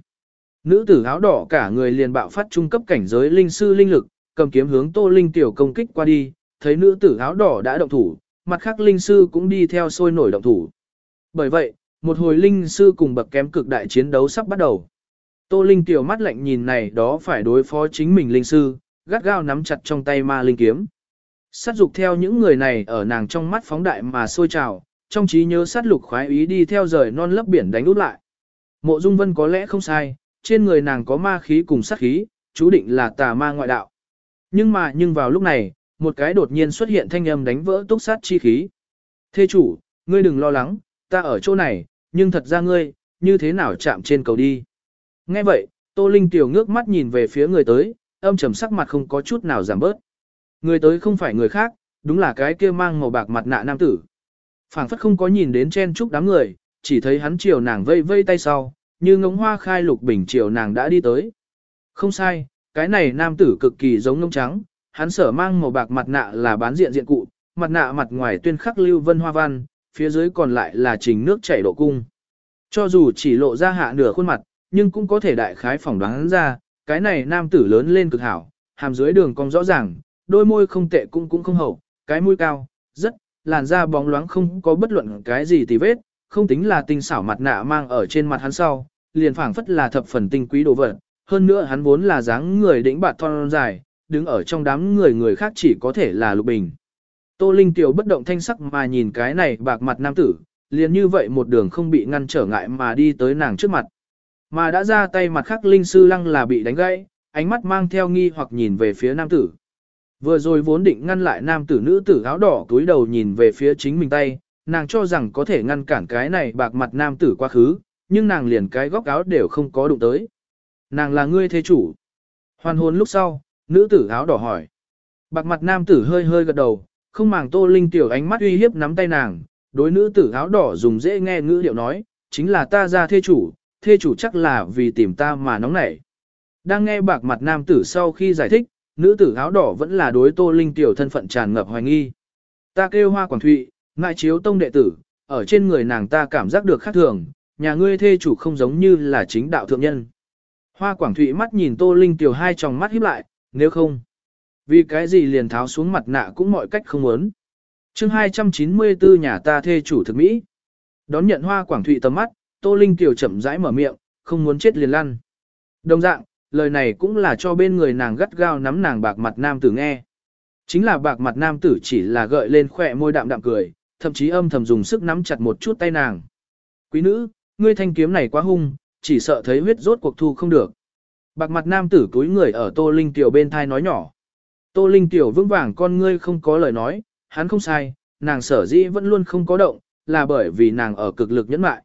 S1: Nữ tử áo đỏ cả người liền bạo phát trung cấp cảnh giới linh sư linh lực, cầm kiếm hướng Tô Linh Tiểu công kích qua đi, thấy nữ tử áo đỏ đã động thủ, mặt khác linh sư cũng đi theo sôi nổi động thủ. Bởi vậy, một hồi linh sư cùng bậc kém cực đại chiến đấu sắp bắt đầu. Tô Linh tiểu mắt lạnh nhìn này đó phải đối phó chính mình linh sư, gắt gao nắm chặt trong tay ma linh kiếm. Sát dục theo những người này ở nàng trong mắt phóng đại mà sôi trào, trong trí nhớ sát lục khoái ý đi theo rời non lấp biển đánh út lại. Mộ Dung Vân có lẽ không sai, trên người nàng có ma khí cùng sát khí, chú định là tà ma ngoại đạo. Nhưng mà nhưng vào lúc này, một cái đột nhiên xuất hiện thanh âm đánh vỡ túc sát chi khí. Thê chủ, ngươi đừng lo lắng, ta ở chỗ này, nhưng thật ra ngươi, như thế nào chạm trên cầu đi. Nghe vậy, Tô Linh tiểu ngước mắt nhìn về phía người tới, âm trầm sắc mặt không có chút nào giảm bớt. Người tới không phải người khác, đúng là cái kia mang màu bạc mặt nạ nam tử. phảng phất không có nhìn đến chen chúc đám người, chỉ thấy hắn chiều nàng vây vây tay sau, như ngống hoa khai lục bình chiều nàng đã đi tới. Không sai, cái này nam tử cực kỳ giống ngông trắng, hắn sở mang màu bạc mặt nạ là bán diện diện cụ, mặt nạ mặt ngoài tuyên khắc lưu vân hoa văn, phía dưới còn lại là trình nước chảy độ cung. Cho dù chỉ lộ ra hạ nửa khuôn mặt, nhưng cũng có thể đại khái phỏng đoán ra, cái này nam tử lớn lên cực hảo, hàm dưới đường cong rõ ràng, đôi môi không tệ cũng cũng không hậu, cái mũi cao, rất, làn da bóng loáng không có bất luận cái gì tì vết, không tính là tinh xảo mặt nạ mang ở trên mặt hắn sau, liền phảng phất là thập phần tinh quý đồ vật, hơn nữa hắn vốn là dáng người đĩnh bạt thon dài, đứng ở trong đám người người khác chỉ có thể là lục bình. Tô Linh tiểu bất động thanh sắc mà nhìn cái này bạc mặt nam tử, liền như vậy một đường không bị ngăn trở ngại mà đi tới nàng trước mặt. Mà đã ra tay mặt khác Linh sư lăng là bị đánh gãy, ánh mắt mang theo nghi hoặc nhìn về phía nam tử. Vừa rồi vốn định ngăn lại nam tử nữ tử áo đỏ túi đầu nhìn về phía chính mình tay, nàng cho rằng có thể ngăn cản cái này bạc mặt nam tử quá khứ, nhưng nàng liền cái góc áo đều không có đụng tới. Nàng là ngươi thế chủ. Hoàn hồn lúc sau, nữ tử áo đỏ hỏi. Bạc mặt nam tử hơi hơi gật đầu, không màng tô linh tiểu ánh mắt uy hiếp nắm tay nàng, đối nữ tử áo đỏ dùng dễ nghe ngữ điệu nói, chính là ta ra thê chủ, thê chủ chắc là vì tìm ta mà nóng nảy. Đang nghe bạc mặt nam tử sau khi giải thích, nữ tử áo đỏ vẫn là đối tô linh tiểu thân phận tràn ngập hoài nghi. Ta kêu hoa quảng thụy, ngại chiếu tông đệ tử, ở trên người nàng ta cảm giác được khác thường, nhà ngươi thê chủ không giống như là chính đạo thượng nhân. Hoa quảng thụy mắt nhìn tô linh tiểu hai tròng mắt híp lại, nếu không, vì cái gì liền tháo xuống mặt nạ cũng mọi cách không muốn. chương 294 nhà ta thê chủ thực Mỹ. Đón nhận hoa quảng thụy tầm mắt, tô linh tiểu chậm rãi mở miệng, không muốn chết liền lăn. Đồng dạng, lời này cũng là cho bên người nàng gắt gao nắm nàng bạc mặt nam tử nghe. Chính là bạc mặt nam tử chỉ là gợi lên khỏe môi đạm đạm cười, thậm chí âm thầm dùng sức nắm chặt một chút tay nàng. Quý nữ, ngươi thanh kiếm này quá hung, chỉ sợ thấy huyết rốt cuộc thu không được. Bạc mặt nam tử túi người ở Tô Linh Tiểu bên thai nói nhỏ. Tô Linh Tiểu vững vàng con ngươi không có lời nói, hắn không sai, nàng sở dĩ vẫn luôn không có động, là bởi vì nàng ở cực lực nhẫn mại.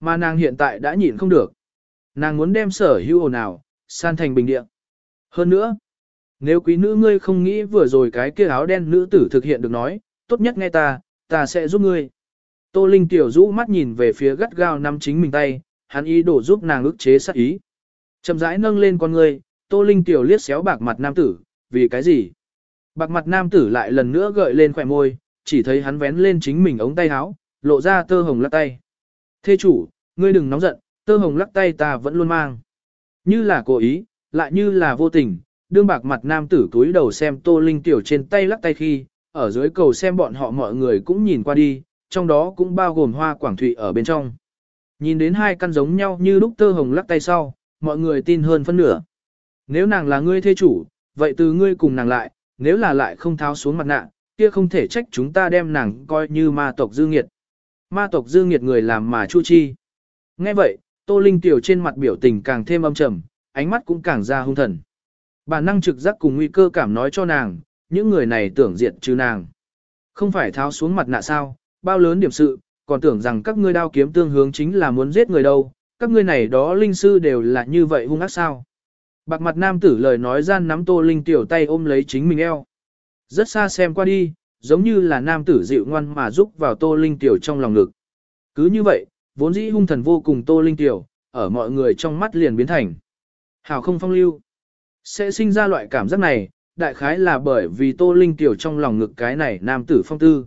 S1: Mà nàng hiện tại đã nhịn không được. Nàng muốn đem sở hữu ồn nào, san thành bình địa. Hơn nữa, nếu quý nữ ngươi không nghĩ vừa rồi cái kia áo đen nữ tử thực hiện được nói, tốt nhất nghe ta, ta sẽ giúp ngươi. Tô Linh tiểu rũ mắt nhìn về phía gắt gao nắm chính mình tay, hắn ý đổ giúp nàng ức chế sát ý. Chậm rãi nâng lên con ngươi, Tô Linh tiểu liếc xéo bạc mặt nam tử, vì cái gì? Bạc mặt nam tử lại lần nữa gợi lên khỏe môi, chỉ thấy hắn vén lên chính mình ống tay áo, lộ ra tơ hồng lắc tay. Thê chủ, ngươi đừng nóng giận, tơ hồng lắc tay ta vẫn luôn mang. Như là cố ý, lại như là vô tình, đương bạc mặt nam tử túi đầu xem tô linh tiểu trên tay lắc tay khi, ở dưới cầu xem bọn họ mọi người cũng nhìn qua đi, trong đó cũng bao gồm hoa quảng thụy ở bên trong. Nhìn đến hai căn giống nhau như lúc tơ hồng lắc tay sau, mọi người tin hơn phân nửa. Nếu nàng là ngươi thê chủ, vậy từ ngươi cùng nàng lại, nếu là lại không tháo xuống mặt nạ, kia không thể trách chúng ta đem nàng coi như ma tộc dư nghiệt. Ma tộc dư nghiệt người làm mà chu chi. Nghe vậy, Tô Linh Tiểu trên mặt biểu tình càng thêm âm trầm, ánh mắt cũng càng ra hung thần. Bản năng trực giác cùng nguy cơ cảm nói cho nàng, những người này tưởng diệt trừ nàng. Không phải tháo xuống mặt nạ sao, bao lớn điểm sự, còn tưởng rằng các ngươi đao kiếm tương hướng chính là muốn giết người đâu, các ngươi này đó linh sư đều là như vậy hung ác sao. Bạc mặt nam tử lời nói gian nắm tô linh tiểu tay ôm lấy chính mình eo. Rất xa xem qua đi, giống như là nam tử dịu ngoan mà giúp vào tô linh tiểu trong lòng ngực. Cứ như vậy, vốn dĩ hung thần vô cùng tô linh tiểu, ở mọi người trong mắt liền biến thành. Hào không phong lưu. Sẽ sinh ra loại cảm giác này, đại khái là bởi vì tô linh tiểu trong lòng ngực cái này nam tử phong tư.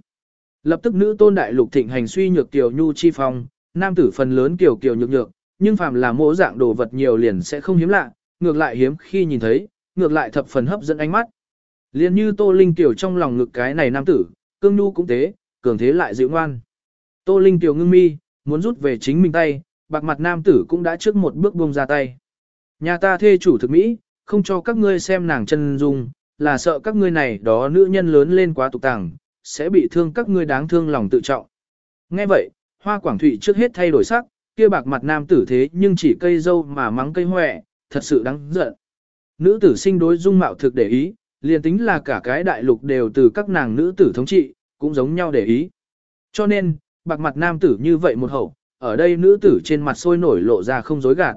S1: Lập tức nữ tôn đại lục thịnh hành suy nhược tiểu nhu chi phong, nam tử phần lớn kiểu kiểu nhược nhược, nhưng phàm là mỗi dạng đồ vật nhiều liền sẽ không hiếm lạ, ngược lại hiếm khi nhìn thấy, ngược lại thập phần hấp dẫn ánh mắt. Liên như Tô Linh tiểu trong lòng ngực cái này nam tử, cương nhu cũng thế, cường thế lại dịu ngoan. Tô Linh tiểu ngưng mi, muốn rút về chính mình tay, bạc mặt nam tử cũng đã trước một bước buông ra tay. Nhà ta thê chủ thực Mỹ, không cho các ngươi xem nàng chân dung, là sợ các ngươi này đó nữ nhân lớn lên quá tục tàng, sẽ bị thương các ngươi đáng thương lòng tự trọng. Nghe vậy, hoa quảng thụy trước hết thay đổi sắc, kia bạc mặt nam tử thế nhưng chỉ cây dâu mà mắng cây hoẹ, thật sự đáng giận. Nữ tử sinh đối dung mạo thực để ý, liền tính là cả cái đại lục đều từ các nàng nữ tử thống trị, cũng giống nhau để ý. Cho nên, bạc mặt nam tử như vậy một hậu, ở đây nữ tử trên mặt sôi nổi lộ ra không dối gạt.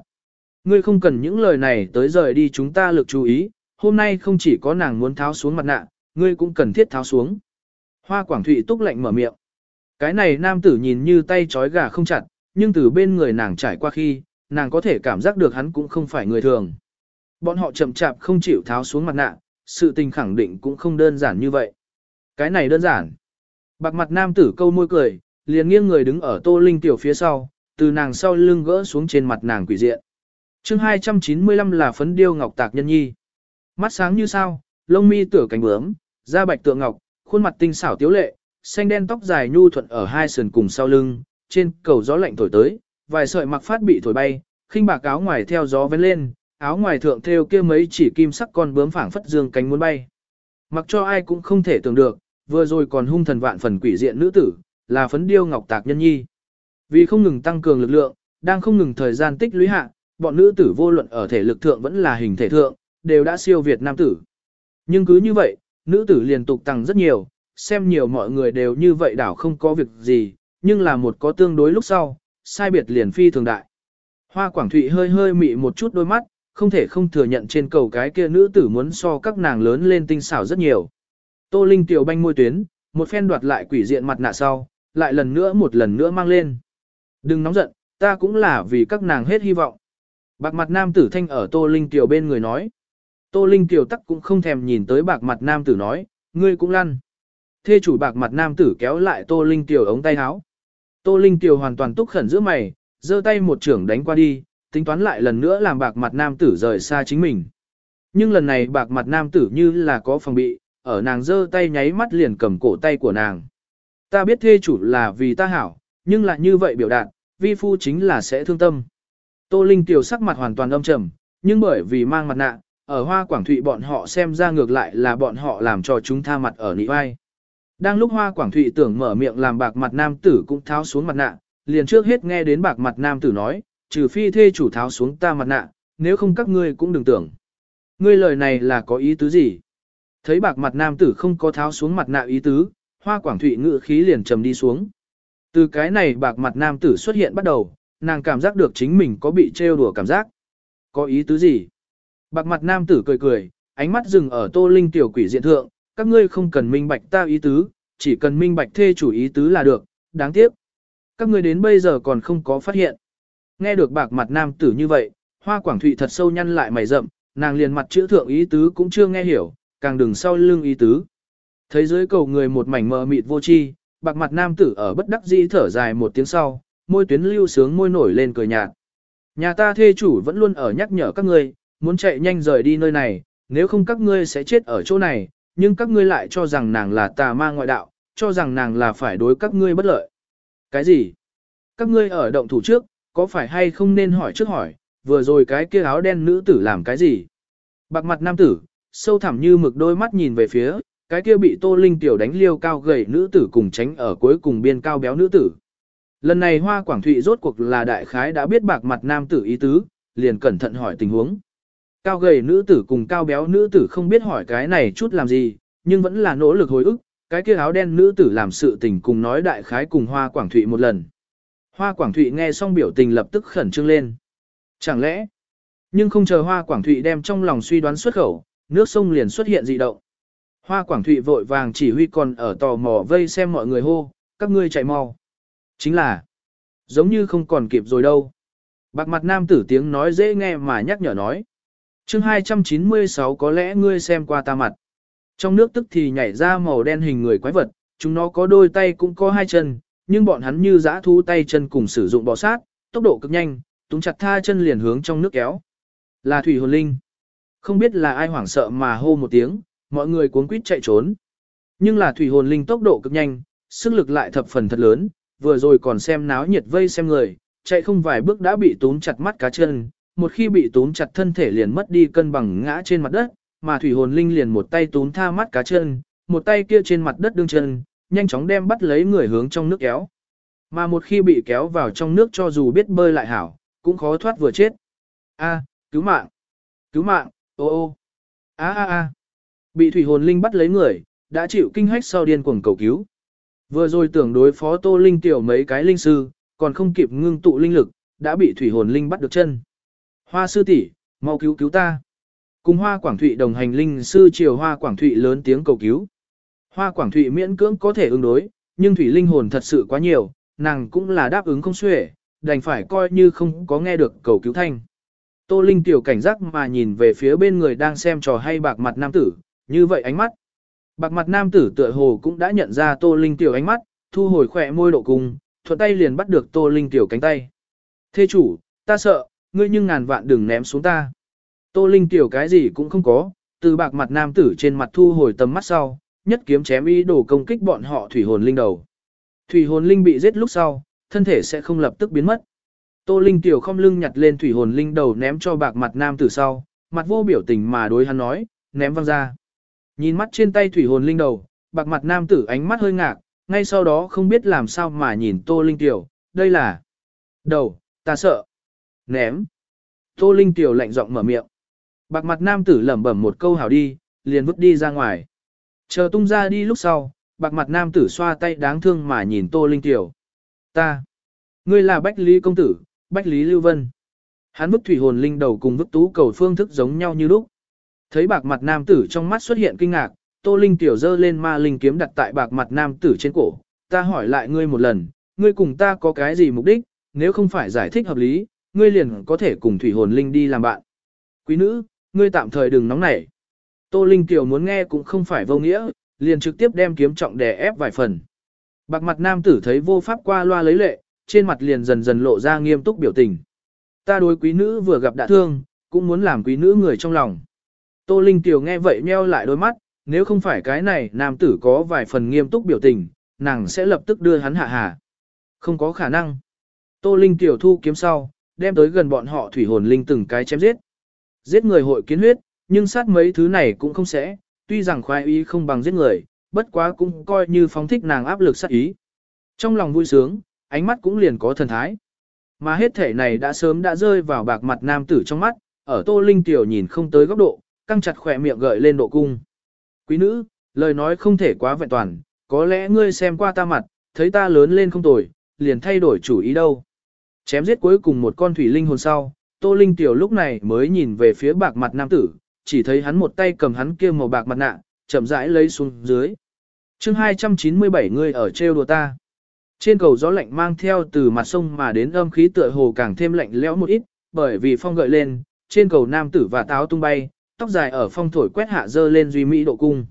S1: Ngươi không cần những lời này tới rời đi chúng ta lực chú ý, hôm nay không chỉ có nàng muốn tháo xuống mặt nạ, ngươi cũng cần thiết tháo xuống. Hoa Quảng Thụy túc lạnh mở miệng. Cái này nam tử nhìn như tay trói gà không chặt, nhưng từ bên người nàng trải qua khi, nàng có thể cảm giác được hắn cũng không phải người thường. Bọn họ chậm chạp không chịu tháo xuống mặt nạ, sự tình khẳng định cũng không đơn giản như vậy. Cái này đơn giản. Bạc mặt nam tử câu môi cười, liền nghiêng người đứng ở Tô Linh tiểu phía sau, từ nàng sau lưng gỡ xuống trên mặt nàng quỷ diện chương 295 là phấn điêu ngọc tạc nhân nhi. Mắt sáng như sao, lông mi tửa cánh bướm, da bạch tượng ngọc, khuôn mặt tinh xảo tiếu lệ, xanh đen tóc dài nhu thuận ở hai sườn cùng sau lưng, trên cầu gió lạnh thổi tới, vài sợi mặc phát bị thổi bay, khinh bạc áo ngoài theo gió vén lên, áo ngoài thượng theo kia mấy chỉ kim sắc con bướm phảng phất dương cánh muốn bay. Mặc cho ai cũng không thể tưởng được, vừa rồi còn hung thần vạn phần quỷ diện nữ tử, là phấn điêu ngọc tạc nhân nhi. Vì không ngừng tăng cường lực lượng, đang không ngừng thời gian tích lũy hạ, bọn nữ tử vô luận ở thể lực thượng vẫn là hình thể thượng, đều đã siêu việt nam tử. Nhưng cứ như vậy, nữ tử liên tục tăng rất nhiều, xem nhiều mọi người đều như vậy đảo không có việc gì, nhưng là một có tương đối lúc sau, sai biệt liền phi thường đại. Hoa Quảng Thụy hơi hơi mị một chút đôi mắt, không thể không thừa nhận trên cầu cái kia nữ tử muốn so các nàng lớn lên tinh xảo rất nhiều. Tô Linh tiểu banh môi tuyến, một phen đoạt lại quỷ diện mặt nạ sau, lại lần nữa một lần nữa mang lên. Đừng nóng giận, ta cũng là vì các nàng hết hy vọng. Bạc mặt nam tử thanh ở Tô Linh tiểu bên người nói. Tô Linh tiểu tắc cũng không thèm nhìn tới bạc mặt nam tử nói, ngươi cũng lăn. Thê chủ bạc mặt nam tử kéo lại Tô Linh tiểu ống tay áo. Tô Linh tiểu hoàn toàn túc khẩn giữa mày, giơ tay một trưởng đánh qua đi, tính toán lại lần nữa làm bạc mặt nam tử rời xa chính mình. Nhưng lần này bạc mặt nam tử như là có phòng bị, ở nàng giơ tay nháy mắt liền cầm cổ tay của nàng. Ta biết thê chủ là vì ta hảo, nhưng lại như vậy biểu đạt, vi phu chính là sẽ thương tâm. Tô Linh tiểu sắc mặt hoàn toàn âm trầm, nhưng bởi vì mang mặt nạ, ở hoa quảng thụy bọn họ xem ra ngược lại là bọn họ làm cho chúng tha mặt ở nị vai. Đang lúc hoa quảng thụy tưởng mở miệng làm bạc mặt nam tử cũng tháo xuống mặt nạ, liền trước hết nghe đến bạc mặt nam tử nói, trừ phi thê chủ tháo xuống ta mặt nạ, nếu không các ngươi cũng đừng tưởng. Ngươi lời này là có ý tứ gì? Thấy bạc mặt nam tử không có tháo xuống mặt nạ ý tứ, hoa quảng thụy ngự khí liền trầm đi xuống. Từ cái này bạc mặt nam tử xuất hiện bắt đầu, nàng cảm giác được chính mình có bị trêu đùa cảm giác. Có ý tứ gì? Bạc mặt nam tử cười cười, ánh mắt dừng ở tô linh tiểu quỷ diện thượng, các ngươi không cần minh bạch ta ý tứ, chỉ cần minh bạch thê chủ ý tứ là được, đáng tiếc. Các ngươi đến bây giờ còn không có phát hiện. Nghe được bạc mặt nam tử như vậy, hoa quảng thụy thật sâu nhăn lại mày rậm, nàng liền mặt chữ thượng ý tứ cũng chưa nghe hiểu, càng đừng sau lưng ý tứ. Thấy dưới cầu người một mảnh mờ mịt vô chi, bạc mặt nam tử ở bất đắc dĩ thở dài một tiếng sau, môi tuyến lưu sướng môi nổi lên cười nhạt. Nhà ta thê chủ vẫn luôn ở nhắc nhở các ngươi, muốn chạy nhanh rời đi nơi này, nếu không các ngươi sẽ chết ở chỗ này, nhưng các ngươi lại cho rằng nàng là tà ma ngoại đạo, cho rằng nàng là phải đối các ngươi bất lợi. Cái gì? Các ngươi ở động thủ trước, có phải hay không nên hỏi trước hỏi, vừa rồi cái kia áo đen nữ tử làm cái gì? Bạc mặt nam tử, sâu thẳm như mực đôi mắt nhìn về phía, cái kia bị Tô Linh tiểu đánh liêu cao gầy nữ tử cùng tránh ở cuối cùng biên cao béo nữ tử. Lần này Hoa Quảng Thụy rốt cuộc là đại khái đã biết bạc mặt nam tử ý tứ, liền cẩn thận hỏi tình huống. Cao gầy nữ tử cùng cao béo nữ tử không biết hỏi cái này chút làm gì, nhưng vẫn là nỗ lực hồi ức, cái kia áo đen nữ tử làm sự tình cùng nói đại khái cùng Hoa Quảng Thụy một lần. Hoa Quảng Thụy nghe xong biểu tình lập tức khẩn trương lên. Chẳng lẽ, nhưng không chờ Hoa Quảng Thụy đem trong lòng suy đoán xuất khẩu, nước sông liền xuất hiện dị động. Hoa Quảng Thụy vội vàng chỉ huy còn ở tò mò vây xem mọi người hô, các ngươi chạy mau. Chính là, giống như không còn kịp rồi đâu. Bạc mặt nam tử tiếng nói dễ nghe mà nhắc nhở nói. chương 296 có lẽ ngươi xem qua ta mặt. Trong nước tức thì nhảy ra màu đen hình người quái vật, chúng nó có đôi tay cũng có hai chân, nhưng bọn hắn như giã thu tay chân cùng sử dụng bò sát, tốc độ cực nhanh, túng chặt tha chân liền hướng trong nước kéo. Là thủy hồn linh. Không biết là ai hoảng sợ mà hô một tiếng, mọi người cuốn quýt chạy trốn. Nhưng là thủy hồn linh tốc độ cực nhanh, sức lực lại thập phần thật lớn, vừa rồi còn xem náo nhiệt vây xem người, chạy không vài bước đã bị túm chặt mắt cá chân, một khi bị túm chặt thân thể liền mất đi cân bằng ngã trên mặt đất, mà thủy hồn linh liền một tay túm tha mắt cá chân, một tay kia trên mặt đất đương chân, nhanh chóng đem bắt lấy người hướng trong nước kéo. Mà một khi bị kéo vào trong nước cho dù biết bơi lại hảo, cũng khó thoát vừa chết. A, cứu mạng! Cứu mạng! Ô ô! A a a! Bị thủy hồn linh bắt lấy người, đã chịu kinh hách sau điên cuồng cầu cứu. Vừa rồi tưởng đối phó Tô Linh tiểu mấy cái linh sư, còn không kịp ngưng tụ linh lực, đã bị thủy hồn linh bắt được chân. Hoa sư tỷ, mau cứu cứu ta. Cùng Hoa Quảng Thụy đồng hành linh sư triều Hoa Quảng Thụy lớn tiếng cầu cứu. Hoa Quảng Thụy miễn cưỡng có thể ứng đối, nhưng thủy linh hồn thật sự quá nhiều, nàng cũng là đáp ứng không xuể, đành phải coi như không có nghe được cầu cứu thanh. Tô Linh tiểu cảnh giác mà nhìn về phía bên người đang xem trò hay bạc mặt nam tử, như vậy ánh mắt. Bạc mặt nam tử tựa hồ cũng đã nhận ra Tô Linh tiểu ánh mắt, thu hồi khỏe môi độ cung, thuận tay liền bắt được Tô Linh Tiểu cánh tay. Thê chủ, ta sợ, ngươi nhưng ngàn vạn đừng ném xuống ta. Tô Linh Tiểu cái gì cũng không có, từ bạc mặt nam tử trên mặt thu hồi tầm mắt sau, nhất kiếm chém ý đồ công kích bọn họ thủy hồn linh đầu. Thủy hồn linh bị giết lúc sau, thân thể sẽ không lập tức biến mất. Tô Linh Tiểu không lưng nhặt lên thủy hồn linh đầu ném cho bạc mặt nam tử sau, mặt vô biểu tình mà đối hắn nói, ném văng ra. Nhìn mắt trên tay thủy hồn linh đầu, bạc mặt nam tử ánh mắt hơi ngạc, ngay sau đó không biết làm sao mà nhìn Tô Linh Tiểu, đây là đầu, ta sợ. Ném. Tô Linh Tiểu lạnh giọng mở miệng. Bạc mặt nam tử lẩm bẩm một câu hảo đi, liền vứt đi ra ngoài. Chờ tung ra đi lúc sau, bạc mặt nam tử xoa tay đáng thương mà nhìn Tô Linh Tiểu. Ta. Ngươi là Bách Lý Công Tử, Bách Lý Lưu Vân. Hắn vứt thủy hồn linh đầu cùng vứt tú cầu phương thức giống nhau như lúc. Thấy bạc mặt nam tử trong mắt xuất hiện kinh ngạc, Tô Linh tiểu dơ lên ma linh kiếm đặt tại bạc mặt nam tử trên cổ. Ta hỏi lại ngươi một lần, ngươi cùng ta có cái gì mục đích, nếu không phải giải thích hợp lý, ngươi liền có thể cùng thủy hồn linh đi làm bạn. Quý nữ, ngươi tạm thời đừng nóng nảy. Tô Linh tiểu muốn nghe cũng không phải vô nghĩa, liền trực tiếp đem kiếm trọng đè ép vài phần. Bạc mặt nam tử thấy vô pháp qua loa lấy lệ, trên mặt liền dần dần lộ ra nghiêm túc biểu tình. Ta đối quý nữ vừa gặp đã thương, cũng muốn làm quý nữ người trong lòng. Tô Linh Tiểu nghe vậy meo lại đôi mắt, nếu không phải cái này nam tử có vài phần nghiêm túc biểu tình, nàng sẽ lập tức đưa hắn hạ hạ. Không có khả năng. Tô Linh Tiểu thu kiếm sau, đem tới gần bọn họ thủy hồn linh từng cái chém giết. Giết người hội kiến huyết, nhưng sát mấy thứ này cũng không sẽ, tuy rằng khoái ý không bằng giết người, bất quá cũng coi như phóng thích nàng áp lực sát ý. Trong lòng vui sướng, ánh mắt cũng liền có thần thái. Mà hết thể này đã sớm đã rơi vào bạc mặt nam tử trong mắt, ở tô linh tiểu nhìn không tới góc độ, căng chặt khỏe miệng gợi lên độ cung. Quý nữ, lời nói không thể quá vẹn toàn, có lẽ ngươi xem qua ta mặt, thấy ta lớn lên không tồi, liền thay đổi chủ ý đâu. Chém giết cuối cùng một con thủy linh hồn sau, tô linh tiểu lúc này mới nhìn về phía bạc mặt nam tử, chỉ thấy hắn một tay cầm hắn kia màu bạc mặt nạ, chậm rãi lấy xuống dưới. chương 297 ngươi ở trêu đùa ta. Trên cầu gió lạnh mang theo từ mặt sông mà đến âm khí tựa hồ càng thêm lạnh lẽo một ít, bởi vì phong gợi lên, trên cầu nam tử và táo tung bay, tóc dài ở phong thổi quét hạ dơ lên duy mỹ độ cung.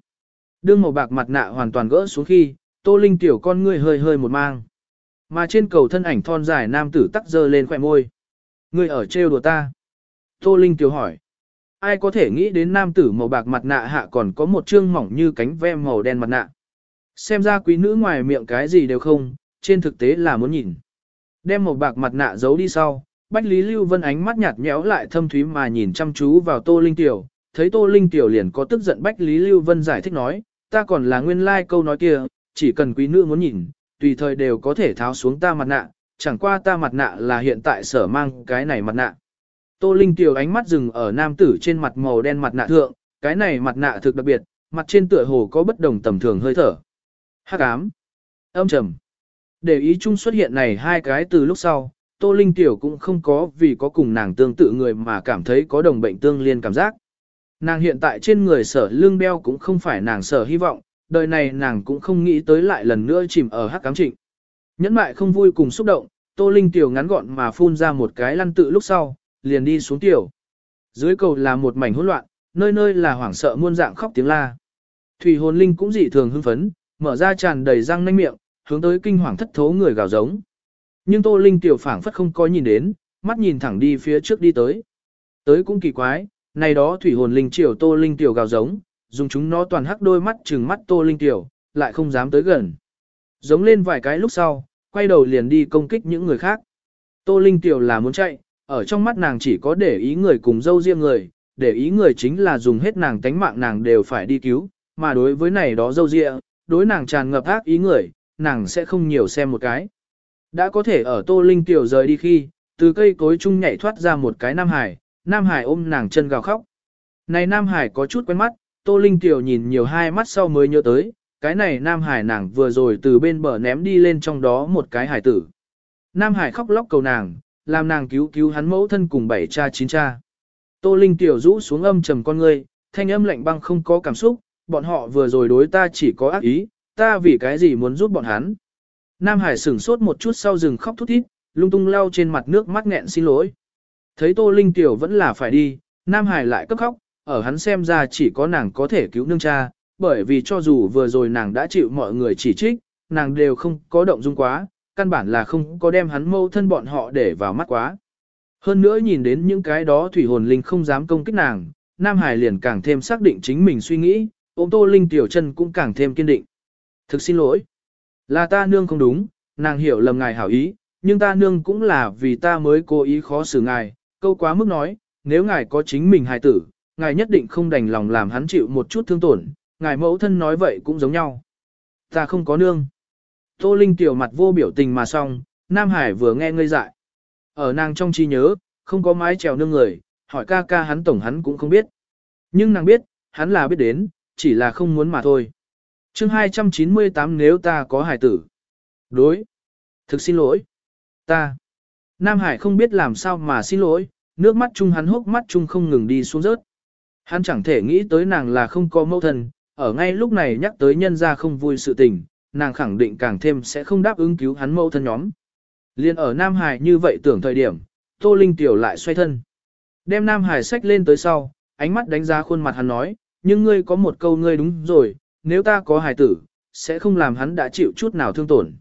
S1: Đương màu bạc mặt nạ hoàn toàn gỡ xuống khi, Tô Linh tiểu con ngươi hơi hơi một mang. Mà trên cầu thân ảnh thon dài nam tử tắc dơ lên khỏe môi. Ngươi ở trêu đùa ta. Tô Linh tiểu hỏi. Ai có thể nghĩ đến nam tử màu bạc mặt nạ hạ còn có một trương mỏng như cánh ve màu đen mặt nạ. Xem ra quý nữ ngoài miệng cái gì đều không, trên thực tế là muốn nhìn. Đem màu bạc mặt nạ giấu đi sau, Bách Lý Lưu Vân ánh mắt nhạt nhẽo lại thâm thúy mà nhìn chăm chú vào Tô Linh Tiểu, thấy Tô Linh Tiểu liền có tức giận Bách Lý Lưu Vân giải thích nói, ta còn là nguyên lai like câu nói kia, chỉ cần quý nữ muốn nhìn, tùy thời đều có thể tháo xuống ta mặt nạ, chẳng qua ta mặt nạ là hiện tại sở mang cái này mặt nạ. Tô Linh Tiểu ánh mắt dừng ở nam tử trên mặt màu đen mặt nạ thượng, cái này mặt nạ thực đặc biệt, mặt trên tựa hồ có bất đồng tầm thường hơi thở. Hắc ám, âm trầm. Để ý chung xuất hiện này hai cái từ lúc sau, Tô Linh Tiểu cũng không có vì có cùng nàng tương tự người mà cảm thấy có đồng bệnh tương liên cảm giác. Nàng hiện tại trên người sở lương đeo cũng không phải nàng sở hy vọng, đời này nàng cũng không nghĩ tới lại lần nữa chìm ở hắc cám trịnh. Nhẫn mại không vui cùng xúc động, Tô Linh Tiểu ngắn gọn mà phun ra một cái lăn tự lúc sau, liền đi xuống tiểu. Dưới cầu là một mảnh hỗn loạn, nơi nơi là hoảng sợ muôn dạng khóc tiếng la. Thủy hồn linh cũng dị thường hưng phấn, mở ra tràn đầy răng nanh miệng, hướng tới kinh hoàng thất thố người gào giống. Nhưng Tô Linh tiểu phảng phất không có nhìn đến, mắt nhìn thẳng đi phía trước đi tới. Tới cũng kỳ quái, này đó thủy hồn linh triều Tô Linh tiểu gào giống, dùng chúng nó toàn hắc đôi mắt trừng mắt Tô Linh tiểu, lại không dám tới gần. Giống lên vài cái lúc sau, quay đầu liền đi công kích những người khác. Tô Linh tiểu là muốn chạy, ở trong mắt nàng chỉ có để ý người cùng dâu riêng người, để ý người chính là dùng hết nàng tánh mạng nàng đều phải đi cứu, mà đối với này đó dâu riêng, đối nàng tràn ngập ác ý người, nàng sẽ không nhiều xem một cái. Đã có thể ở Tô Linh Tiểu rời đi khi, từ cây cối chung nhảy thoát ra một cái Nam Hải, Nam Hải ôm nàng chân gào khóc. Này Nam Hải có chút quen mắt, Tô Linh Tiểu nhìn nhiều hai mắt sau mới nhớ tới, cái này Nam Hải nàng vừa rồi từ bên bờ ném đi lên trong đó một cái hải tử. Nam Hải khóc lóc cầu nàng, làm nàng cứu cứu hắn mẫu thân cùng bảy cha chín cha. Tô Linh Tiểu rũ xuống âm trầm con ngươi, thanh âm lạnh băng không có cảm xúc, bọn họ vừa rồi đối ta chỉ có ác ý, ta vì cái gì muốn giúp bọn hắn. Nam Hải sửng sốt một chút sau rừng khóc thút thít, lung tung lau trên mặt nước mắt nghẹn xin lỗi. Thấy Tô Linh Tiểu vẫn là phải đi, Nam Hải lại cấp khóc, ở hắn xem ra chỉ có nàng có thể cứu nương cha, bởi vì cho dù vừa rồi nàng đã chịu mọi người chỉ trích, nàng đều không có động dung quá, căn bản là không có đem hắn mâu thân bọn họ để vào mắt quá. Hơn nữa nhìn đến những cái đó thủy hồn linh không dám công kích nàng, Nam Hải liền càng thêm xác định chính mình suy nghĩ, ôm Tô Linh tiểu chân cũng càng thêm kiên định. Thực xin lỗi. Là ta nương không đúng, nàng hiểu lầm ngài hảo ý, nhưng ta nương cũng là vì ta mới cố ý khó xử ngài, câu quá mức nói, nếu ngài có chính mình hài tử, ngài nhất định không đành lòng làm hắn chịu một chút thương tổn, ngài mẫu thân nói vậy cũng giống nhau. Ta không có nương. Tô Linh tiểu mặt vô biểu tình mà xong, Nam Hải vừa nghe ngây dại. Ở nàng trong trí nhớ, không có mái trèo nương người, hỏi ca ca hắn tổng hắn cũng không biết. Nhưng nàng biết, hắn là biết đến, chỉ là không muốn mà thôi. chương 298 nếu ta có hài tử. Đối. Thực xin lỗi. Ta. Nam Hải không biết làm sao mà xin lỗi, nước mắt chung hắn hốc mắt chung không ngừng đi xuống rớt. Hắn chẳng thể nghĩ tới nàng là không có mẫu thân, ở ngay lúc này nhắc tới nhân ra không vui sự tình, nàng khẳng định càng thêm sẽ không đáp ứng cứu hắn mẫu thân nhóm. Liên ở Nam Hải như vậy tưởng thời điểm, Tô Linh Tiểu lại xoay thân. Đem Nam Hải sách lên tới sau, ánh mắt đánh giá khuôn mặt hắn nói, nhưng ngươi có một câu ngươi đúng rồi, nếu ta có hài tử, sẽ không làm hắn đã chịu chút nào thương tổn.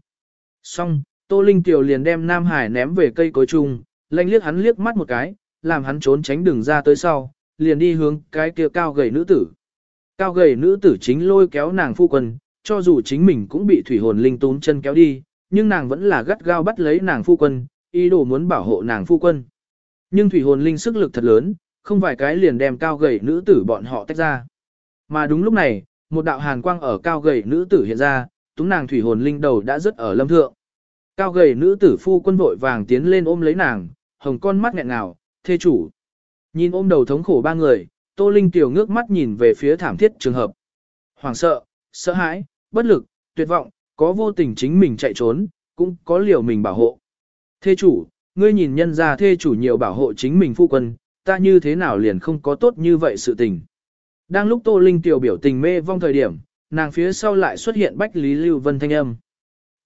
S1: Xong, Tô Linh Tiểu liền đem Nam Hải ném về cây cối chung, lanh liếc hắn liếc mắt một cái, làm hắn trốn tránh đường ra tới sau, liền đi hướng cái kia cao gầy nữ tử. Cao gầy nữ tử chính lôi kéo nàng phu quân, cho dù chính mình cũng bị thủy hồn linh tún chân kéo đi, nhưng nàng vẫn là gắt gao bắt lấy nàng phu quân, ý đồ muốn bảo hộ nàng phu quân. Nhưng thủy hồn linh sức lực thật lớn, không vài cái liền đem cao gầy nữ tử bọn họ tách ra. Mà đúng lúc này, một đạo hàn quang ở cao gầy nữ tử hiện ra, túng nàng thủy hồn linh đầu đã rất ở lâm thượng. Cao gầy nữ tử phu quân vội vàng tiến lên ôm lấy nàng, hồng con mắt nghẹn ngào, thê chủ. Nhìn ôm đầu thống khổ ba người, Tô Linh tiểu ngước mắt nhìn về phía thảm thiết trường hợp. Hoàng sợ, sợ hãi, bất lực, tuyệt vọng, có vô tình chính mình chạy trốn, cũng có liều mình bảo hộ. Thê chủ, ngươi nhìn nhân ra thê chủ nhiều bảo hộ chính mình phu quân, ta như thế nào liền không có tốt như vậy sự tình. Đang lúc Tô Linh tiểu biểu tình mê vong thời điểm, nàng phía sau lại xuất hiện Bách Lý Lưu Vân thanh âm.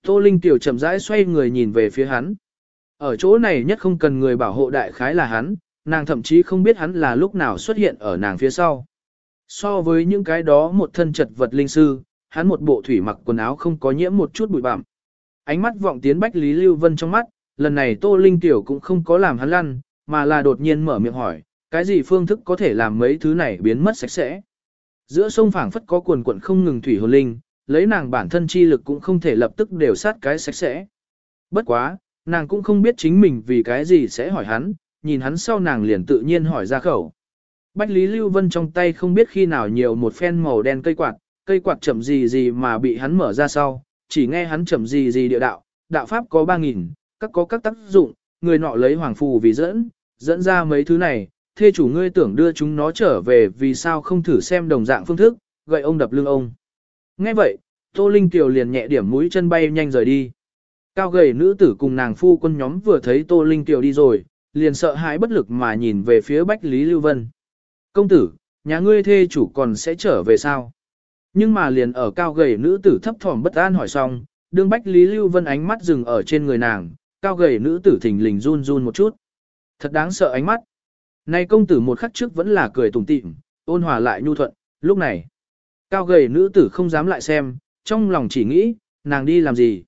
S1: Tô Linh tiểu chậm rãi xoay người nhìn về phía hắn. Ở chỗ này nhất không cần người bảo hộ đại khái là hắn, nàng thậm chí không biết hắn là lúc nào xuất hiện ở nàng phía sau. So với những cái đó một thân chật vật linh sư, hắn một bộ thủy mặc quần áo không có nhiễm một chút bụi bặm. Ánh mắt vọng tiến Bách Lý Lưu Vân trong mắt, lần này Tô Linh Tiểu cũng không có làm hắn lăn, mà là đột nhiên mở miệng hỏi, cái gì phương thức có thể làm mấy thứ này biến mất sạch sẽ. Giữa sông phảng phất có quần quận không ngừng thủy hồn linh, lấy nàng bản thân chi lực cũng không thể lập tức đều sát cái sạch sẽ. Bất quá, nàng cũng không biết chính mình vì cái gì sẽ hỏi hắn, nhìn hắn sau nàng liền tự nhiên hỏi ra khẩu. Bách Lý Lưu Vân trong tay không biết khi nào nhiều một phen màu đen cây quạt, cây quạt chậm gì gì mà bị hắn mở ra sau, chỉ nghe hắn chậm gì gì địa đạo, đạo pháp có 3.000, các có các tác dụng, người nọ lấy hoàng phù vì dẫn, dẫn ra mấy thứ này, thê chủ ngươi tưởng đưa chúng nó trở về vì sao không thử xem đồng dạng phương thức, gậy ông đập lưng ông. Nghe vậy, Tô Linh Kiều liền nhẹ điểm mũi chân bay nhanh rời đi. Cao gầy nữ tử cùng nàng phu quân nhóm vừa thấy Tô Linh Tiểu đi rồi, liền sợ hãi bất lực mà nhìn về phía Bách Lý Lưu Vân. Công tử, nhà ngươi thê chủ còn sẽ trở về sao? Nhưng mà liền ở cao gầy nữ tử thấp thỏm bất an hỏi xong, đương Bách Lý Lưu Vân ánh mắt dừng ở trên người nàng, cao gầy nữ tử thình lình run run một chút. Thật đáng sợ ánh mắt. nay công tử một khắc trước vẫn là cười tủm tỉm, ôn hòa lại nhu thuận, lúc này. Cao gầy nữ tử không dám lại xem, trong lòng chỉ nghĩ, nàng đi làm gì?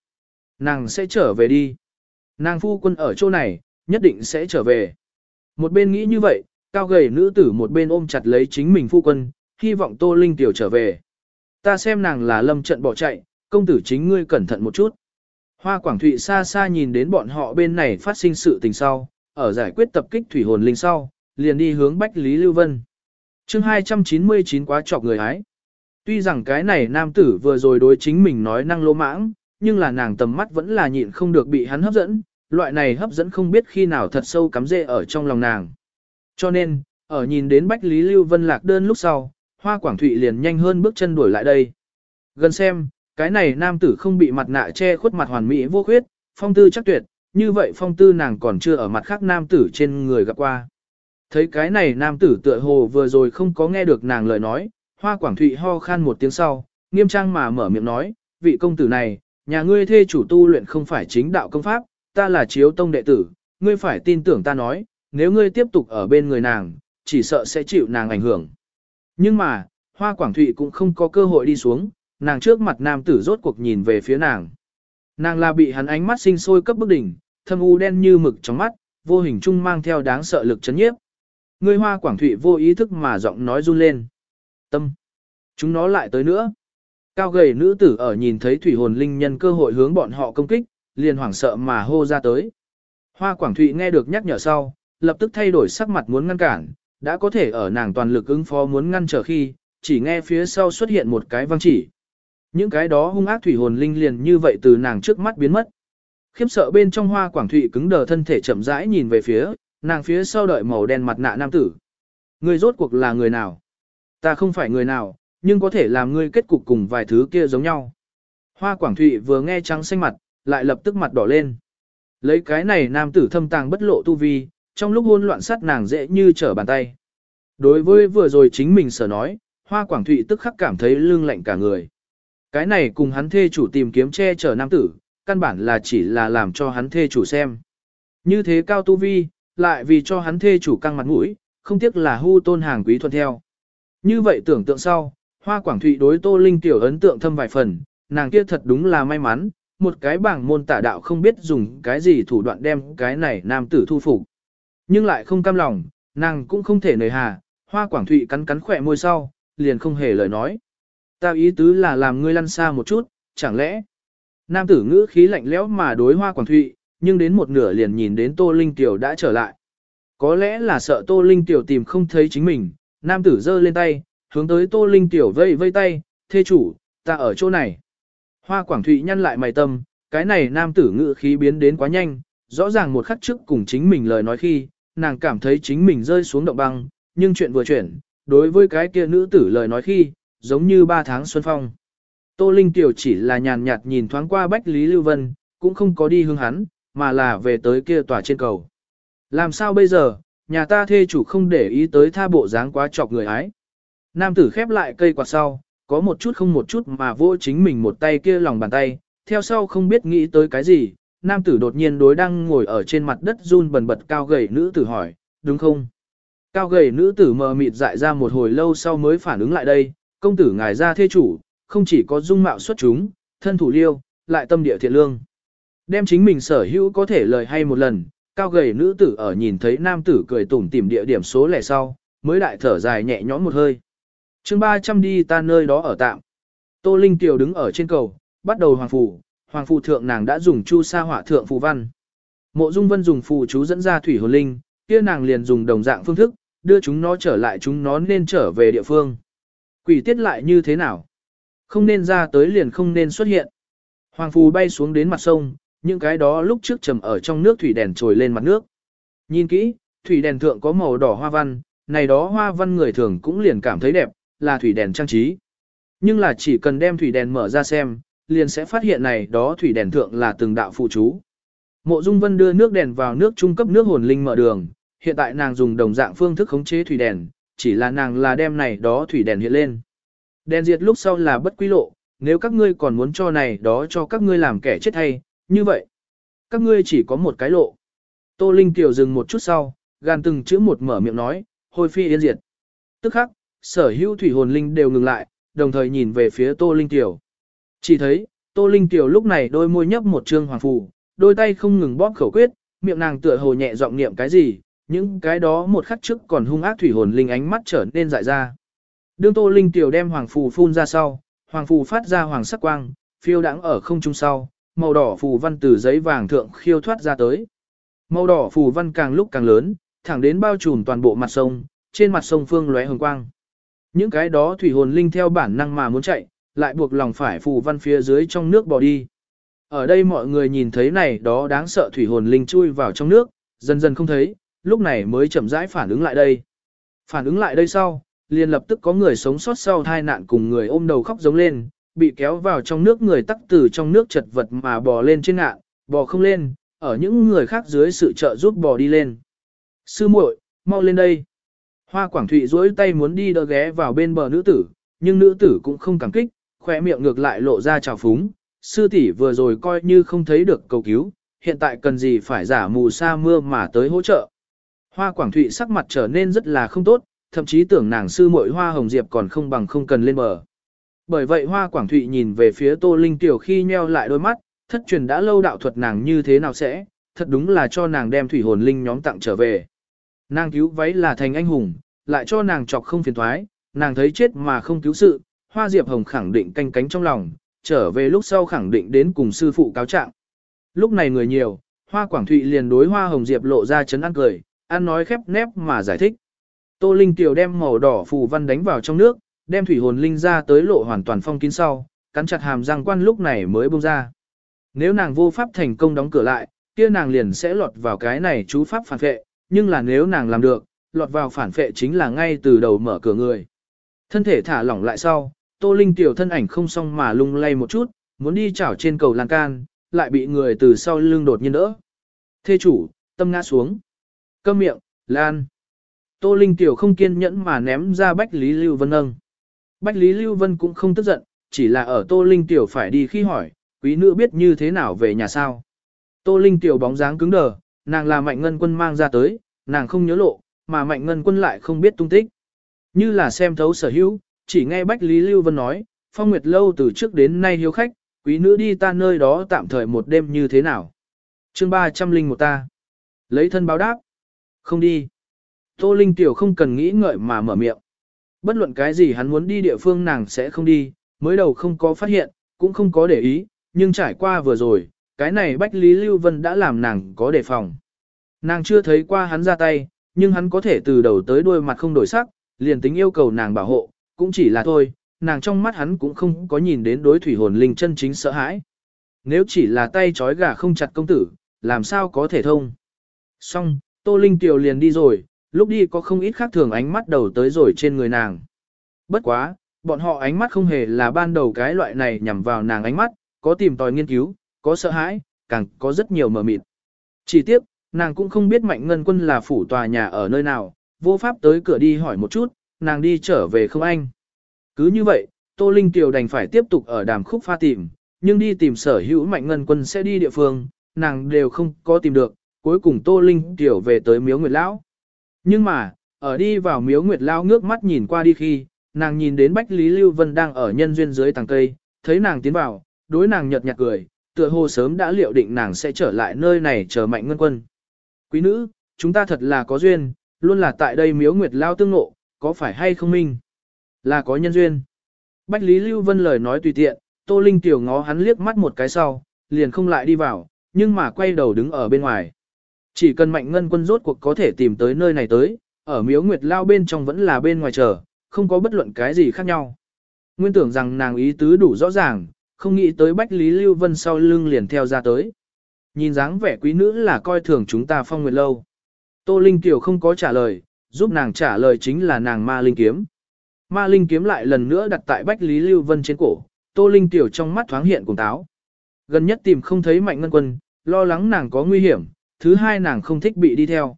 S1: Nàng sẽ trở về đi. Nàng phu quân ở chỗ này, nhất định sẽ trở về. Một bên nghĩ như vậy, cao gầy nữ tử một bên ôm chặt lấy chính mình phu quân, hy vọng Tô Linh tiểu trở về. Ta xem nàng là lâm trận bỏ chạy, công tử chính ngươi cẩn thận một chút. Hoa Quảng Thụy xa xa nhìn đến bọn họ bên này phát sinh sự tình sau, ở giải quyết tập kích thủy hồn linh sau, liền đi hướng Bách Lý Lưu Vân. chương 299 quá chọc người hái. Tuy rằng cái này nam tử vừa rồi đối chính mình nói năng lỗ mãng, nhưng là nàng tầm mắt vẫn là nhịn không được bị hắn hấp dẫn, loại này hấp dẫn không biết khi nào thật sâu cắm rễ ở trong lòng nàng. Cho nên, ở nhìn đến Bách Lý Lưu Vân lạc đơn lúc sau, Hoa Quảng Thụy liền nhanh hơn bước chân đuổi lại đây. Gần xem, cái này nam tử không bị mặt nạ che khuất mặt hoàn mỹ vô khuyết, phong tư chắc tuyệt, như vậy phong tư nàng còn chưa ở mặt khác nam tử trên người gặp qua. Thấy cái này nam tử tựa hồ vừa rồi không có nghe được nàng lời nói, Hoa Quảng Thụy ho khan một tiếng sau, nghiêm trang mà mở miệng nói, vị công tử này, nhà ngươi thê chủ tu luyện không phải chính đạo công pháp, ta là chiếu tông đệ tử, ngươi phải tin tưởng ta nói, nếu ngươi tiếp tục ở bên người nàng, chỉ sợ sẽ chịu nàng ảnh hưởng. Nhưng mà, Hoa Quảng Thụy cũng không có cơ hội đi xuống, nàng trước mặt nam tử rốt cuộc nhìn về phía nàng. Nàng là bị hắn ánh mắt sinh sôi cấp bức đỉnh, thâm u đen như mực trong mắt, vô hình trung mang theo đáng sợ lực chấn nhiếp. Người hoa quảng thụy vô ý thức mà giọng nói run lên. Tâm. Chúng nó lại tới nữa. Cao gầy nữ tử ở nhìn thấy thủy hồn linh nhân cơ hội hướng bọn họ công kích, liền hoảng sợ mà hô ra tới. Hoa quảng thụy nghe được nhắc nhở sau, lập tức thay đổi sắc mặt muốn ngăn cản, đã có thể ở nàng toàn lực ứng phó muốn ngăn trở khi, chỉ nghe phía sau xuất hiện một cái văng chỉ. Những cái đó hung ác thủy hồn linh liền như vậy từ nàng trước mắt biến mất. Khiếp sợ bên trong hoa quảng thụy cứng đờ thân thể chậm rãi nhìn về phía, nàng phía sau đợi màu đen mặt nạ nam tử. Người rốt cuộc là người nào? Ta không phải người nào, nhưng có thể làm ngươi kết cục cùng vài thứ kia giống nhau. Hoa quảng thụy vừa nghe trắng xanh mặt, lại lập tức mặt đỏ lên. Lấy cái này nam tử thâm tàng bất lộ tu vi, trong lúc hôn loạn sát nàng dễ như trở bàn tay. Đối với vừa rồi chính mình sở nói, hoa quảng thụy tức khắc cảm thấy lưng lạnh cả người. Cái này cùng hắn thê chủ tìm kiếm che chở nam tử, căn bản là chỉ là làm cho hắn thê chủ xem. Như thế cao tu vi, lại vì cho hắn thê chủ căng mặt mũi, không tiếc là hưu tôn hàng quý thuận theo. Như vậy tưởng tượng sau, hoa quảng thụy đối tô linh tiểu ấn tượng thâm vài phần, nàng kia thật đúng là may mắn, một cái bảng môn tả đạo không biết dùng cái gì thủ đoạn đem cái này nam tử thu phục. Nhưng lại không cam lòng, nàng cũng không thể nời hà, hoa quảng thụy cắn cắn khỏe môi sau, liền không hề lời nói. Ta ý tứ là làm ngươi lăn xa một chút, chẳng lẽ? Nam tử ngữ khí lạnh lẽo mà đối hoa quảng thụy, nhưng đến một nửa liền nhìn đến Tô Linh Tiểu đã trở lại. Có lẽ là sợ Tô Linh Tiểu tìm không thấy chính mình, nam tử giơ lên tay, hướng tới Tô Linh Tiểu vây vây tay, thê chủ, ta ở chỗ này. Hoa Quảng Thụy nhăn lại mày tâm, cái này nam tử ngự khí biến đến quá nhanh, rõ ràng một khắc trước cùng chính mình lời nói khi, nàng cảm thấy chính mình rơi xuống động băng, nhưng chuyện vừa chuyển, đối với cái kia nữ tử lời nói khi, giống như ba tháng xuân phong. Tô Linh Tiểu chỉ là nhàn nhạt nhìn thoáng qua Bách Lý Lưu Vân, cũng không có đi hướng hắn, mà là về tới kia tòa trên cầu. Làm sao bây giờ, nhà ta thê chủ không để ý tới tha bộ dáng quá chọc người ái. Nam tử khép lại cây quạt sau, có một chút không một chút mà vô chính mình một tay kia lòng bàn tay, theo sau không biết nghĩ tới cái gì, nam tử đột nhiên đối đang ngồi ở trên mặt đất run bần bật cao gầy nữ tử hỏi, đúng không? Cao gầy nữ tử mờ mịt dại ra một hồi lâu sau mới phản ứng lại đây, công tử ngài ra thê chủ, không chỉ có dung mạo xuất chúng, thân thủ liêu, lại tâm địa thiện lương. Đem chính mình sở hữu có thể lời hay một lần, cao gầy nữ tử ở nhìn thấy nam tử cười tủm tỉm địa điểm số lẻ sau, mới đại thở dài nhẹ nhõm một hơi chương 300 đi ta nơi đó ở tạm. Tô Linh Tiểu đứng ở trên cầu, bắt đầu hoàng phủ. hoàng phủ thượng nàng đã dùng chu sa hỏa thượng phù văn. Mộ Dung Vân dùng phù chú dẫn ra thủy hồn linh, kia nàng liền dùng đồng dạng phương thức, đưa chúng nó trở lại chúng nó nên trở về địa phương. Quỷ tiết lại như thế nào? Không nên ra tới liền không nên xuất hiện. Hoàng phù bay xuống đến mặt sông, những cái đó lúc trước trầm ở trong nước thủy đèn trồi lên mặt nước. Nhìn kỹ, thủy đèn thượng có màu đỏ hoa văn, này đó hoa văn người thường cũng liền cảm thấy đẹp, là thủy đèn trang trí. Nhưng là chỉ cần đem thủy đèn mở ra xem, liền sẽ phát hiện này đó thủy đèn thượng là từng đạo phụ chú. Mộ Dung Vân đưa nước đèn vào nước trung cấp nước hồn linh mở đường, hiện tại nàng dùng đồng dạng phương thức khống chế thủy đèn, chỉ là nàng là đem này đó thủy đèn hiện lên. Đèn diệt lúc sau là bất quy lộ, nếu các ngươi còn muốn cho này đó cho các ngươi làm kẻ chết hay, như vậy, các ngươi chỉ có một cái lộ. Tô Linh Tiểu dừng một chút sau, gan từng chữ một mở miệng nói, hồi phi yên diệt. Tức khắc, sở hữu thủy hồn linh đều ngừng lại, đồng thời nhìn về phía Tô Linh Tiểu. Chỉ thấy, Tô Linh Tiểu lúc này đôi môi nhấp một trương hoàng phù, đôi tay không ngừng bóp khẩu quyết, miệng nàng tựa hồ nhẹ giọng niệm cái gì, những cái đó một khắc trước còn hung ác thủy hồn linh ánh mắt trở nên dại ra. Đương Tô Linh Tiểu đem hoàng phù phun ra sau, hoàng phù phát ra hoàng sắc quang, phiêu đãng ở không trung sau, màu đỏ phù văn từ giấy vàng thượng khiêu thoát ra tới. Màu đỏ phù văn càng lúc càng lớn, thẳng đến bao trùm toàn bộ mặt sông, trên mặt sông phương lóe hồng quang. Những cái đó thủy hồn linh theo bản năng mà muốn chạy, lại buộc lòng phải phù văn phía dưới trong nước bỏ đi. Ở đây mọi người nhìn thấy này đó đáng sợ thủy hồn linh chui vào trong nước, dần dần không thấy, lúc này mới chậm rãi phản ứng lại đây. Phản ứng lại đây sau, liền lập tức có người sống sót sau tai nạn cùng người ôm đầu khóc giống lên, bị kéo vào trong nước người tắc từ trong nước chật vật mà bò lên trên ngạn, bò không lên, ở những người khác dưới sự trợ giúp bò đi lên. Sư muội, mau lên đây. Hoa Quảng Thụy duỗi tay muốn đi đỡ ghé vào bên bờ nữ tử, nhưng nữ tử cũng không cảm kích, khỏe miệng ngược lại lộ ra trào phúng. Sư tỷ vừa rồi coi như không thấy được cầu cứu, hiện tại cần gì phải giả mù sa mưa mà tới hỗ trợ. Hoa Quảng Thụy sắc mặt trở nên rất là không tốt, thậm chí tưởng nàng sư muội Hoa Hồng Diệp còn không bằng không cần lên bờ. Bởi vậy Hoa Quảng Thụy nhìn về phía Tô Linh Tiểu khi nheo lại đôi mắt, thất truyền đã lâu đạo thuật nàng như thế nào sẽ, thật đúng là cho nàng đem thủy hồn linh nhóm tặng trở về. Nàng cứu váy là thành anh hùng, lại cho nàng chọc không phiền thoái, nàng thấy chết mà không cứu sự, Hoa Diệp Hồng khẳng định canh cánh trong lòng, trở về lúc sau khẳng định đến cùng sư phụ cáo trạng. Lúc này người nhiều, Hoa Quảng Thụy liền đối Hoa Hồng Diệp lộ ra chấn ăn cười, ăn nói khép nép mà giải thích. Tô Linh Tiểu đem màu đỏ phù văn đánh vào trong nước, đem thủy hồn linh ra tới lộ hoàn toàn phong kín sau, cắn chặt hàm răng quan lúc này mới bông ra. Nếu nàng vô pháp thành công đóng cửa lại, kia nàng liền sẽ lọt vào cái này chú pháp phản vệ nhưng là nếu nàng làm được, lọt vào phản phệ chính là ngay từ đầu mở cửa người. Thân thể thả lỏng lại sau, Tô Linh tiểu thân ảnh không xong mà lung lay một chút, muốn đi chảo trên cầu lan can, lại bị người từ sau lưng đột nhiên đỡ. Thê chủ, tâm ngã xuống. Câm miệng, lan. Tô Linh tiểu không kiên nhẫn mà ném ra Bách Lý Lưu Vân âng. Bách Lý Lưu Vân cũng không tức giận, chỉ là ở Tô Linh tiểu phải đi khi hỏi, quý nữ biết như thế nào về nhà sao. Tô Linh tiểu bóng dáng cứng đờ, nàng là mạnh ngân quân mang ra tới, nàng không nhớ lộ, mà mạnh ngân quân lại không biết tung tích. Như là xem thấu sở hữu, chỉ nghe Bách Lý Lưu Vân nói, Phong Nguyệt Lâu từ trước đến nay hiếu khách, quý nữ đi ta nơi đó tạm thời một đêm như thế nào. chương 300 linh một ta. Lấy thân báo đáp. Không đi. Tô Linh Tiểu không cần nghĩ ngợi mà mở miệng. Bất luận cái gì hắn muốn đi địa phương nàng sẽ không đi, mới đầu không có phát hiện, cũng không có để ý, nhưng trải qua vừa rồi, cái này Bách Lý Lưu Vân đã làm nàng có đề phòng. Nàng chưa thấy qua hắn ra tay, nhưng hắn có thể từ đầu tới đuôi mặt không đổi sắc, liền tính yêu cầu nàng bảo hộ, cũng chỉ là thôi, nàng trong mắt hắn cũng không có nhìn đến đối thủy hồn linh chân chính sợ hãi. Nếu chỉ là tay trói gà không chặt công tử, làm sao có thể thông. Xong, Tô Linh Tiểu liền đi rồi, lúc đi có không ít khác thường ánh mắt đầu tới rồi trên người nàng. Bất quá, bọn họ ánh mắt không hề là ban đầu cái loại này nhằm vào nàng ánh mắt, có tìm tòi nghiên cứu, có sợ hãi, càng có rất nhiều mờ mịt. Chỉ tiếp, nàng cũng không biết mạnh ngân quân là phủ tòa nhà ở nơi nào, vô pháp tới cửa đi hỏi một chút, nàng đi trở về không anh. Cứ như vậy, Tô Linh Tiểu đành phải tiếp tục ở đàm khúc pha tìm, nhưng đi tìm sở hữu mạnh ngân quân sẽ đi địa phương, nàng đều không có tìm được, cuối cùng Tô Linh Tiểu về tới miếu Nguyệt Lão. Nhưng mà, ở đi vào miếu Nguyệt Lão ngước mắt nhìn qua đi khi, nàng nhìn đến Bách Lý Lưu Vân đang ở nhân duyên dưới tàng cây, thấy nàng tiến vào, đối nàng nhợt nhạt cười, tựa hồ sớm đã liệu định nàng sẽ trở lại nơi này chờ mạnh ngân quân. Quý nữ, chúng ta thật là có duyên, luôn là tại đây miếu nguyệt lao tương ngộ, có phải hay không minh? Là có nhân duyên. Bách Lý Lưu Vân lời nói tùy tiện, Tô Linh tiểu ngó hắn liếc mắt một cái sau, liền không lại đi vào, nhưng mà quay đầu đứng ở bên ngoài. Chỉ cần mạnh ngân quân rốt cuộc có thể tìm tới nơi này tới, ở miếu nguyệt lao bên trong vẫn là bên ngoài chờ, không có bất luận cái gì khác nhau. Nguyên tưởng rằng nàng ý tứ đủ rõ ràng, không nghĩ tới Bách Lý Lưu Vân sau lưng liền theo ra tới. Nhìn dáng vẻ quý nữ là coi thường chúng ta phong nguyệt lâu. Tô Linh Tiểu không có trả lời, giúp nàng trả lời chính là nàng ma linh kiếm. Ma linh kiếm lại lần nữa đặt tại Bách Lý Lưu Vân trên cổ, Tô Linh Tiểu trong mắt thoáng hiện cùng táo. Gần nhất tìm không thấy mạnh ngân quân, lo lắng nàng có nguy hiểm, thứ hai nàng không thích bị đi theo.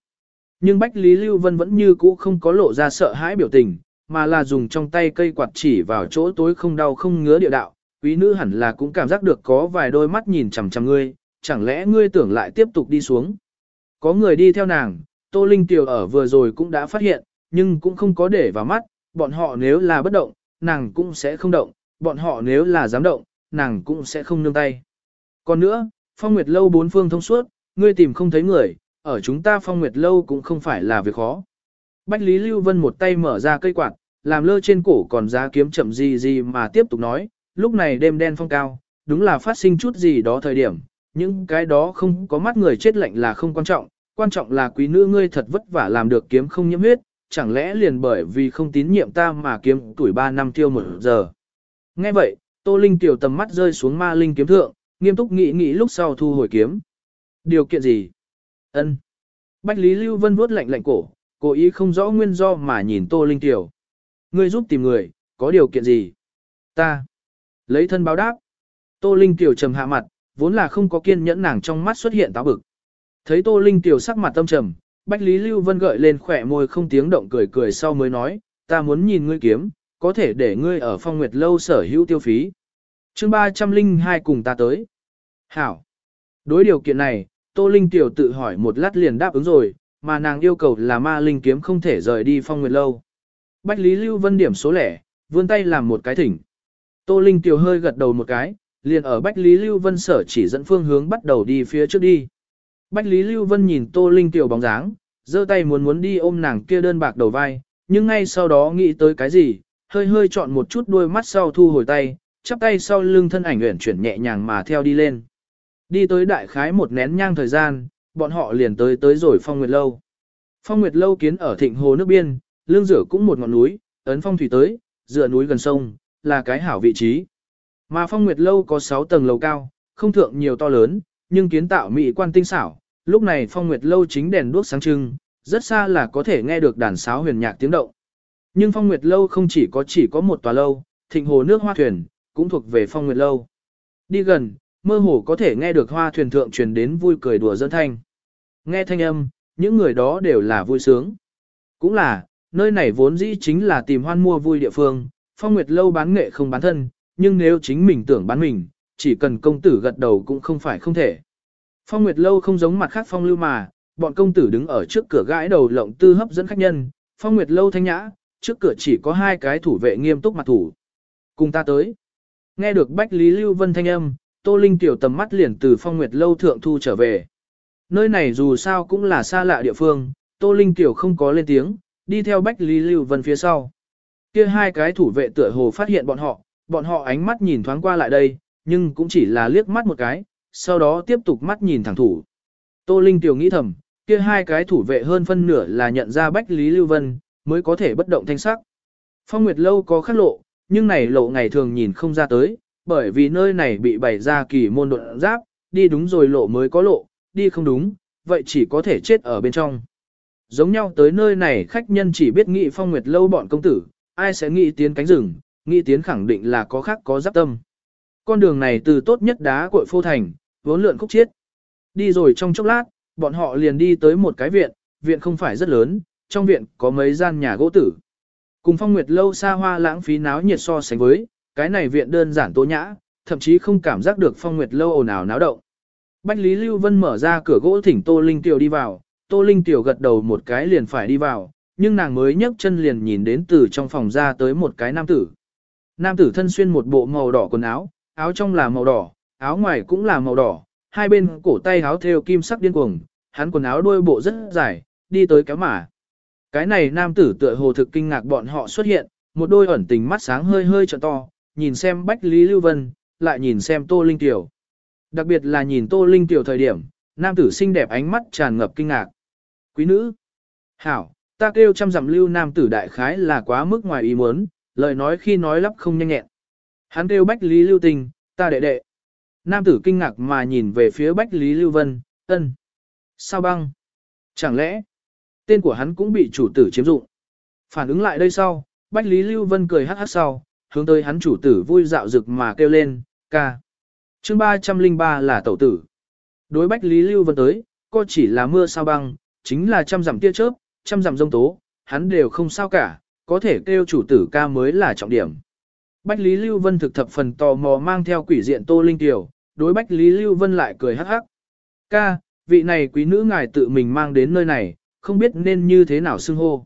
S1: Nhưng Bách Lý Lưu Vân vẫn như cũ không có lộ ra sợ hãi biểu tình, mà là dùng trong tay cây quạt chỉ vào chỗ tối không đau không ngứa địa đạo, quý nữ hẳn là cũng cảm giác được có vài đôi mắt nhìn chằm chằm ngươi, chẳng lẽ ngươi tưởng lại tiếp tục đi xuống. Có người đi theo nàng, Tô Linh Tiểu ở vừa rồi cũng đã phát hiện, nhưng cũng không có để vào mắt, bọn họ nếu là bất động, nàng cũng sẽ không động, bọn họ nếu là dám động, nàng cũng sẽ không nương tay. Còn nữa, Phong Nguyệt Lâu bốn phương thông suốt, ngươi tìm không thấy người, ở chúng ta Phong Nguyệt Lâu cũng không phải là việc khó. Bách Lý Lưu Vân một tay mở ra cây quạt, làm lơ trên cổ còn giá kiếm chậm gì gì mà tiếp tục nói, lúc này đêm đen phong cao, đúng là phát sinh chút gì đó thời điểm, những cái đó không có mắt người chết lạnh là không quan trọng, quan trọng là quý nữ ngươi thật vất vả làm được kiếm không nhiễm huyết, chẳng lẽ liền bởi vì không tín nhiệm ta mà kiếm tuổi 3 năm tiêu một giờ. Nghe vậy, Tô Linh tiểu tầm mắt rơi xuống ma linh kiếm thượng, nghiêm túc nghĩ nghĩ lúc sau thu hồi kiếm. Điều kiện gì? Ân. Bách Lý Lưu Vân vuốt lạnh lạnh cổ, cố ý không rõ nguyên do mà nhìn Tô Linh tiểu. Ngươi giúp tìm người, có điều kiện gì? Ta. Lấy thân báo đáp. Tô Linh tiểu trầm hạ mặt, vốn là không có kiên nhẫn nàng trong mắt xuất hiện táo bực. Thấy Tô Linh tiểu sắc mặt tâm trầm, Bách Lý Lưu Vân gợi lên khỏe môi không tiếng động cười cười sau mới nói, ta muốn nhìn ngươi kiếm, có thể để ngươi ở phong nguyệt lâu sở hữu tiêu phí. chương 302 cùng ta tới. Hảo. Đối điều kiện này, Tô Linh tiểu tự hỏi một lát liền đáp ứng rồi, mà nàng yêu cầu là ma linh kiếm không thể rời đi phong nguyệt lâu. Bách Lý Lưu Vân điểm số lẻ, vươn tay làm một cái thỉnh. Tô Linh Tiểu hơi gật đầu một cái, liền ở Bách Lý Lưu Vân sở chỉ dẫn phương hướng bắt đầu đi phía trước đi. Bách Lý Lưu Vân nhìn Tô Linh Tiểu bóng dáng, giơ tay muốn muốn đi ôm nàng kia đơn bạc đầu vai, nhưng ngay sau đó nghĩ tới cái gì, hơi hơi chọn một chút đuôi mắt sau thu hồi tay, chắp tay sau lưng thân ảnh uyển chuyển nhẹ nhàng mà theo đi lên. Đi tới đại khái một nén nhang thời gian, bọn họ liền tới tới rồi Phong Nguyệt Lâu. Phong Nguyệt Lâu kiến ở thịnh hồ nước biên, lương rửa cũng một ngọn núi, ấn phong thủy tới, dựa núi gần sông, là cái hảo vị trí. Mà Phong Nguyệt Lâu có 6 tầng lầu cao, không thượng nhiều to lớn, nhưng kiến tạo mỹ quan tinh xảo. Lúc này Phong Nguyệt Lâu chính đèn đuốc sáng trưng, rất xa là có thể nghe được đàn sáo huyền nhạc tiếng động. Nhưng Phong Nguyệt Lâu không chỉ có chỉ có một tòa lâu, thịnh hồ nước hoa thuyền, cũng thuộc về Phong Nguyệt Lâu. Đi gần, mơ hồ có thể nghe được hoa thuyền thượng truyền đến vui cười đùa dân thanh. Nghe thanh âm, những người đó đều là vui sướng. Cũng là, nơi này vốn dĩ chính là tìm hoan mua vui địa phương, Phong Nguyệt Lâu bán nghệ không bán thân, nhưng nếu chính mình tưởng bán mình, chỉ cần công tử gật đầu cũng không phải không thể. Phong Nguyệt Lâu không giống mặt khác phong lưu mà, bọn công tử đứng ở trước cửa gãi đầu lộng tư hấp dẫn khách nhân, Phong Nguyệt Lâu thanh nhã, trước cửa chỉ có hai cái thủ vệ nghiêm túc mặt thủ. Cùng ta tới. Nghe được Bách Lý Lưu Vân thanh âm, Tô Linh tiểu tầm mắt liền từ Phong Nguyệt Lâu thượng thu trở về. Nơi này dù sao cũng là xa lạ địa phương, Tô Linh tiểu không có lên tiếng, đi theo Bách Lý Lưu Vân phía sau. Kia hai cái thủ vệ tựa hồ phát hiện bọn họ, bọn họ ánh mắt nhìn thoáng qua lại đây, nhưng cũng chỉ là liếc mắt một cái, sau đó tiếp tục mắt nhìn thẳng thủ. Tô Linh tiểu nghĩ thầm, kia hai cái thủ vệ hơn phân nửa là nhận ra Bách Lý Lưu Vân, mới có thể bất động thanh sắc. Phong Nguyệt Lâu có khắc lộ, nhưng này lộ ngày thường nhìn không ra tới, bởi vì nơi này bị bày ra kỳ môn độn giáp, đi đúng rồi lộ mới có lộ, đi không đúng, vậy chỉ có thể chết ở bên trong. Giống nhau tới nơi này khách nhân chỉ biết nghĩ Phong Nguyệt Lâu bọn công tử, ai sẽ nghĩ tiến cánh rừng, nghĩ tiến khẳng định là có khác có giáp tâm. Con đường này từ tốt nhất đá cội phô thành, vốn lượn khúc chiết. Đi rồi trong chốc lát, bọn họ liền đi tới một cái viện, viện không phải rất lớn, trong viện có mấy gian nhà gỗ tử. Cùng phong nguyệt lâu xa hoa lãng phí náo nhiệt so sánh với, cái này viện đơn giản tố nhã, thậm chí không cảm giác được phong nguyệt lâu ồn ào náo động. Bách Lý Lưu Vân mở ra cửa gỗ thỉnh Tô Linh Tiểu đi vào, Tô Linh Tiểu gật đầu một cái liền phải đi vào, nhưng nàng mới nhấc chân liền nhìn đến từ trong phòng ra tới một cái nam tử. Nam tử thân xuyên một bộ màu đỏ quần áo, áo trong là màu đỏ, áo ngoài cũng là màu đỏ, hai bên cổ tay áo thêu kim sắc điên cuồng, hắn quần áo đuôi bộ rất dài, đi tới kéo mả. Cái này nam tử tựa hồ thực kinh ngạc bọn họ xuất hiện, một đôi ẩn tình mắt sáng hơi hơi trợn to, nhìn xem Bách Lý Lưu Vân, lại nhìn xem Tô Linh Tiểu. Đặc biệt là nhìn Tô Linh Tiểu thời điểm, nam tử xinh đẹp ánh mắt tràn ngập kinh ngạc. Quý nữ! Hảo, ta kêu trăm dặm lưu nam tử đại khái là quá mức ngoài ý muốn, lời nói khi nói lắp không nhanh nhẹn. Hắn kêu Bách Lý Lưu Tình, ta đệ đệ. Nam tử kinh ngạc mà nhìn về phía Bách Lý Lưu Vân, ân. Sao băng? Chẳng lẽ, tên của hắn cũng bị chủ tử chiếm dụng? Phản ứng lại đây sau, Bách Lý Lưu Vân cười hát hát sau, hướng tới hắn chủ tử vui dạo rực mà kêu lên, ca. chương 303 là tẩu tử. Đối Bách Lý Lưu Vân tới, có chỉ là mưa sao băng, chính là trăm dặm tia chớp, trăm dặm dông tố, hắn đều không sao cả, có thể kêu chủ tử ca mới là trọng điểm. Bách Lý Lưu Vân thực thập phần tò mò mang theo quỷ diện Tô Linh Tiểu, đối Bách Lý Lưu Vân lại cười hắc hắc. Ca, vị này quý nữ ngài tự mình mang đến nơi này, không biết nên như thế nào xưng hô.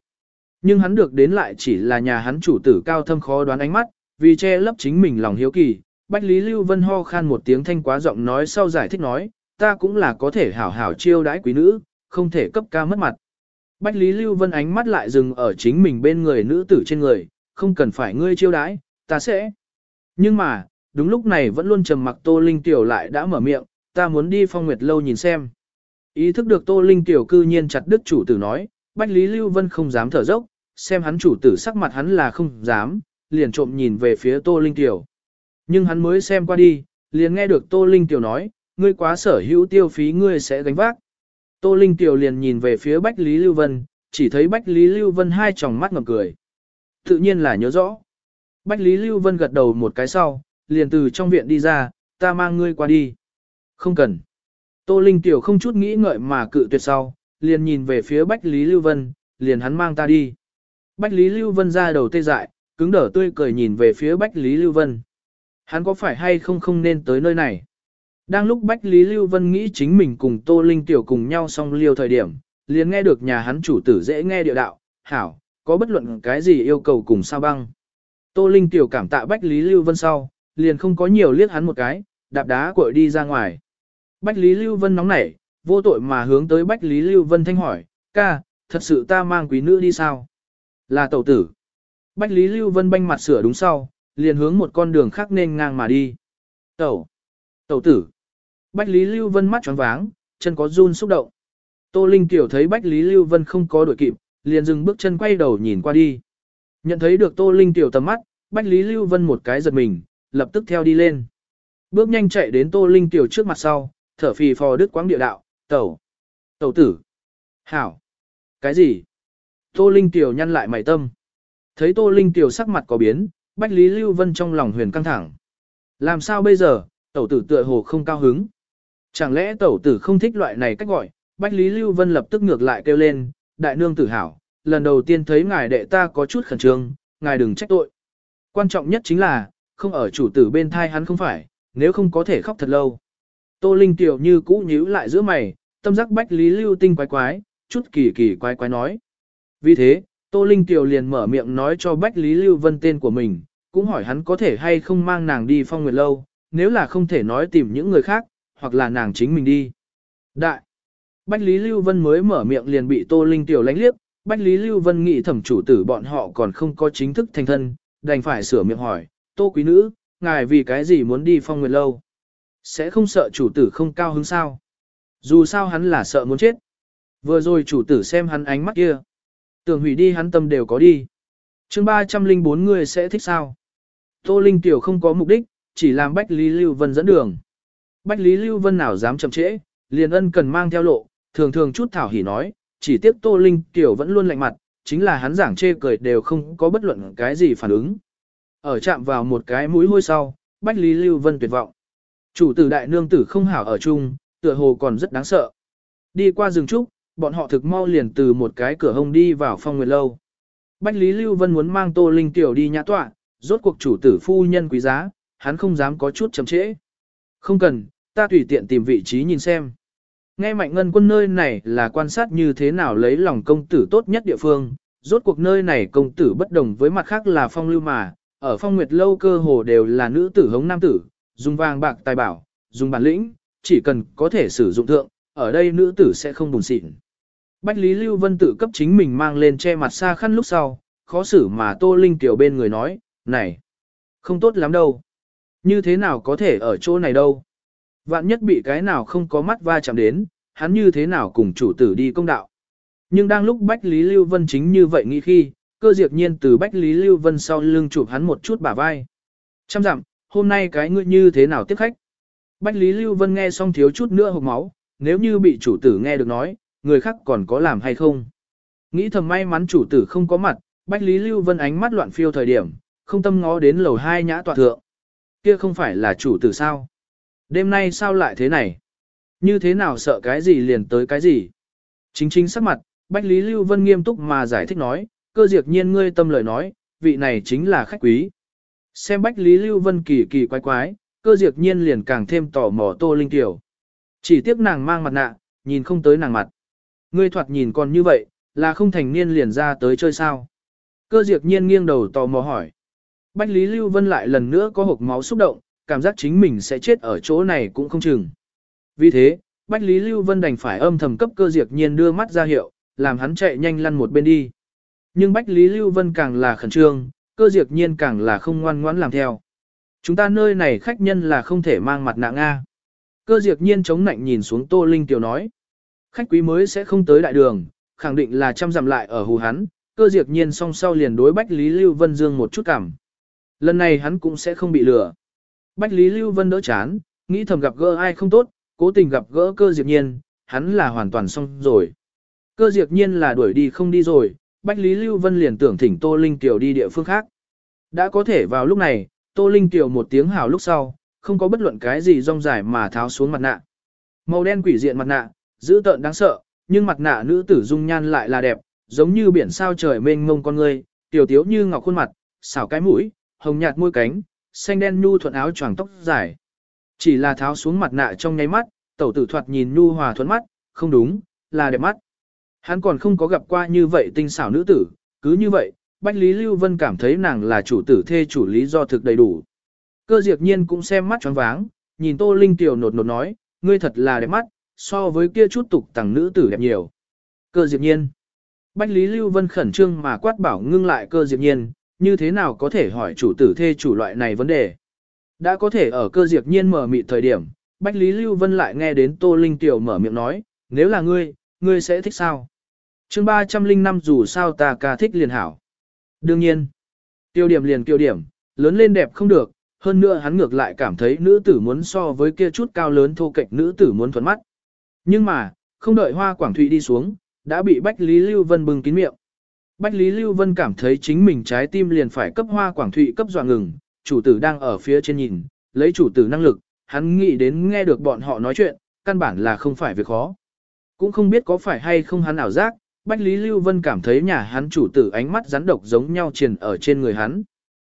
S1: Nhưng hắn được đến lại chỉ là nhà hắn chủ tử cao thâm khó đoán ánh mắt, vì che lấp chính mình lòng hiếu kỳ. Bách Lý Lưu Vân ho khan một tiếng thanh quá giọng nói sau giải thích nói, ta cũng là có thể hảo hảo chiêu đãi quý nữ, không thể cấp ca mất mặt. Bách Lý Lưu Vân ánh mắt lại dừng ở chính mình bên người nữ tử trên người, không cần phải ngươi chiêu đãi, ta sẽ. Nhưng mà, đúng lúc này vẫn luôn trầm mặc Tô Linh Tiểu lại đã mở miệng, ta muốn đi phong nguyệt lâu nhìn xem. Ý thức được Tô Linh Tiểu cư nhiên chặt đứt chủ tử nói, Bách Lý Lưu Vân không dám thở dốc, xem hắn chủ tử sắc mặt hắn là không dám, liền trộm nhìn về phía Tô Linh Tiểu. Nhưng hắn mới xem qua đi, liền nghe được Tô Linh Tiểu nói, ngươi quá sở hữu tiêu phí ngươi sẽ gánh vác. Tô Linh Tiểu liền nhìn về phía Bách Lý Lưu Vân, chỉ thấy Bách Lý Lưu Vân hai tròng mắt ngập cười. Tự nhiên là nhớ rõ. Bách Lý Lưu Vân gật đầu một cái sau, liền từ trong viện đi ra, ta mang ngươi qua đi. Không cần. Tô Linh Tiểu không chút nghĩ ngợi mà cự tuyệt sau, liền nhìn về phía Bách Lý Lưu Vân, liền hắn mang ta đi. Bách Lý Lưu Vân ra đầu tê dại, cứng đở tươi cười nhìn về phía Bách Lý Lưu Vân. Hắn có phải hay không không nên tới nơi này? Đang lúc Bách Lý Lưu Vân nghĩ chính mình cùng Tô Linh Tiểu cùng nhau xong liêu thời điểm, liền nghe được nhà hắn chủ tử dễ nghe địa đạo, hảo, có bất luận cái gì yêu cầu cùng sao băng. Tô Linh tiểu cảm tạ Bách Lý Lưu Vân sau, liền không có nhiều liếc hắn một cái, đạp đá cội đi ra ngoài. Bách Lý Lưu Vân nóng nảy, vô tội mà hướng tới Bách Lý Lưu Vân thanh hỏi, ca, thật sự ta mang quý nữ đi sao? Là tẩu tử. Bách Lý Lưu Vân banh mặt sửa đúng sau, liền hướng một con đường khác nên ngang mà đi. Tẩu. Tẩu tử. Bách Lý Lưu Vân mắt tròn váng, chân có run xúc động. Tô Linh Tiểu thấy Bách Lý Lưu Vân không có đuổi kịp, liền dừng bước chân quay đầu nhìn qua đi. Nhận thấy được Tô Linh Tiểu tầm mắt, Bách Lý Lưu Vân một cái giật mình, lập tức theo đi lên. Bước nhanh chạy đến Tô Linh Tiểu trước mặt sau, thở phì phò đứt quãng địa đạo, tẩu. Tẩu tử. Hảo. Cái gì? Tô Linh Tiểu nhăn lại mày tâm. Thấy Tô Linh Tiểu sắc mặt có biến, Bách Lý Lưu Vân trong lòng huyền căng thẳng. Làm sao bây giờ, tẩu tử tựa hồ không cao hứng. Chẳng lẽ tẩu tử không thích loại này cách gọi, Bách Lý Lưu Vân lập tức ngược lại kêu lên, đại nương tử hảo, lần đầu tiên thấy ngài đệ ta có chút khẩn trương, ngài đừng trách tội. Quan trọng nhất chính là, không ở chủ tử bên thai hắn không phải, nếu không có thể khóc thật lâu. Tô Linh Tiểu như cũ nhíu lại giữa mày, tâm giác Bách Lý Lưu tinh quái quái, chút kỳ kỳ quái quái nói. Vì thế, Tô Linh Tiểu liền mở miệng nói cho Bách Lý Lưu Vân tên của mình, cũng hỏi hắn có thể hay không mang nàng đi phong nguyệt lâu, nếu là không thể nói tìm những người khác, hoặc là nàng chính mình đi. Đại! Bách Lý Lưu Vân mới mở miệng liền bị Tô Linh Tiểu lánh liếc, Bách Lý Lưu Vân nghĩ thẩm chủ tử bọn họ còn không có chính thức thành thân, đành phải sửa miệng hỏi, Tô Quý Nữ, ngài vì cái gì muốn đi phong nguyệt lâu? Sẽ không sợ chủ tử không cao hứng sao? Dù sao hắn là sợ muốn chết. Vừa rồi chủ tử xem hắn ánh mắt kia. Tưởng hủy đi hắn tâm đều có đi. chương 304 người sẽ thích sao? Tô Linh Tiểu không có mục đích, chỉ làm Bách Lý Lưu Vân dẫn đường. Bách Lý Lưu Vân nào dám chậm trễ, liền ân cần mang theo lộ, thường thường chút thảo hỉ nói, chỉ tiếc Tô Linh Tiểu vẫn luôn lạnh mặt, chính là hắn giảng chê cười đều không có bất luận cái gì phản ứng. Ở chạm vào một cái mũi hôi sau, Bách Lý Lưu Vân tuyệt vọng. Chủ tử đại nương tử không hảo ở chung, tựa hồ còn rất đáng sợ. Đi qua rừng trúc, bọn họ thực mau liền từ một cái cửa hông đi vào phong nguyệt lâu. Bách Lý Lưu Vân muốn mang Tô Linh Tiểu đi nhã tọa, rốt cuộc chủ tử phu nhân quý giá, hắn không dám có chút chậm trễ. Không cần, ta tùy tiện tìm vị trí nhìn xem. Nghe mạnh ngân quân nơi này là quan sát như thế nào lấy lòng công tử tốt nhất địa phương, rốt cuộc nơi này công tử bất đồng với mặt khác là phong lưu mà, ở phong nguyệt lâu cơ hồ đều là nữ tử hống nam tử, dùng vàng bạc tài bảo, dùng bản lĩnh, chỉ cần có thể sử dụng thượng, ở đây nữ tử sẽ không buồn xịn. Bách Lý Lưu Vân tự cấp chính mình mang lên che mặt xa khăn lúc sau, khó xử mà Tô Linh tiểu bên người nói, này, không tốt lắm đâu. Như thế nào có thể ở chỗ này đâu? Vạn nhất bị cái nào không có mắt va chạm đến, hắn như thế nào cùng chủ tử đi công đạo. Nhưng đang lúc Bách Lý Lưu Vân chính như vậy nghĩ khi, cơ diệt nhiên từ Bách Lý Lưu Vân sau lưng chụp hắn một chút bả vai. Chăm dặm, hôm nay cái ngươi như thế nào tiếp khách? Bách Lý Lưu Vân nghe xong thiếu chút nữa hộc máu, nếu như bị chủ tử nghe được nói, người khác còn có làm hay không? Nghĩ thầm may mắn chủ tử không có mặt, Bách Lý Lưu Vân ánh mắt loạn phiêu thời điểm, không tâm ngó đến lầu hai nhã tọa thượng. Kia không phải là chủ tử sao? Đêm nay sao lại thế này? Như thế nào sợ cái gì liền tới cái gì? Chính chính sắc mặt, Bách Lý Lưu Vân nghiêm túc mà giải thích nói, cơ diệt nhiên ngươi tâm lời nói, vị này chính là khách quý. Xem Bách Lý Lưu Vân kỳ kỳ quái quái, cơ diệt nhiên liền càng thêm tò mò Tô Linh Tiểu. Chỉ tiếc nàng mang mặt nạ, nhìn không tới nàng mặt. Ngươi thoạt nhìn còn như vậy, là không thành niên liền ra tới chơi sao. Cơ diệt nhiên nghiêng đầu tò mò hỏi. Bách Lý Lưu Vân lại lần nữa có hộp máu xúc động, cảm giác chính mình sẽ chết ở chỗ này cũng không chừng. Vì thế, Bách Lý Lưu Vân đành phải âm thầm cấp cơ diệt nhiên đưa mắt ra hiệu, làm hắn chạy nhanh lăn một bên đi. Nhưng Bách Lý Lưu Vân càng là khẩn trương, cơ diệt nhiên càng là không ngoan ngoãn làm theo. Chúng ta nơi này khách nhân là không thể mang mặt nạ Nga. Cơ diệt nhiên chống nạnh nhìn xuống Tô Linh Tiểu nói. Khách quý mới sẽ không tới đại đường, khẳng định là chăm dặm lại ở hù hắn, cơ diệt nhiên song sau liền đối Bách Lý Lưu Vân dương một chút cảm. Lần này hắn cũng sẽ không bị lừa. Bách Lý Lưu Vân đỡ chán, nghĩ thầm gặp gỡ ai không tốt, cố tình gặp gỡ cơ diệt nhiên, hắn là hoàn toàn xong rồi. Cơ diệt nhiên là đuổi đi không đi rồi, Bách Lý Lưu Vân liền tưởng thỉnh Tô Linh Tiểu đi địa phương khác. Đã có thể vào lúc này, Tô Linh Tiểu một tiếng hào lúc sau, không có bất luận cái gì rong dài mà tháo xuống mặt nạ. Màu đen quỷ diện mặt nạ, dữ tợn đáng sợ, nhưng mặt nạ nữ tử dung nhan lại là đẹp, giống như biển sao trời mênh mông con người, tiểu thiếu như ngọc khuôn mặt, xảo cái mũi, hồng nhạt môi cánh, xanh đen nhu thuận áo choàng tóc dài. Chỉ là tháo xuống mặt nạ trong nháy mắt, tẩu tử thoạt nhìn nhu hòa thuận mắt, không đúng, là đẹp mắt. Hắn còn không có gặp qua như vậy tinh xảo nữ tử, cứ như vậy, Bách Lý Lưu Vân cảm thấy nàng là chủ tử thê chủ lý do thực đầy đủ. Cơ diệt nhiên cũng xem mắt choáng váng, nhìn Tô Linh Tiểu nột nột nói, ngươi thật là đẹp mắt, so với kia chút tục tàng nữ tử đẹp nhiều. Cơ diệt nhiên. Bách Lý Lưu Vân khẩn trương mà quát bảo ngưng lại cơ diệt nhiên, như thế nào có thể hỏi chủ tử thê chủ loại này vấn đề. Đã có thể ở cơ diệt nhiên mở mịt thời điểm, Bách Lý Lưu Vân lại nghe đến Tô Linh Tiểu mở miệng nói, nếu là ngươi, ngươi sẽ thích sao? chương 305 dù sao ta ca thích liền hảo. Đương nhiên, tiêu điểm liền tiêu điểm, lớn lên đẹp không được, hơn nữa hắn ngược lại cảm thấy nữ tử muốn so với kia chút cao lớn thô kệch nữ tử muốn thuần mắt. Nhưng mà, không đợi hoa quảng thụy đi xuống, đã bị Bách Lý Lưu Vân bưng kín miệng. Bách Lý Lưu Vân cảm thấy chính mình trái tim liền phải cấp hoa quảng thụy cấp dọa ngừng, chủ tử đang ở phía trên nhìn, lấy chủ tử năng lực, hắn nghĩ đến nghe được bọn họ nói chuyện, căn bản là không phải việc khó. Cũng không biết có phải hay không hắn ảo giác, Bách Lý Lưu Vân cảm thấy nhà hắn chủ tử ánh mắt rắn độc giống nhau triền ở trên người hắn.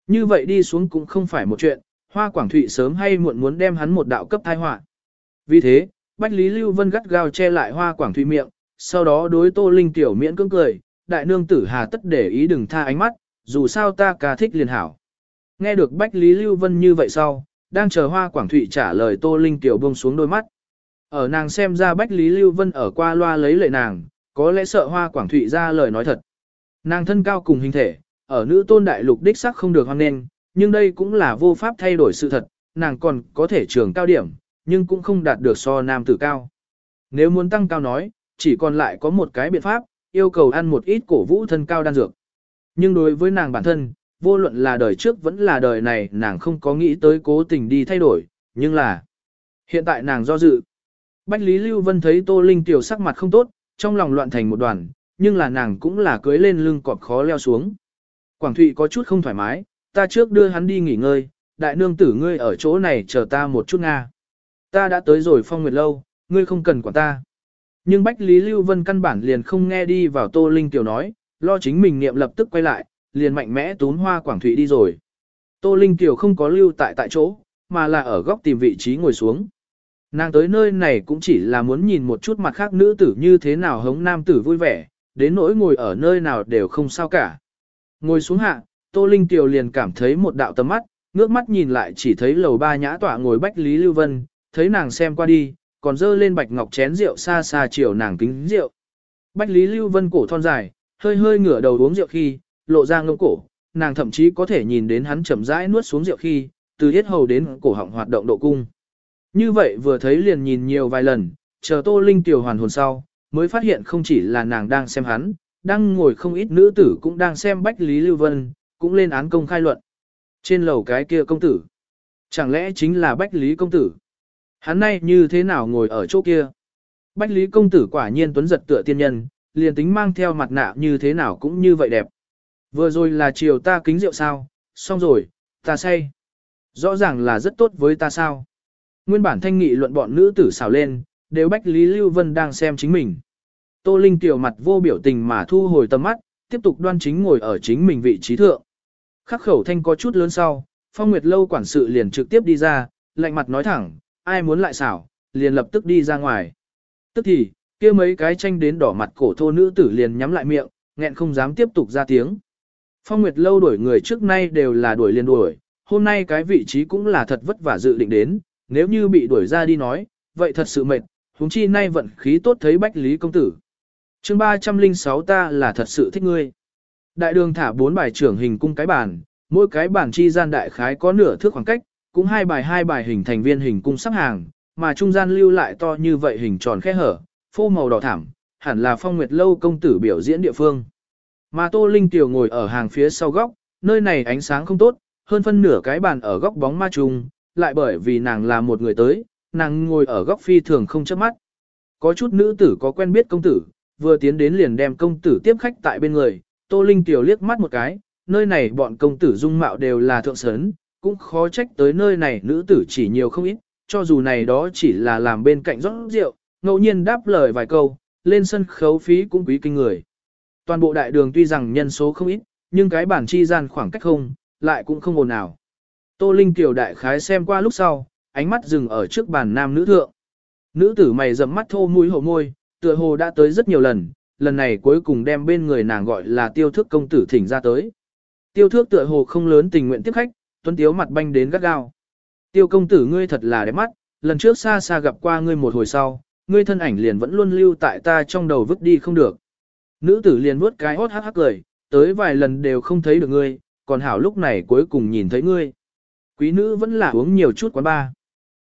S1: Như vậy đi xuống cũng không phải một chuyện, Hoa Quảng Thụy sớm hay muộn muốn đem hắn một đạo cấp thai họa. Vì thế, Bách Lý Lưu Vân gắt gao che lại Hoa Quảng Thụy miệng, sau đó đối Tô Linh tiểu miễn cưỡng cười, đại nương tử hà tất để ý đừng tha ánh mắt, dù sao ta ca thích liền hảo. Nghe được Bách Lý Lưu Vân như vậy sau, đang chờ Hoa Quảng Thụy trả lời Tô Linh tiểu buông xuống đôi mắt. Ở nàng xem ra Bách Lý Lưu Vân ở qua loa lấy lệ nàng, có lẽ sợ Hoa Quảng Thụy ra lời nói thật. Nàng thân cao cùng hình thể, ở nữ tôn đại lục đích sắc không được hoan nên, nhưng đây cũng là vô pháp thay đổi sự thật, nàng còn có thể trường cao điểm, nhưng cũng không đạt được so nam tử cao. Nếu muốn tăng cao nói, chỉ còn lại có một cái biện pháp, yêu cầu ăn một ít cổ vũ thân cao đan dược. Nhưng đối với nàng bản thân, vô luận là đời trước vẫn là đời này nàng không có nghĩ tới cố tình đi thay đổi, nhưng là hiện tại nàng do dự. Bách Lý Lưu Vân thấy Tô Linh tiểu sắc mặt không tốt, trong lòng loạn thành một đoàn, nhưng là nàng cũng là cưới lên lưng cọp khó leo xuống. Quảng Thụy có chút không thoải mái, ta trước đưa hắn đi nghỉ ngơi, đại nương tử ngươi ở chỗ này chờ ta một chút nga. Ta đã tới rồi phong nguyệt lâu, ngươi không cần quản ta. Nhưng Bách Lý Lưu Vân căn bản liền không nghe đi vào Tô Linh Tiểu nói, lo chính mình niệm lập tức quay lại, liền mạnh mẽ tún hoa Quảng Thụy đi rồi. Tô Linh Tiểu không có lưu tại tại chỗ, mà là ở góc tìm vị trí ngồi xuống. Nàng tới nơi này cũng chỉ là muốn nhìn một chút mặt khác nữ tử như thế nào hống nam tử vui vẻ, đến nỗi ngồi ở nơi nào đều không sao cả. Ngồi xuống hạ, Tô Linh Tiểu liền cảm thấy một đạo tầm mắt, ngước mắt nhìn lại chỉ thấy lầu ba nhã tọa ngồi Bách Lý Lưu Vân, thấy nàng xem qua đi, còn dơ lên bạch ngọc chén rượu xa xa chiều nàng kính rượu. Bách Lý Lưu Vân cổ thon dài, hơi hơi ngửa đầu uống rượu khi, lộ ra ngông cổ, nàng thậm chí có thể nhìn đến hắn chậm rãi nuốt xuống rượu khi, từ hết hầu đến cổ họng hoạt động độ cung. Như vậy vừa thấy liền nhìn nhiều vài lần, chờ Tô Linh tiểu hoàn hồn sau, mới phát hiện không chỉ là nàng đang xem hắn, đang ngồi không ít nữ tử cũng đang xem Bách Lý Lưu Vân, cũng lên án công khai luận. Trên lầu cái kia công tử, chẳng lẽ chính là Bách Lý công tử? Hắn nay như thế nào ngồi ở chỗ kia? Bách Lý công tử quả nhiên tuấn giật tựa tiên nhân, liền tính mang theo mặt nạ như thế nào cũng như vậy đẹp. Vừa rồi là chiều ta kính rượu sao, xong rồi, ta say. Rõ ràng là rất tốt với ta sao. Nguyên bản thanh nghị luận bọn nữ tử xào lên, đều Bách Lý Lưu Vân đang xem chính mình. Tô Linh tiểu mặt vô biểu tình mà thu hồi tầm mắt, tiếp tục đoan chính ngồi ở chính mình vị trí thượng. Khắc khẩu thanh có chút lớn sau, Phong Nguyệt Lâu quản sự liền trực tiếp đi ra, lạnh mặt nói thẳng, ai muốn lại xảo, liền lập tức đi ra ngoài. Tức thì, kia mấy cái tranh đến đỏ mặt cổ thô nữ tử liền nhắm lại miệng, nghẹn không dám tiếp tục ra tiếng. Phong Nguyệt Lâu đuổi người trước nay đều là đuổi liền đuổi, hôm nay cái vị trí cũng là thật vất vả dự định đến, nếu như bị đuổi ra đi nói, vậy thật sự mệt, huống chi nay vận khí tốt thấy Bách Lý công tử. chương 306 ta là thật sự thích ngươi. Đại đường thả bốn bài trưởng hình cung cái bàn, mỗi cái bàn chi gian đại khái có nửa thước khoảng cách, cũng hai bài hai bài hình thành viên hình cung sắp hàng, mà trung gian lưu lại to như vậy hình tròn khe hở, phô màu đỏ thảm, hẳn là phong nguyệt lâu công tử biểu diễn địa phương. Mà Tô Linh Tiểu ngồi ở hàng phía sau góc, nơi này ánh sáng không tốt, hơn phân nửa cái bàn ở góc bóng ma trùng, lại bởi vì nàng là một người tới, nàng ngồi ở góc phi thường không chớp mắt. Có chút nữ tử có quen biết công tử, vừa tiến đến liền đem công tử tiếp khách tại bên người, Tô Linh tiểu liếc mắt một cái, nơi này bọn công tử dung mạo đều là thượng sấn, cũng khó trách tới nơi này nữ tử chỉ nhiều không ít, cho dù này đó chỉ là làm bên cạnh rót rượu, ngẫu nhiên đáp lời vài câu, lên sân khấu phí cũng quý kinh người. Toàn bộ đại đường tuy rằng nhân số không ít, nhưng cái bản chi gian khoảng cách không, lại cũng không ồn nào. Tô Linh tiểu đại khái xem qua lúc sau, ánh mắt dừng ở trước bàn nam nữ thượng. Nữ tử mày rậm mắt thô mũi hổ môi, tựa hồ đã tới rất nhiều lần, lần này cuối cùng đem bên người nàng gọi là tiêu thước công tử thỉnh ra tới. Tiêu thước tựa hồ không lớn tình nguyện tiếp khách, tuấn tiếu mặt banh đến gắt gao. Tiêu công tử ngươi thật là đẹp mắt, lần trước xa xa gặp qua ngươi một hồi sau, ngươi thân ảnh liền vẫn luôn lưu tại ta trong đầu vứt đi không được. Nữ tử liền vuốt cái hót hắc hắc cười, tới vài lần đều không thấy được ngươi, còn hảo lúc này cuối cùng nhìn thấy ngươi. Quý nữ vẫn là uống nhiều chút quán ba.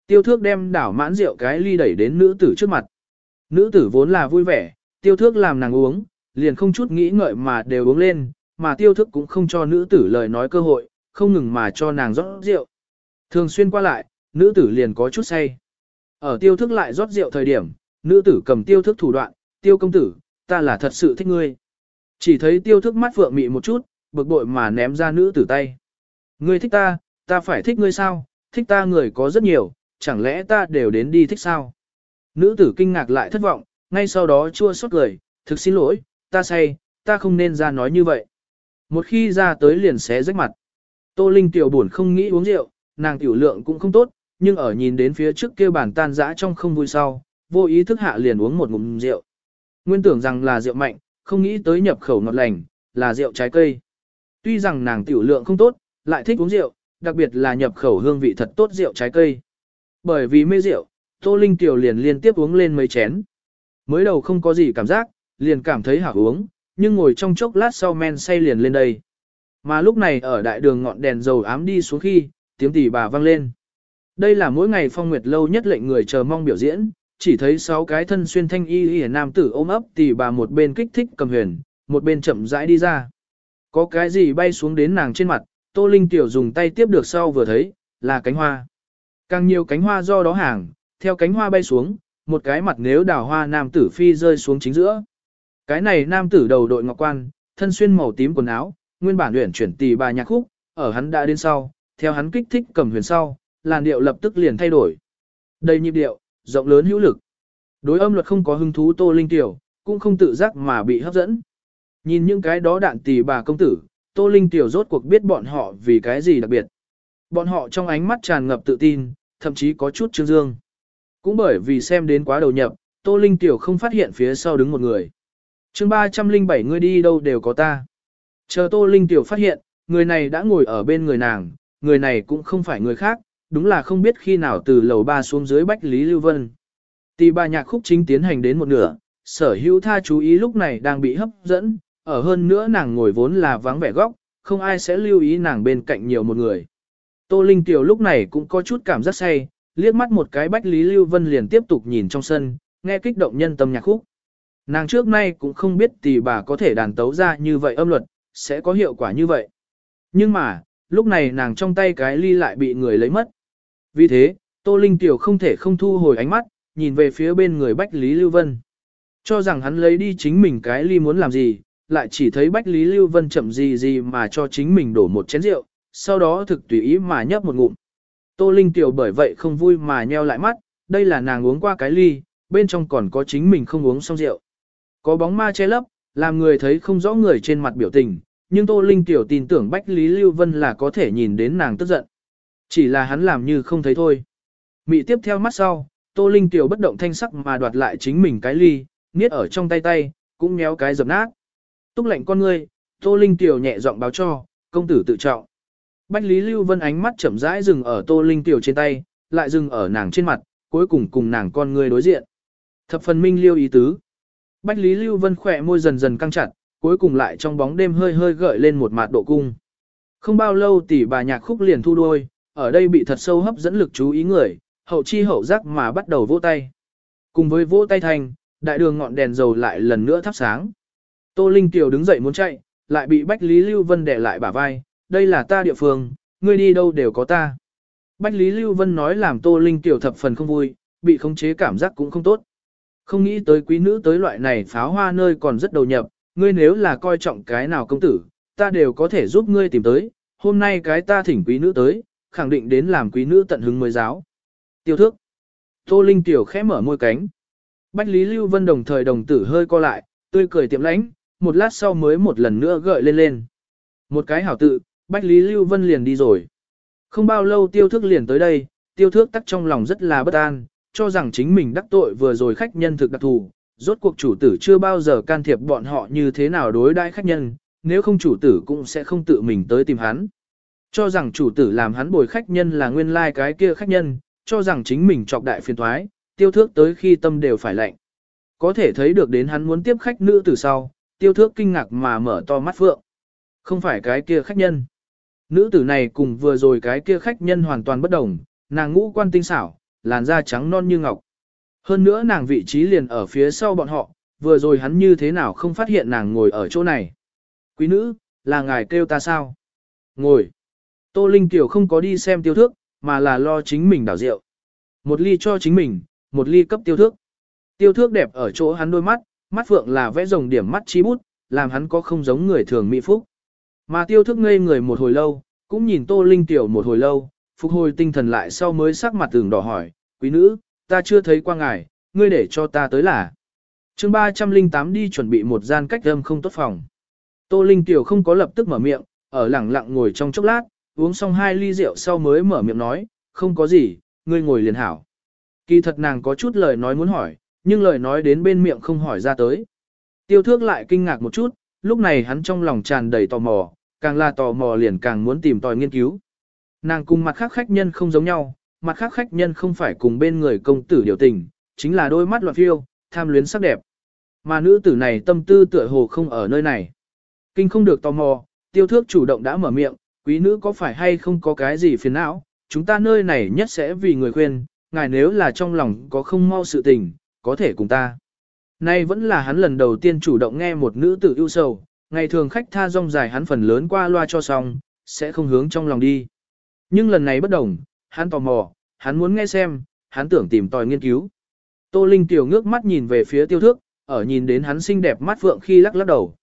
S1: Tiêu thước đem đảo mãn rượu cái ly đẩy đến nữ tử trước mặt. Nữ tử vốn là vui vẻ, tiêu thước làm nàng uống, liền không chút nghĩ ngợi mà đều uống lên, mà tiêu thước cũng không cho nữ tử lời nói cơ hội, không ngừng mà cho nàng rót rượu. Thường xuyên qua lại, nữ tử liền có chút say. Ở tiêu thức lại rót rượu thời điểm, nữ tử cầm tiêu thức thủ đoạn, tiêu công tử, ta là thật sự thích ngươi. Chỉ thấy tiêu thức mắt phượng mị một chút, bực bội mà ném ra nữ tử tay. Ngươi thích ta, ta phải thích ngươi sao, thích ta người có rất nhiều, chẳng lẽ ta đều đến đi thích sao? Nữ tử kinh ngạc lại thất vọng, ngay sau đó chua xót cười, thực xin lỗi, ta say, ta không nên ra nói như vậy. Một khi ra tới liền xé rách mặt. Tô Linh tiểu buồn không nghĩ uống rượu, nàng tiểu lượng cũng không tốt, nhưng ở nhìn đến phía trước kia bản tan dã trong không vui sau, vô ý thức hạ liền uống một ngụm rượu. Nguyên tưởng rằng là rượu mạnh, không nghĩ tới nhập khẩu ngọt lành, là rượu trái cây. Tuy rằng nàng tiểu lượng không tốt, lại thích uống rượu, đặc biệt là nhập khẩu hương vị thật tốt rượu trái cây. Bởi vì mê rượu, Tô Linh tiểu liền liên tiếp uống lên mấy chén. Mới đầu không có gì cảm giác, liền cảm thấy hảo uống, nhưng ngồi trong chốc lát sau men say liền lên đây. Mà lúc này ở đại đường ngọn đèn dầu ám đi xuống khi, tiếng tỷ bà vang lên. Đây là mỗi ngày phong nguyệt lâu nhất lệnh người chờ mong biểu diễn, chỉ thấy sáu cái thân xuyên thanh y y nam tử ôm ấp tỷ bà một bên kích thích cầm huyền, một bên chậm rãi đi ra. Có cái gì bay xuống đến nàng trên mặt, Tô Linh tiểu dùng tay tiếp được sau vừa thấy, là cánh hoa. Càng nhiều cánh hoa do đó hàng, theo cánh hoa bay xuống, một cái mặt nếu đào hoa nam tử phi rơi xuống chính giữa. Cái này nam tử đầu đội ngọc quan, thân xuyên màu tím quần áo, nguyên bản luyện chuyển tỷ bà nhạc khúc, ở hắn đã đến sau, theo hắn kích thích cầm huyền sau, làn điệu lập tức liền thay đổi. Đầy nhịp điệu, rộng lớn hữu lực. Đối âm luật không có hứng thú Tô Linh Tiểu, cũng không tự giác mà bị hấp dẫn. Nhìn những cái đó đạn tỷ bà công tử, Tô Linh Tiểu rốt cuộc biết bọn họ vì cái gì đặc biệt. Bọn họ trong ánh mắt tràn ngập tự tin, thậm chí có chút trương dương. Cũng bởi vì xem đến quá đầu nhập, Tô Linh Tiểu không phát hiện phía sau đứng một người. chương 307 người đi đâu đều có ta. Chờ Tô Linh Tiểu phát hiện, người này đã ngồi ở bên người nàng, người này cũng không phải người khác, đúng là không biết khi nào từ lầu ba xuống dưới Bách Lý Lưu Vân. Tỷ bà nhạc khúc chính tiến hành đến một nửa, sở hữu tha chú ý lúc này đang bị hấp dẫn, ở hơn nữa nàng ngồi vốn là vắng vẻ góc, không ai sẽ lưu ý nàng bên cạnh nhiều một người. Tô Linh Tiểu lúc này cũng có chút cảm giác say, liếc mắt một cái Bách Lý Lưu Vân liền tiếp tục nhìn trong sân, nghe kích động nhân tâm nhạc khúc. Nàng trước nay cũng không biết tỷ bà có thể đàn tấu ra như vậy âm luật, sẽ có hiệu quả như vậy. Nhưng mà, lúc này nàng trong tay cái ly lại bị người lấy mất. Vì thế, Tô Linh Tiểu không thể không thu hồi ánh mắt, nhìn về phía bên người Bách Lý Lưu Vân. Cho rằng hắn lấy đi chính mình cái ly muốn làm gì, lại chỉ thấy Bách Lý Lưu Vân chậm gì gì mà cho chính mình đổ một chén rượu, sau đó thực tùy ý mà nhấp một ngụm. Tô Linh Tiểu bởi vậy không vui mà nheo lại mắt, đây là nàng uống qua cái ly, bên trong còn có chính mình không uống xong rượu. Có bóng ma che lấp, làm người thấy không rõ người trên mặt biểu tình, nhưng Tô Linh Tiểu tin tưởng Bách Lý Lưu Vân là có thể nhìn đến nàng tức giận. Chỉ là hắn làm như không thấy thôi. Mị tiếp theo mắt sau, Tô Linh Tiểu bất động thanh sắc mà đoạt lại chính mình cái ly, niết ở trong tay tay, cũng méo cái dập nát. Túc lệnh con ngươi, Tô Linh Tiểu nhẹ giọng báo cho, công tử tự trọng. Bách Lý Lưu Vân ánh mắt chậm rãi dừng ở Tô Linh Tiểu trên tay, lại dừng ở nàng trên mặt, cuối cùng cùng nàng con ngươi đối diện. Thập phần minh liêu ý tứ. Bách Lý Lưu Vân khỏe môi dần dần căng chặt, cuối cùng lại trong bóng đêm hơi hơi gợi lên một mạt độ cung. Không bao lâu tỷ bà nhạc khúc liền thu đôi, ở đây bị thật sâu hấp dẫn lực chú ý người, hậu chi hậu giác mà bắt đầu vỗ tay. Cùng với vỗ tay thành, đại đường ngọn đèn dầu lại lần nữa thắp sáng. Tô Linh Tiểu đứng dậy muốn chạy, lại bị Bách Lý Lưu Vân đè lại bả vai, đây là ta địa phương, ngươi đi đâu đều có ta. Bách Lý Lưu Vân nói làm Tô Linh Tiểu thập phần không vui, bị khống chế cảm giác cũng không tốt. Không nghĩ tới quý nữ tới loại này pháo hoa nơi còn rất đầu nhập, ngươi nếu là coi trọng cái nào công tử, ta đều có thể giúp ngươi tìm tới, hôm nay cái ta thỉnh quý nữ tới, khẳng định đến làm quý nữ tận hứng mới giáo. Tiêu thước. Tô Linh Tiểu khẽ mở môi cánh. Bách Lý Lưu Vân đồng thời đồng tử hơi co lại, tươi cười tiệm lãnh, một lát sau mới một lần nữa gợi lên lên. Một cái hảo tự, Bách Lý Lưu Vân liền đi rồi. Không bao lâu tiêu thước liền tới đây, tiêu thước tắc trong lòng rất là bất an, cho rằng chính mình đắc tội vừa rồi khách nhân thực đặc thù, rốt cuộc chủ tử chưa bao giờ can thiệp bọn họ như thế nào đối đãi khách nhân, nếu không chủ tử cũng sẽ không tự mình tới tìm hắn. Cho rằng chủ tử làm hắn bồi khách nhân là nguyên lai like cái kia khách nhân, cho rằng chính mình trọc đại phiền thoái, tiêu thước tới khi tâm đều phải lạnh. Có thể thấy được đến hắn muốn tiếp khách nữ từ sau, tiêu thước kinh ngạc mà mở to mắt phượng. Không phải cái kia khách nhân. Nữ tử này cùng vừa rồi cái kia khách nhân hoàn toàn bất đồng, nàng ngũ quan tinh xảo, làn da trắng non như ngọc. Hơn nữa nàng vị trí liền ở phía sau bọn họ, vừa rồi hắn như thế nào không phát hiện nàng ngồi ở chỗ này. Quý nữ, là ngài kêu ta sao? Ngồi. Tô Linh Tiểu không có đi xem tiêu thước, mà là lo chính mình đảo rượu. Một ly cho chính mình, một ly cấp tiêu thước. Tiêu thước đẹp ở chỗ hắn đôi mắt, mắt phượng là vẽ rồng điểm mắt chi bút, làm hắn có không giống người thường mỹ phúc. Mà tiêu thước ngây người một hồi lâu, cũng nhìn Tô Linh Tiểu một hồi lâu, phục hồi tinh thần lại sau mới sắc mặt tường đỏ hỏi, quý nữ, ta chưa thấy qua ngài, ngươi để cho ta tới là. chương 308 đi chuẩn bị một gian cách âm không tốt phòng. Tô Linh Tiểu không có lập tức mở miệng, ở lẳng lặng ngồi trong chốc lát, uống xong hai ly rượu sau mới mở miệng nói, không có gì, ngươi ngồi liền hảo. Kỳ thật nàng có chút lời nói muốn hỏi, nhưng lời nói đến bên miệng không hỏi ra tới. Tiêu thước lại kinh ngạc một chút, lúc này hắn trong lòng tràn đầy tò mò, càng là tò mò liền càng muốn tìm tòi nghiên cứu. Nàng cùng mặt khác khách nhân không giống nhau, mặt khác khách nhân không phải cùng bên người công tử điều tình, chính là đôi mắt loạn phiêu, tham luyến sắc đẹp. Mà nữ tử này tâm tư tựa hồ không ở nơi này. Kinh không được tò mò, tiêu thước chủ động đã mở miệng, quý nữ có phải hay không có cái gì phiền não, chúng ta nơi này nhất sẽ vì người khuyên, ngài nếu là trong lòng có không mau sự tình, có thể cùng ta. Nay vẫn là hắn lần đầu tiên chủ động nghe một nữ tử ưu sầu, ngày thường khách tha rong dài hắn phần lớn qua loa cho xong, sẽ không hướng trong lòng đi. Nhưng lần này bất đồng, hắn tò mò, hắn muốn nghe xem, hắn tưởng tìm tòi nghiên cứu. Tô Linh tiểu ngước mắt nhìn về phía tiêu thước, ở nhìn đến hắn xinh đẹp mắt vượng khi lắc lắc đầu.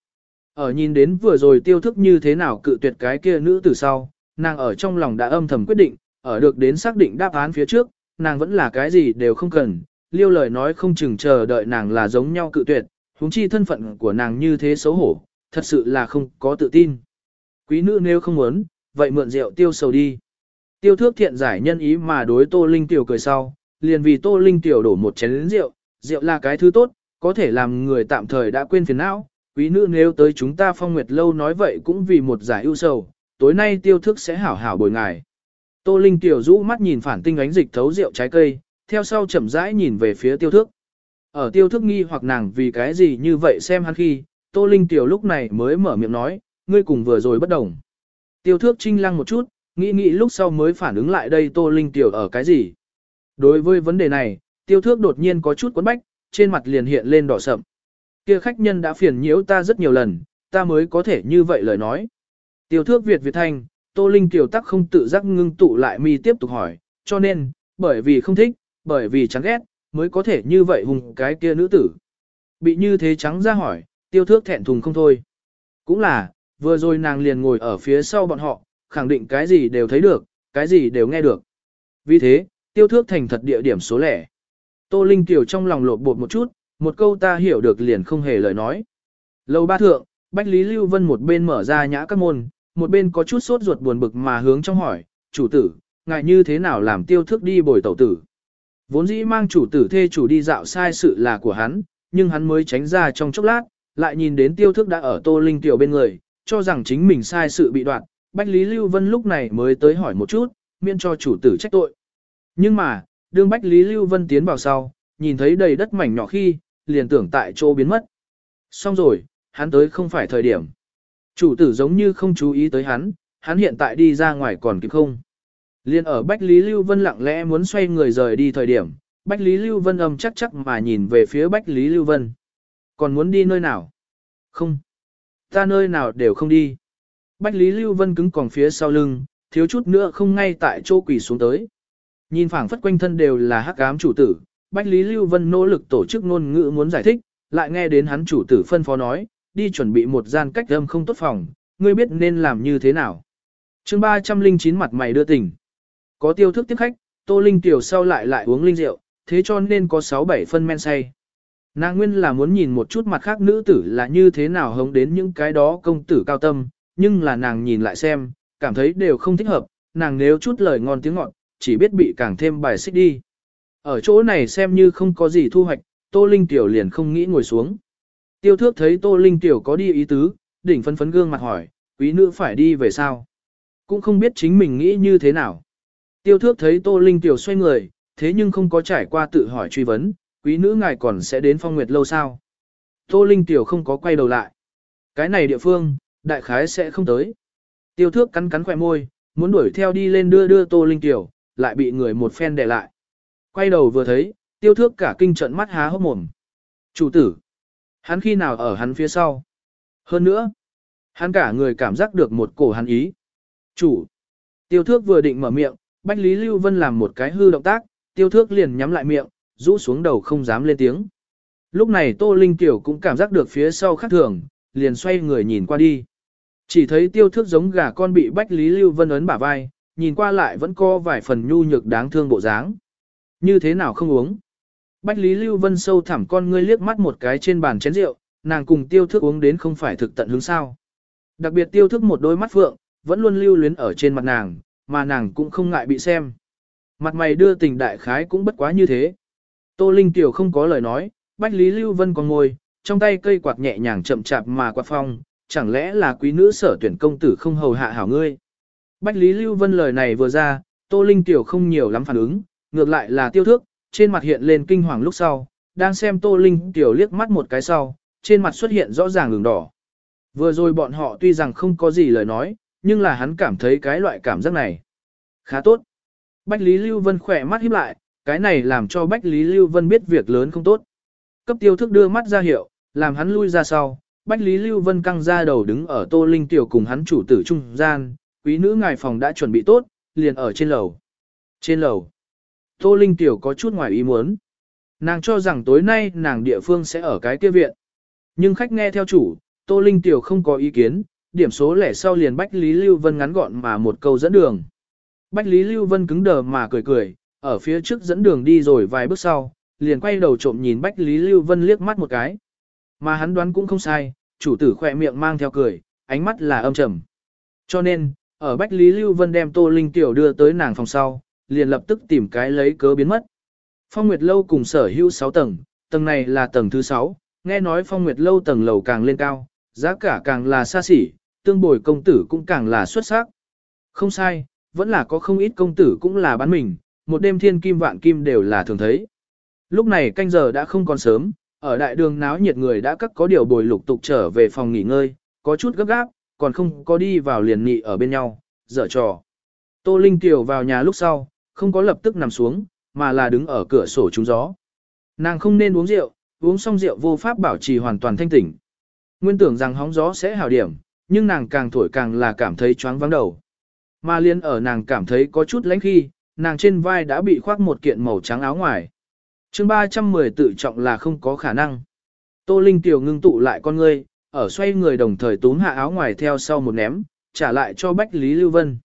S1: Ở nhìn đến vừa rồi tiêu thức như thế nào cự tuyệt cái kia nữ từ sau, nàng ở trong lòng đã âm thầm quyết định, ở được đến xác định đáp án phía trước, nàng vẫn là cái gì đều không cần, liêu lời nói không chừng chờ đợi nàng là giống nhau cự tuyệt, huống chi thân phận của nàng như thế xấu hổ, thật sự là không có tự tin. Quý nữ nếu không muốn, vậy mượn rượu tiêu sầu đi. Tiêu thước thiện giải nhân ý mà đối Tô Linh Tiểu cười sau, liền vì Tô Linh Tiểu đổ một chén rượu, rượu là cái thứ tốt, có thể làm người tạm thời đã quên phiền não, quý nữ nếu tới chúng ta phong nguyệt lâu nói vậy cũng vì một giải ưu sầu, tối nay tiêu thức sẽ hảo hảo bồi ngài. Tô Linh tiểu rũ mắt nhìn phản tinh ánh dịch thấu rượu trái cây, theo sau chậm rãi nhìn về phía tiêu thức. Ở tiêu thức nghi hoặc nàng vì cái gì như vậy xem hắn khi, Tô Linh tiểu lúc này mới mở miệng nói, ngươi cùng vừa rồi bất đồng. Tiêu thước trinh lăng một chút, nghĩ nghĩ lúc sau mới phản ứng lại đây Tô Linh tiểu ở cái gì. Đối với vấn đề này, tiêu thước đột nhiên có chút quấn bách, trên mặt liền hiện lên đỏ sậm kia khách nhân đã phiền nhiễu ta rất nhiều lần, ta mới có thể như vậy lời nói. Tiêu thước Việt Việt Thanh, Tô Linh tiểu tắc không tự giác ngưng tụ lại mi tiếp tục hỏi, cho nên, bởi vì không thích, bởi vì chán ghét, mới có thể như vậy hùng cái kia nữ tử. Bị như thế trắng ra hỏi, tiêu thước thẹn thùng không thôi. Cũng là, vừa rồi nàng liền ngồi ở phía sau bọn họ, khẳng định cái gì đều thấy được, cái gì đều nghe được. Vì thế, tiêu thước thành thật địa điểm số lẻ. Tô Linh tiểu trong lòng lột bột một chút, một câu ta hiểu được liền không hề lời nói. Lâu ba thượng, Bách Lý Lưu Vân một bên mở ra nhã các môn, một bên có chút sốt ruột buồn bực mà hướng trong hỏi, chủ tử, ngại như thế nào làm tiêu thước đi bồi tẩu tử. Vốn dĩ mang chủ tử thê chủ đi dạo sai sự là của hắn, nhưng hắn mới tránh ra trong chốc lát, lại nhìn đến tiêu thước đã ở tô linh tiểu bên người, cho rằng chính mình sai sự bị đoạn, Bách Lý Lưu Vân lúc này mới tới hỏi một chút, miễn cho chủ tử trách tội. Nhưng mà, đương Bách Lý Lưu Vân tiến vào sau, nhìn thấy đầy đất mảnh nhỏ khi, liền tưởng tại chỗ biến mất. Xong rồi, hắn tới không phải thời điểm. Chủ tử giống như không chú ý tới hắn, hắn hiện tại đi ra ngoài còn kịp không. Liên ở Bách Lý Lưu Vân lặng lẽ muốn xoay người rời đi thời điểm, Bách Lý Lưu Vân âm chắc chắc mà nhìn về phía Bách Lý Lưu Vân. Còn muốn đi nơi nào? Không. Ta nơi nào đều không đi. Bách Lý Lưu Vân cứng còn phía sau lưng, thiếu chút nữa không ngay tại chỗ quỳ xuống tới. Nhìn phảng phất quanh thân đều là hắc ám chủ tử, Bách Lý Lưu Vân nỗ lực tổ chức ngôn ngữ muốn giải thích, lại nghe đến hắn chủ tử phân phó nói, đi chuẩn bị một gian cách âm không tốt phòng, ngươi biết nên làm như thế nào. chương 309 mặt mày đưa tình. Có tiêu thức tiếp khách, Tô Linh tiểu sau lại lại uống linh rượu, thế cho nên có 6-7 phân men say. Nàng nguyên là muốn nhìn một chút mặt khác nữ tử là như thế nào hống đến những cái đó công tử cao tâm, nhưng là nàng nhìn lại xem, cảm thấy đều không thích hợp, nàng nếu chút lời ngon tiếng ngọt, chỉ biết bị càng thêm bài xích đi. Ở chỗ này xem như không có gì thu hoạch, Tô Linh Tiểu liền không nghĩ ngồi xuống. Tiêu thước thấy Tô Linh Tiểu có đi ý tứ, đỉnh phấn phấn gương mặt hỏi, quý nữ phải đi về sao? Cũng không biết chính mình nghĩ như thế nào. Tiêu thước thấy Tô Linh Tiểu xoay người, thế nhưng không có trải qua tự hỏi truy vấn, quý nữ ngài còn sẽ đến phong nguyệt lâu sao? Tô Linh Tiểu không có quay đầu lại. Cái này địa phương, đại khái sẽ không tới. Tiêu thước cắn cắn khỏe môi, muốn đuổi theo đi lên đưa đưa Tô Linh Tiểu, lại bị người một phen đè lại. Quay đầu vừa thấy, tiêu thước cả kinh trận mắt há hốc mồm. Chủ tử, hắn khi nào ở hắn phía sau? Hơn nữa, hắn cả người cảm giác được một cổ hắn ý. Chủ, tiêu thước vừa định mở miệng, Bách Lý Lưu Vân làm một cái hư động tác, tiêu thước liền nhắm lại miệng, rũ xuống đầu không dám lên tiếng. Lúc này Tô Linh Tiểu cũng cảm giác được phía sau khác thường, liền xoay người nhìn qua đi. Chỉ thấy tiêu thước giống gà con bị Bách Lý Lưu Vân ấn bả vai, nhìn qua lại vẫn có vài phần nhu nhược đáng thương bộ dáng. Như thế nào không uống? Bách Lý Lưu Vân sâu thẳm con ngươi liếc mắt một cái trên bàn chén rượu, nàng cùng tiêu thước uống đến không phải thực tận hướng sao. Đặc biệt tiêu thước một đôi mắt phượng, vẫn luôn lưu luyến ở trên mặt nàng, mà nàng cũng không ngại bị xem. Mặt mày đưa tình đại khái cũng bất quá như thế. Tô Linh Tiểu không có lời nói, Bách Lý Lưu Vân còn ngồi, trong tay cây quạt nhẹ nhàng chậm chạp mà quạt phong, chẳng lẽ là quý nữ sở tuyển công tử không hầu hạ hảo ngươi. Bách Lý Lưu Vân lời này vừa ra, Tô Linh Tiểu không nhiều lắm phản ứng, ngược lại là tiêu thước, trên mặt hiện lên kinh hoàng lúc sau, đang xem Tô Linh Tiểu liếc mắt một cái sau, trên mặt xuất hiện rõ ràng đường đỏ. Vừa rồi bọn họ tuy rằng không có gì lời nói, nhưng là hắn cảm thấy cái loại cảm giác này. Khá tốt. Bách Lý Lưu Vân khỏe mắt híp lại, cái này làm cho Bách Lý Lưu Vân biết việc lớn không tốt. Cấp tiêu thức đưa mắt ra hiệu, làm hắn lui ra sau. Bách Lý Lưu Vân căng ra đầu đứng ở Tô Linh Tiểu cùng hắn chủ tử trung gian, quý nữ ngài phòng đã chuẩn bị tốt, liền ở trên lầu. Trên lầu. Tô Linh Tiểu có chút ngoài ý muốn. Nàng cho rằng tối nay nàng địa phương sẽ ở cái kia viện. Nhưng khách nghe theo chủ, Tô Linh Tiểu không có ý kiến, điểm số lẻ sau liền Bách Lý Lưu Vân ngắn gọn mà một câu dẫn đường. Bách Lý Lưu Vân cứng đờ mà cười cười, ở phía trước dẫn đường đi rồi vài bước sau, liền quay đầu trộm nhìn Bách Lý Lưu Vân liếc mắt một cái. Mà hắn đoán cũng không sai, chủ tử khỏe miệng mang theo cười, ánh mắt là âm trầm. Cho nên, ở Bách Lý Lưu Vân đem Tô Linh Tiểu đưa tới nàng phòng sau, liền lập tức tìm cái lấy cớ biến mất. Phong Nguyệt Lâu cùng sở hữu 6 tầng, tầng này là tầng thứ 6, nghe nói Phong Nguyệt Lâu tầng lầu càng lên cao, giá cả càng là xa xỉ, tương bồi công tử cũng càng là xuất sắc. Không sai, vẫn là có không ít công tử cũng là bán mình, một đêm thiên kim vạn kim đều là thường thấy. Lúc này canh giờ đã không còn sớm, ở đại đường náo nhiệt người đã cắt có điều bồi lục tục trở về phòng nghỉ ngơi, có chút gấp gáp, còn không có đi vào liền nghị ở bên nhau, dở trò. Tô Linh Tiểu vào nhà lúc sau, không có lập tức nằm xuống, mà là đứng ở cửa sổ trúng gió. Nàng không nên uống rượu, uống xong rượu vô pháp bảo trì hoàn toàn thanh tỉnh. Nguyên tưởng rằng hóng gió sẽ hảo điểm, nhưng nàng càng thổi càng là cảm thấy choáng vắng đầu. Mà liên ở nàng cảm thấy có chút lãnh khi, nàng trên vai đã bị khoác một kiện màu trắng áo ngoài chương 310 tự trọng là không có khả năng. Tô Linh Tiểu ngưng tụ lại con ngươi, ở xoay người đồng thời túm hạ áo ngoài theo sau một ném, trả lại cho Bách Lý Lưu Vân.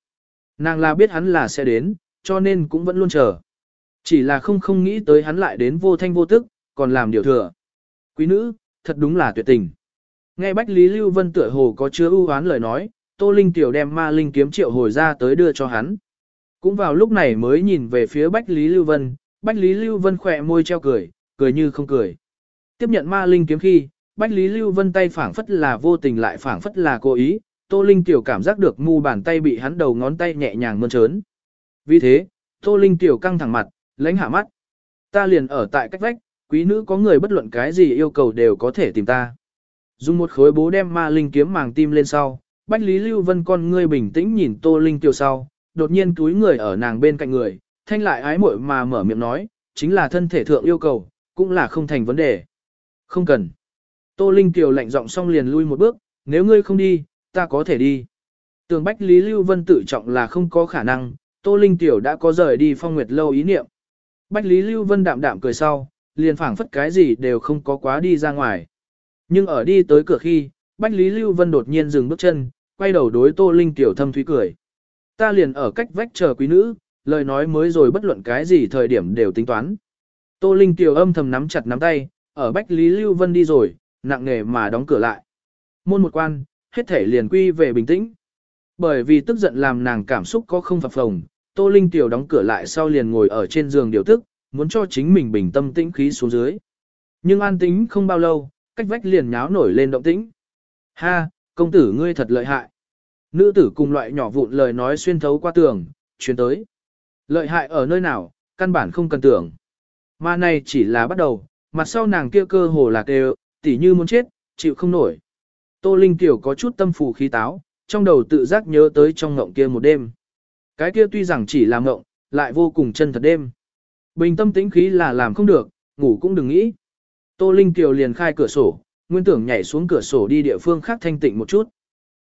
S1: Nàng là biết hắn là sẽ đến, cho nên cũng vẫn luôn chờ. Chỉ là không không nghĩ tới hắn lại đến vô thanh vô tức, còn làm điều thừa. Quý nữ, thật đúng là tuyệt tình. Nghe Bách Lý Lưu Vân tựa hồ có chứa ưu oán lời nói, Tô Linh Tiểu đem ma linh kiếm triệu hồi ra tới đưa cho hắn. Cũng vào lúc này mới nhìn về phía Bách Lý Lưu Vân, Bách Lý Lưu Vân khỏe môi treo cười, cười như không cười. Tiếp nhận ma linh kiếm khi, Bách Lý Lưu Vân tay phảng phất là vô tình lại phảng phất là cố ý, Tô Linh Tiểu cảm giác được mu bàn tay bị hắn đầu ngón tay nhẹ nhàng mơn trớn. Vì thế, Tô Linh Tiểu căng thẳng mặt, lãnh hạ mắt. Ta liền ở tại cách vách, quý nữ có người bất luận cái gì yêu cầu đều có thể tìm ta. Dùng một khối bố đem ma linh kiếm màng tim lên sau, Bách Lý Lưu Vân con ngươi bình tĩnh nhìn Tô Linh Tiểu sau, đột nhiên túi người ở nàng bên cạnh người, thanh lại ái muội mà mở miệng nói, chính là thân thể thượng yêu cầu, cũng là không thành vấn đề. Không cần. Tô Linh Kiều lạnh giọng xong liền lui một bước, nếu ngươi không đi, ta có thể đi. Tường Bách Lý Lưu Vân tự trọng là không có khả năng, Tô Linh Tiểu đã có rời đi phong nguyệt lâu ý niệm. Bách Lý Lưu Vân đạm đạm cười sau, liền phảng phất cái gì đều không có quá đi ra ngoài. Nhưng ở đi tới cửa khi, Bách Lý Lưu Vân đột nhiên dừng bước chân, quay đầu đối Tô Linh Tiểu thâm thúy cười. Ta liền ở cách vách chờ quý nữ, lời nói mới rồi bất luận cái gì thời điểm đều tính toán. Tô Linh Tiểu âm thầm nắm chặt nắm tay, ở Bách Lý Lưu Vân đi rồi, nặng nề mà đóng cửa lại. Môn một quan, hết thể liền quy về bình tĩnh. Bởi vì tức giận làm nàng cảm xúc có không phập phồng, Tô Linh Tiểu đóng cửa lại sau liền ngồi ở trên giường điều tức, muốn cho chính mình bình tâm tĩnh khí xuống dưới. Nhưng an tĩnh không bao lâu, cách vách liền nháo nổi lên động tĩnh. Ha, công tử ngươi thật lợi hại. Nữ tử cùng loại nhỏ vụn lời nói xuyên thấu qua tường, truyền tới. Lợi hại ở nơi nào, căn bản không cần tưởng. Mà này chỉ là bắt đầu, mặt sau nàng kia cơ hồ là đều tỉ như muốn chết, chịu không nổi. Tô Linh Tiểu có chút tâm phù khí táo, trong đầu tự giác nhớ tới trong ngộng kia một đêm. Cái kia tuy rằng chỉ là ngộng, lại vô cùng chân thật đêm. Bình tâm tĩnh khí là làm không được, ngủ cũng đừng nghĩ. Tô Linh Tiểu liền khai cửa sổ, nguyên tưởng nhảy xuống cửa sổ đi địa phương khác thanh tịnh một chút.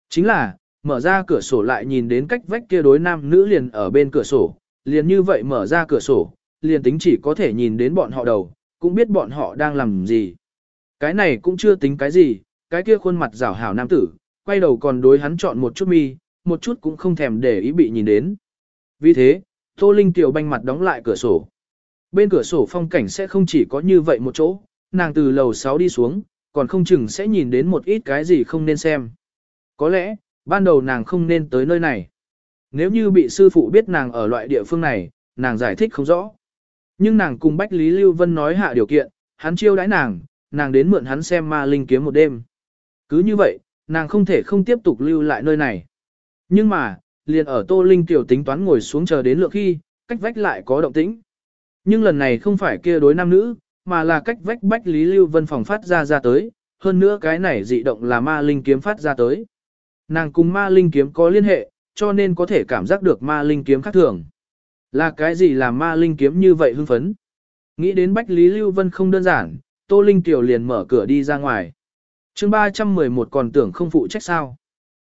S1: Chính là, mở ra cửa sổ lại nhìn đến cách vách kia đối nam nữ liền ở bên cửa sổ, liền như vậy mở ra cửa sổ, liền tính chỉ có thể nhìn đến bọn họ đầu, cũng biết bọn họ đang làm gì. Cái này cũng chưa tính cái gì, cái kia khuôn mặt rảo hảo nam tử, quay đầu còn đối hắn chọn một chút mi, một chút cũng không thèm để ý bị nhìn đến. Vì thế, Tô Linh tiểu banh mặt đóng lại cửa sổ. Bên cửa sổ phong cảnh sẽ không chỉ có như vậy một chỗ, nàng từ lầu 6 đi xuống, còn không chừng sẽ nhìn đến một ít cái gì không nên xem. Có lẽ, ban đầu nàng không nên tới nơi này. Nếu như bị sư phụ biết nàng ở loại địa phương này, nàng giải thích không rõ. Nhưng nàng cùng Bách Lý Lưu Vân nói hạ điều kiện, hắn chiêu đãi nàng, nàng đến mượn hắn xem ma linh kiếm một đêm. Cứ như vậy, nàng không thể không tiếp tục lưu lại nơi này. Nhưng mà, liền ở Tô Linh tiểu tính toán ngồi xuống chờ đến lượng khi, cách vách lại có động tĩnh. Nhưng lần này không phải kia đối nam nữ, mà là cách vách Bách Lý Lưu Vân phòng phát ra ra tới, hơn nữa cái này dị động là ma linh kiếm phát ra tới. Nàng cùng ma linh kiếm có liên hệ, cho nên có thể cảm giác được ma linh kiếm khác thường. Là cái gì làm ma linh kiếm như vậy hưng phấn? Nghĩ đến Bách Lý Lưu Vân không đơn giản, Tô Linh Tiểu liền mở cửa đi ra ngoài. chương 311 còn tưởng không phụ trách sao.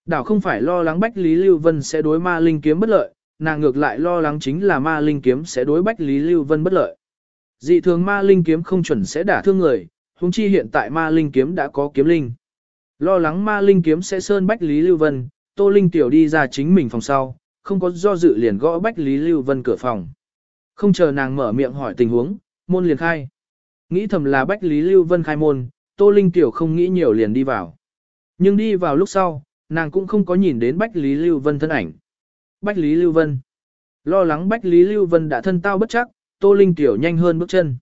S1: Đảo không phải lo lắng Bách Lý Lưu Vân sẽ đối ma linh kiếm bất lợi, nàng ngược lại lo lắng chính là ma linh kiếm sẽ đối Bách Lý Lưu Vân bất lợi. Dị thường ma linh kiếm không chuẩn sẽ đả thương người, huống chi hiện tại ma linh kiếm đã có kiếm linh. Lo lắng ma linh kiếm sẽ sơn Bách Lý Lưu Vân, Tô Linh Tiểu đi ra chính mình phòng sau, không có do dự liền gõ Bách Lý Lưu Vân cửa phòng. Không chờ nàng mở miệng hỏi tình huống, môn liền khai. Nghĩ thầm là Bách Lý Lưu Vân khai môn, Tô Linh Tiểu không nghĩ nhiều liền đi vào. Nhưng đi vào lúc sau, nàng cũng không có nhìn đến Bách Lý Lưu Vân thân ảnh. Bách Lý Lưu Vân. Lo lắng Bách Lý Lưu Vân đã thân tao bất chắc, Tô Linh Tiểu nhanh hơn bước chân.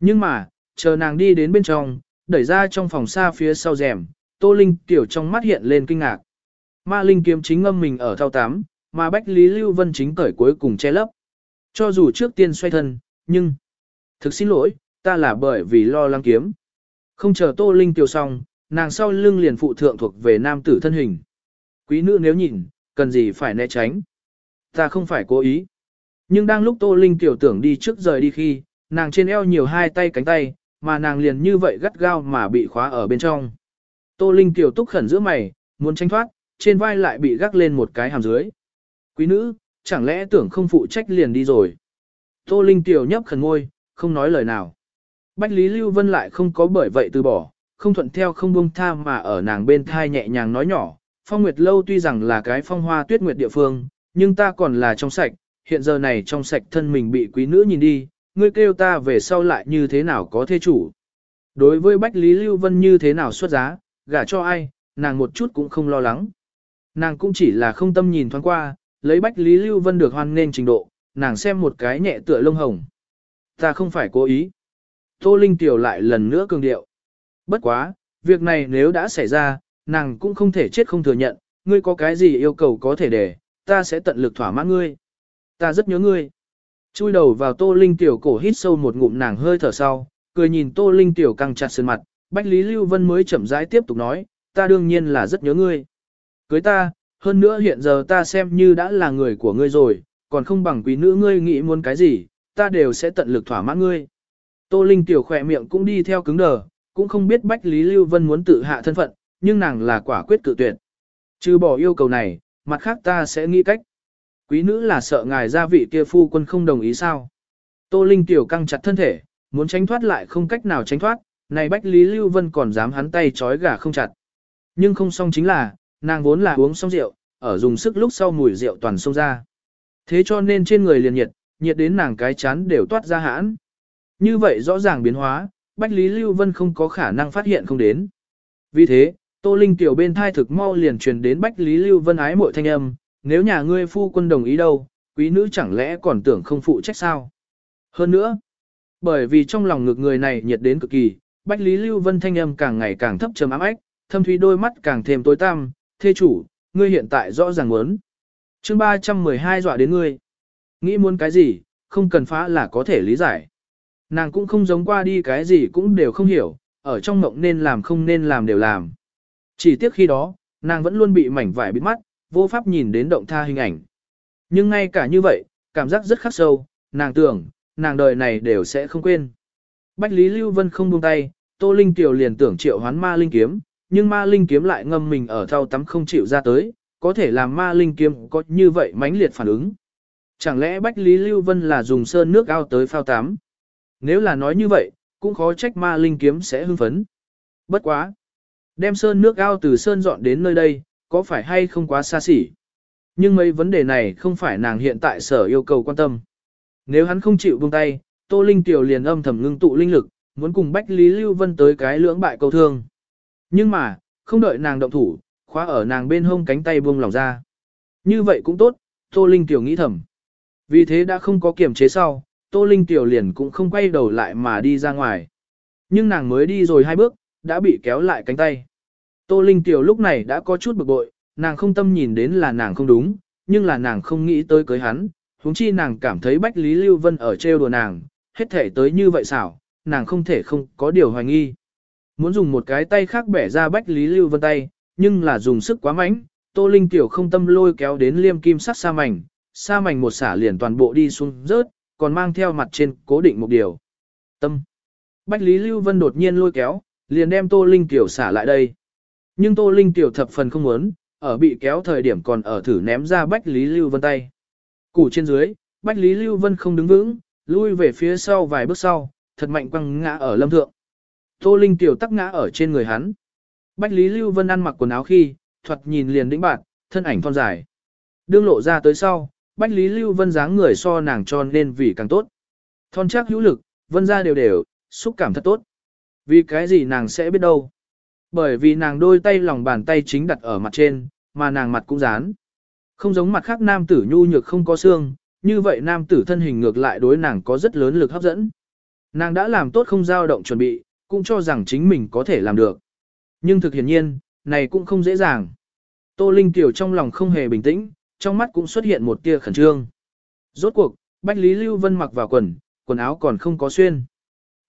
S1: Nhưng mà, chờ nàng đi đến bên trong, đẩy ra trong phòng xa phía sau rèm, Tô Linh Tiểu trong mắt hiện lên kinh ngạc. Ma Linh kiếm chính ngâm mình ở thao tám, mà Bách Lý Lưu Vân chính cởi cuối cùng che lấp. Cho dù trước tiên xoay thân, nhưng... Thực xin lỗi, ta là bởi vì lo lắng kiếm. Không chờ Tô Linh tiêu xong, nàng sau lưng liền phụ thượng thuộc về nam tử thân hình. Quý nữ nếu nhìn, cần gì phải né tránh. Ta không phải cố ý. Nhưng đang lúc Tô Linh Tiểu tưởng đi trước rời đi khi, nàng trên eo nhiều hai tay cánh tay, mà nàng liền như vậy gắt gao mà bị khóa ở bên trong. Tô Linh Tiểu túc khẩn giữa mày, muốn tránh thoát, trên vai lại bị gác lên một cái hàm dưới. Quý nữ, chẳng lẽ tưởng không phụ trách liền đi rồi. Tô Linh Tiểu nhấp khẩn ngôi, không nói lời nào. Bách Lý Lưu Vân lại không có bởi vậy từ bỏ, không thuận theo không buông tha mà ở nàng bên thai nhẹ nhàng nói nhỏ. Phong Nguyệt Lâu tuy rằng là cái phong hoa tuyết nguyệt địa phương, nhưng ta còn là trong sạch, hiện giờ này trong sạch thân mình bị quý nữ nhìn đi, ngươi kêu ta về sau lại như thế nào có thế chủ. Đối với Bách Lý Lưu Vân như thế nào xuất giá, gả cho ai, nàng một chút cũng không lo lắng. Nàng cũng chỉ là không tâm nhìn thoáng qua, lấy Bách Lý Lưu Vân được hoan nên trình độ, nàng xem một cái nhẹ tựa lông hồng. Ta không phải cố ý. Tô Linh Tiểu lại lần nữa cường điệu. Bất quá, việc này nếu đã xảy ra, nàng cũng không thể chết không thừa nhận, ngươi có cái gì yêu cầu có thể để, ta sẽ tận lực thỏa mãn ngươi. Ta rất nhớ ngươi. Chui đầu vào Tô Linh Tiểu cổ hít sâu một ngụm nàng hơi thở sau, cười nhìn Tô Linh Tiểu căng chặt sơn mặt, Bách Lý Lưu Vân mới chậm rãi tiếp tục nói, ta đương nhiên là rất nhớ ngươi. Cưới ta, hơn nữa hiện giờ ta xem như đã là người của ngươi rồi, còn không bằng quý nữ ngươi nghĩ muốn cái gì, ta đều sẽ tận lực thỏa mãn ngươi. Tô Linh tiểu khỏe miệng cũng đi theo cứng đờ, cũng không biết Bách Lý Lưu Vân muốn tự hạ thân phận, nhưng nàng là quả quyết cự tuyệt. Trừ bỏ yêu cầu này, mặt khác ta sẽ nghĩ cách. Quý nữ là sợ ngài gia vị kia phu quân không đồng ý sao. Tô Linh tiểu căng chặt thân thể, muốn tránh thoát lại không cách nào tránh thoát, này Bách Lý Lưu Vân còn dám hắn tay trói gà không chặt. Nhưng không xong chính là, nàng vốn là uống xong rượu, ở dùng sức lúc sau mùi rượu toàn xông ra. Thế cho nên trên người liền nhiệt, nhiệt đến nàng cái chán đều toát ra hãn. Như vậy rõ ràng biến hóa, Bách Lý Lưu Vân không có khả năng phát hiện không đến. Vì thế, Tô Linh tiểu bên thai thực mau liền truyền đến Bách Lý Lưu Vân ái mội thanh âm, nếu nhà ngươi phu quân đồng ý đâu, quý nữ chẳng lẽ còn tưởng không phụ trách sao? Hơn nữa, bởi vì trong lòng ngực người này nhiệt đến cực kỳ, Bách Lý Lưu Vân thanh âm càng ngày càng thấp trầm ám ách, thâm thúy đôi mắt càng thêm tối tăm, thê chủ, ngươi hiện tại rõ ràng muốn. chương 312 dọa đến ngươi. Nghĩ muốn cái gì, không cần phá là có thể lý giải. Nàng cũng không giống qua đi cái gì cũng đều không hiểu, ở trong mộng nên làm không nên làm đều làm. Chỉ tiếc khi đó, nàng vẫn luôn bị mảnh vải bịt mắt, vô pháp nhìn đến động tha hình ảnh. Nhưng ngay cả như vậy, cảm giác rất khắc sâu, nàng tưởng, nàng đời này đều sẽ không quên. Bách Lý Lưu Vân không buông tay, Tô Linh Tiểu liền tưởng triệu hoán ma linh kiếm, nhưng ma linh kiếm lại ngâm mình ở thau tắm không chịu ra tới, có thể làm ma linh kiếm có như vậy mãnh liệt phản ứng. Chẳng lẽ Bách Lý Lưu Vân là dùng sơn nước ao tới phao tắm? Nếu là nói như vậy, cũng khó trách ma linh kiếm sẽ hưng phấn. Bất quá. Đem sơn nước ao từ sơn dọn đến nơi đây, có phải hay không quá xa xỉ? Nhưng mấy vấn đề này không phải nàng hiện tại sở yêu cầu quan tâm. Nếu hắn không chịu buông tay, Tô Linh Tiểu liền âm thầm ngưng tụ linh lực, muốn cùng Bách Lý Lưu Vân tới cái lưỡng bại cầu thương. Nhưng mà, không đợi nàng động thủ, khóa ở nàng bên hông cánh tay buông lỏng ra. Như vậy cũng tốt, Tô Linh Tiểu nghĩ thầm. Vì thế đã không có kiểm chế sau, Tô Linh Tiểu liền cũng không quay đầu lại mà đi ra ngoài. Nhưng nàng mới đi rồi hai bước, đã bị kéo lại cánh tay. Tô Linh Tiểu lúc này đã có chút bực bội, nàng không tâm nhìn đến là nàng không đúng, nhưng là nàng không nghĩ tới cưới hắn, huống chi nàng cảm thấy Bách Lý Lưu Vân ở trêu đùa nàng, hết thể tới như vậy xảo, nàng không thể không có điều hoài nghi. Muốn dùng một cái tay khác bẻ ra Bách Lý Lưu Vân tay, nhưng là dùng sức quá mạnh, Tô Linh Tiểu không tâm lôi kéo đến liêm kim sắc sa mảnh, sa mảnh một xả liền toàn bộ đi xuống rớt, còn mang theo mặt trên cố định một điều. Tâm. Bách Lý Lưu Vân đột nhiên lôi kéo, liền đem Tô Linh Tiểu xả lại đây. Nhưng Tô Linh Tiểu thập phần không muốn, ở bị kéo thời điểm còn ở thử ném ra Bách Lý Lưu Vân tay. Củ trên dưới, Bách Lý Lưu Vân không đứng vững, lui về phía sau vài bước sau, thật mạnh quăng ngã ở lâm thượng. Tô Linh Tiểu tắc ngã ở trên người hắn. Bách Lý Lưu Vân ăn mặc quần áo khi, thuật nhìn liền đĩnh bạn, thân ảnh thon dài. Đương lộ ra tới sau, Bách Lý Lưu Vân dáng người so nàng tròn nên vì càng tốt. Thon chắc hữu lực, vân ra đều đều, xúc cảm thật tốt. Vì cái gì nàng sẽ biết đâu. Bởi vì nàng đôi tay lòng bàn tay chính đặt ở mặt trên, mà nàng mặt cũng dán. Không giống mặt khác nam tử nhu nhược không có xương, như vậy nam tử thân hình ngược lại đối nàng có rất lớn lực hấp dẫn. Nàng đã làm tốt không dao động chuẩn bị, cũng cho rằng chính mình có thể làm được. Nhưng thực hiện nhiên, này cũng không dễ dàng. Tô Linh Tiểu trong lòng không hề bình tĩnh, trong mắt cũng xuất hiện một tia khẩn trương. Rốt cuộc, Bách Lý Lưu Vân mặc vào quần, quần áo còn không có xuyên.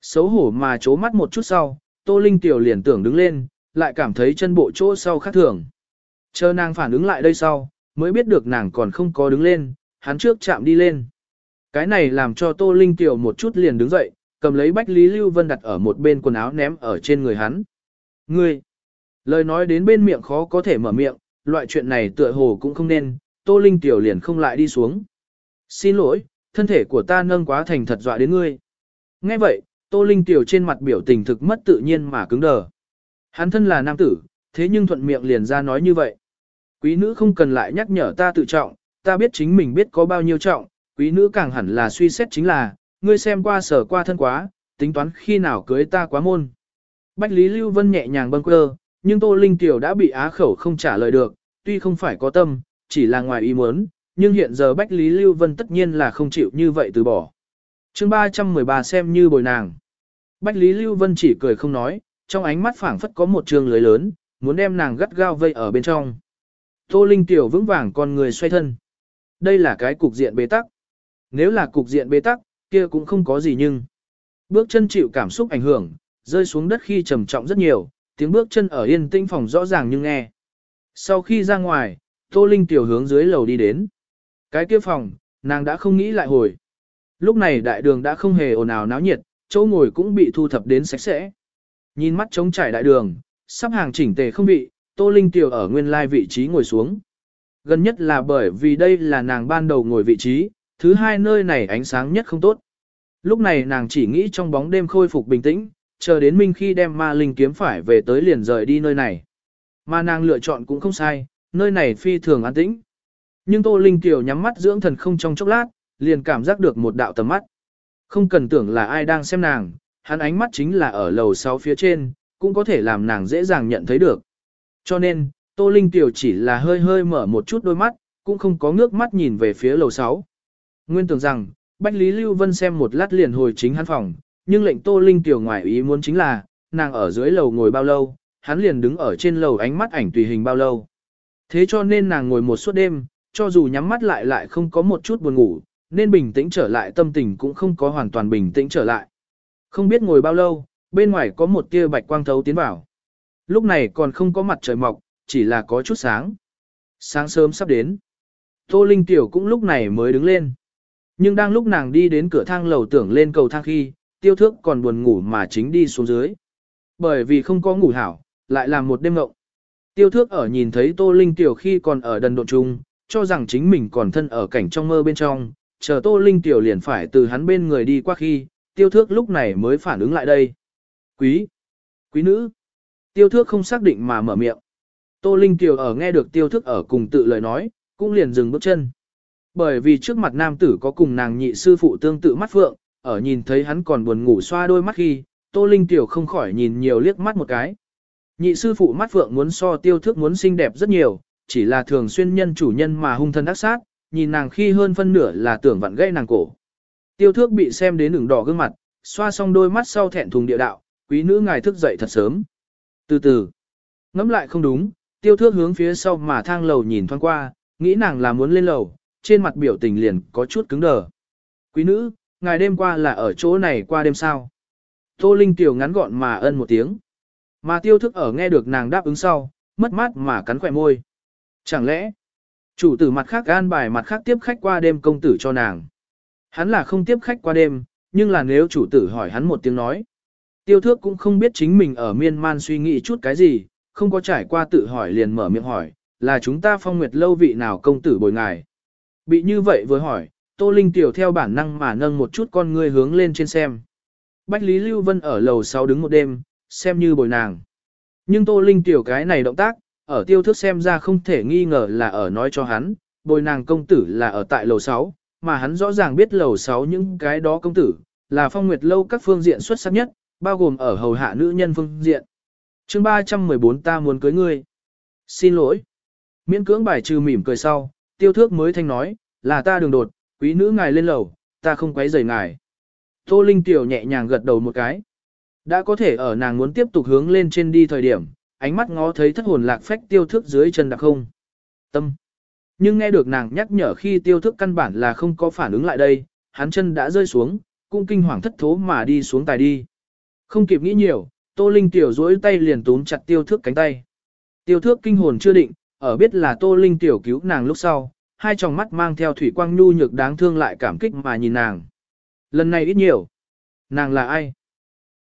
S1: Xấu hổ mà chố mắt một chút sau, Tô Linh Tiểu liền tưởng đứng lên, lại cảm thấy chân bộ chỗ sau khác thường. Chờ nàng phản ứng lại đây sau, mới biết được nàng còn không có đứng lên, hắn trước chạm đi lên. Cái này làm cho Tô Linh Tiểu một chút liền đứng dậy, cầm lấy Bách Lý Lưu Vân đặt ở một bên quần áo ném ở trên người hắn. Ngươi! Lời nói đến bên miệng khó có thể mở miệng, loại chuyện này tựa hồ cũng không nên, Tô Linh Tiểu liền không lại đi xuống. Xin lỗi, thân thể của ta nâng quá thành thật dọa đến ngươi. Nghe vậy, Tô Linh Tiểu trên mặt biểu tình thực mất tự nhiên mà cứng đờ. Hắn thân là nam tử, thế nhưng thuận miệng liền ra nói như vậy. Quý nữ không cần lại nhắc nhở ta tự trọng, ta biết chính mình biết có bao nhiêu trọng, quý nữ càng hẳn là suy xét chính là, ngươi xem qua sở qua thân quá, tính toán khi nào cưới ta quá môn. Bách Lý Lưu Vân nhẹ nhàng bâng quơ, nhưng Tô Linh Tiểu đã bị á khẩu không trả lời được, tuy không phải có tâm, chỉ là ngoài ý muốn, nhưng hiện giờ Bách Lý Lưu Vân tất nhiên là không chịu như vậy từ bỏ. chương 313 xem như bồi nàng. Bách Lý Lưu Vân chỉ cười không nói, trong ánh mắt phảng phất có một trường lưới lớn, muốn đem nàng gắt gao vây ở bên trong. Tô Linh Tiểu vững vàng con người xoay thân. Đây là cái cục diện bế tắc. Nếu là cục diện bế tắc, kia cũng không có gì nhưng. Bước chân chịu cảm xúc ảnh hưởng, rơi xuống đất khi trầm trọng rất nhiều, tiếng bước chân ở yên tĩnh phòng rõ ràng nhưng nghe. Sau khi ra ngoài, Tô Linh tiểu hướng dưới lầu đi đến. Cái kia phòng, nàng đã không nghĩ lại hồi. Lúc này đại đường đã không hề ồn ào náo nhiệt, chỗ ngồi cũng bị thu thập đến sạch sẽ. Nhìn mắt trống trải đại đường, sắp hàng chỉnh tề không bị, Tô Linh tiểu ở nguyên lai vị trí ngồi xuống. Gần nhất là bởi vì đây là nàng ban đầu ngồi vị trí, thứ hai nơi này ánh sáng nhất không tốt. Lúc này nàng chỉ nghĩ trong bóng đêm khôi phục bình tĩnh, chờ đến minh khi đem ma linh kiếm phải về tới liền rời đi nơi này. Mà nàng lựa chọn cũng không sai, nơi này phi thường an tĩnh. Nhưng Tô Linh Tiểu nhắm mắt dưỡng thần không trong chốc lát, liền cảm giác được một đạo tầm mắt. Không cần tưởng là ai đang xem nàng, hắn ánh mắt chính là ở lầu sau phía trên, cũng có thể làm nàng dễ dàng nhận thấy được. Cho nên, Tô Linh Tiểu chỉ là hơi hơi mở một chút đôi mắt, cũng không có ngước mắt nhìn về phía lầu 6. Nguyên tưởng rằng, Bách Lý Lưu Vân xem một lát liền hồi chính hắn phòng, nhưng lệnh Tô Linh tiểu ngoài ý muốn chính là, nàng ở dưới lầu ngồi bao lâu, hắn liền đứng ở trên lầu ánh mắt ảnh tùy hình bao lâu. Thế cho nên nàng ngồi một suốt đêm, cho dù nhắm mắt lại lại không có một chút buồn ngủ, nên bình tĩnh trở lại tâm tình cũng không có hoàn toàn bình tĩnh trở lại. Không biết ngồi bao lâu, bên ngoài có một tia bạch quang thấu tiến vào. Lúc này còn không có mặt trời mọc, chỉ là có chút sáng. Sáng sớm sắp đến. Tô Linh Tiểu cũng lúc này mới đứng lên. Nhưng đang lúc nàng đi đến cửa thang lầu tưởng lên cầu thang khi, tiêu thước còn buồn ngủ mà chính đi xuống dưới. Bởi vì không có ngủ hảo, lại làm một đêm ngộng. Tiêu thước ở nhìn thấy Tô Linh Tiểu khi còn ở đần độn chung, cho rằng chính mình còn thân ở cảnh trong mơ bên trong, chờ Tô Linh Tiểu liền phải từ hắn bên người đi qua khi, tiêu thước lúc này mới phản ứng lại đây. Quý! Quý nữ! Tiêu thước không xác định mà mở miệng. Tô Linh Tiểu ở nghe được tiêu thước ở cùng tự lời nói, cũng liền dừng bước chân. Bởi vì trước mặt nam tử có cùng nàng nhị sư phụ tương tự mắt phượng, ở nhìn thấy hắn còn buồn ngủ xoa đôi mắt khi, Tô Linh Tiểu không khỏi nhìn nhiều liếc mắt một cái. Nhị sư phụ mắt phượng muốn so tiêu thước muốn xinh đẹp rất nhiều, chỉ là thường xuyên nhân chủ nhân mà hung thân ác sát, nhìn nàng khi hơn phân nửa là tưởng vặn gây nàng cổ. Tiêu thước bị xem đến ửng đỏ gương mặt, xoa xong đôi mắt sau thẹn thùng địa đạo, quý nữ ngài thức dậy thật sớm. Từ từ, ngẫm lại không đúng, tiêu thước hướng phía sau mà thang lầu nhìn thoáng qua, nghĩ nàng là muốn lên lầu, trên mặt biểu tình liền có chút cứng đờ. Quý nữ, ngài đêm qua là ở chỗ này qua đêm sao? Tô Linh tiểu ngắn gọn mà ân một tiếng. Mà tiêu thức ở nghe được nàng đáp ứng sau, mất mát mà cắn khỏe môi. Chẳng lẽ, chủ tử mặt khác an bài mặt khác tiếp khách qua đêm công tử cho nàng. Hắn là không tiếp khách qua đêm, nhưng là nếu chủ tử hỏi hắn một tiếng nói. Tiêu thước cũng không biết chính mình ở miên man suy nghĩ chút cái gì, không có trải qua tự hỏi liền mở miệng hỏi, là chúng ta phong nguyệt lâu vị nào công tử bồi ngài. Bị như vậy vừa hỏi, Tô Linh tiểu theo bản năng mà nâng một chút con ngươi hướng lên trên xem. Bách Lý Lưu Vân ở lầu 6 đứng một đêm, xem như bồi nàng. Nhưng Tô Linh tiểu cái này động tác, ở tiêu thức xem ra không thể nghi ngờ là ở nói cho hắn, bồi nàng công tử là ở tại lầu 6, mà hắn rõ ràng biết lầu 6 những cái đó công tử, là phong nguyệt lâu các phương diện xuất sắc nhất, bao gồm ở hầu hạ nữ nhân phương diện. chương 314 ta muốn cưới ngươi. Xin lỗi. Miễn cưỡng bài trừ mỉm cười sau, tiêu thước mới thanh nói, là ta đường đột, quý nữ ngài lên lầu, ta không quấy rầy ngài. Tô Linh tiểu nhẹ nhàng gật đầu một cái. Đã có thể ở nàng muốn tiếp tục hướng lên trên đi thời điểm, ánh mắt ngó thấy thất hồn lạc phách tiêu Thước dưới chân đặc không. Tâm. Nhưng nghe được nàng nhắc nhở khi tiêu Thước căn bản là không có phản ứng lại đây, hắn chân đã rơi xuống, cung kinh hoàng thất thố mà đi xuống tài đi. Không kịp nghĩ nhiều, Tô Linh tiểu duỗi tay liền túm chặt tiêu Thước cánh tay. Tiêu thước kinh hồn chưa định, ở biết là Tô Linh tiểu cứu nàng lúc sau, hai tròng mắt mang theo thủy quang nhu nhược đáng thương lại cảm kích mà nhìn nàng. Lần này ít nhiều. Nàng là ai?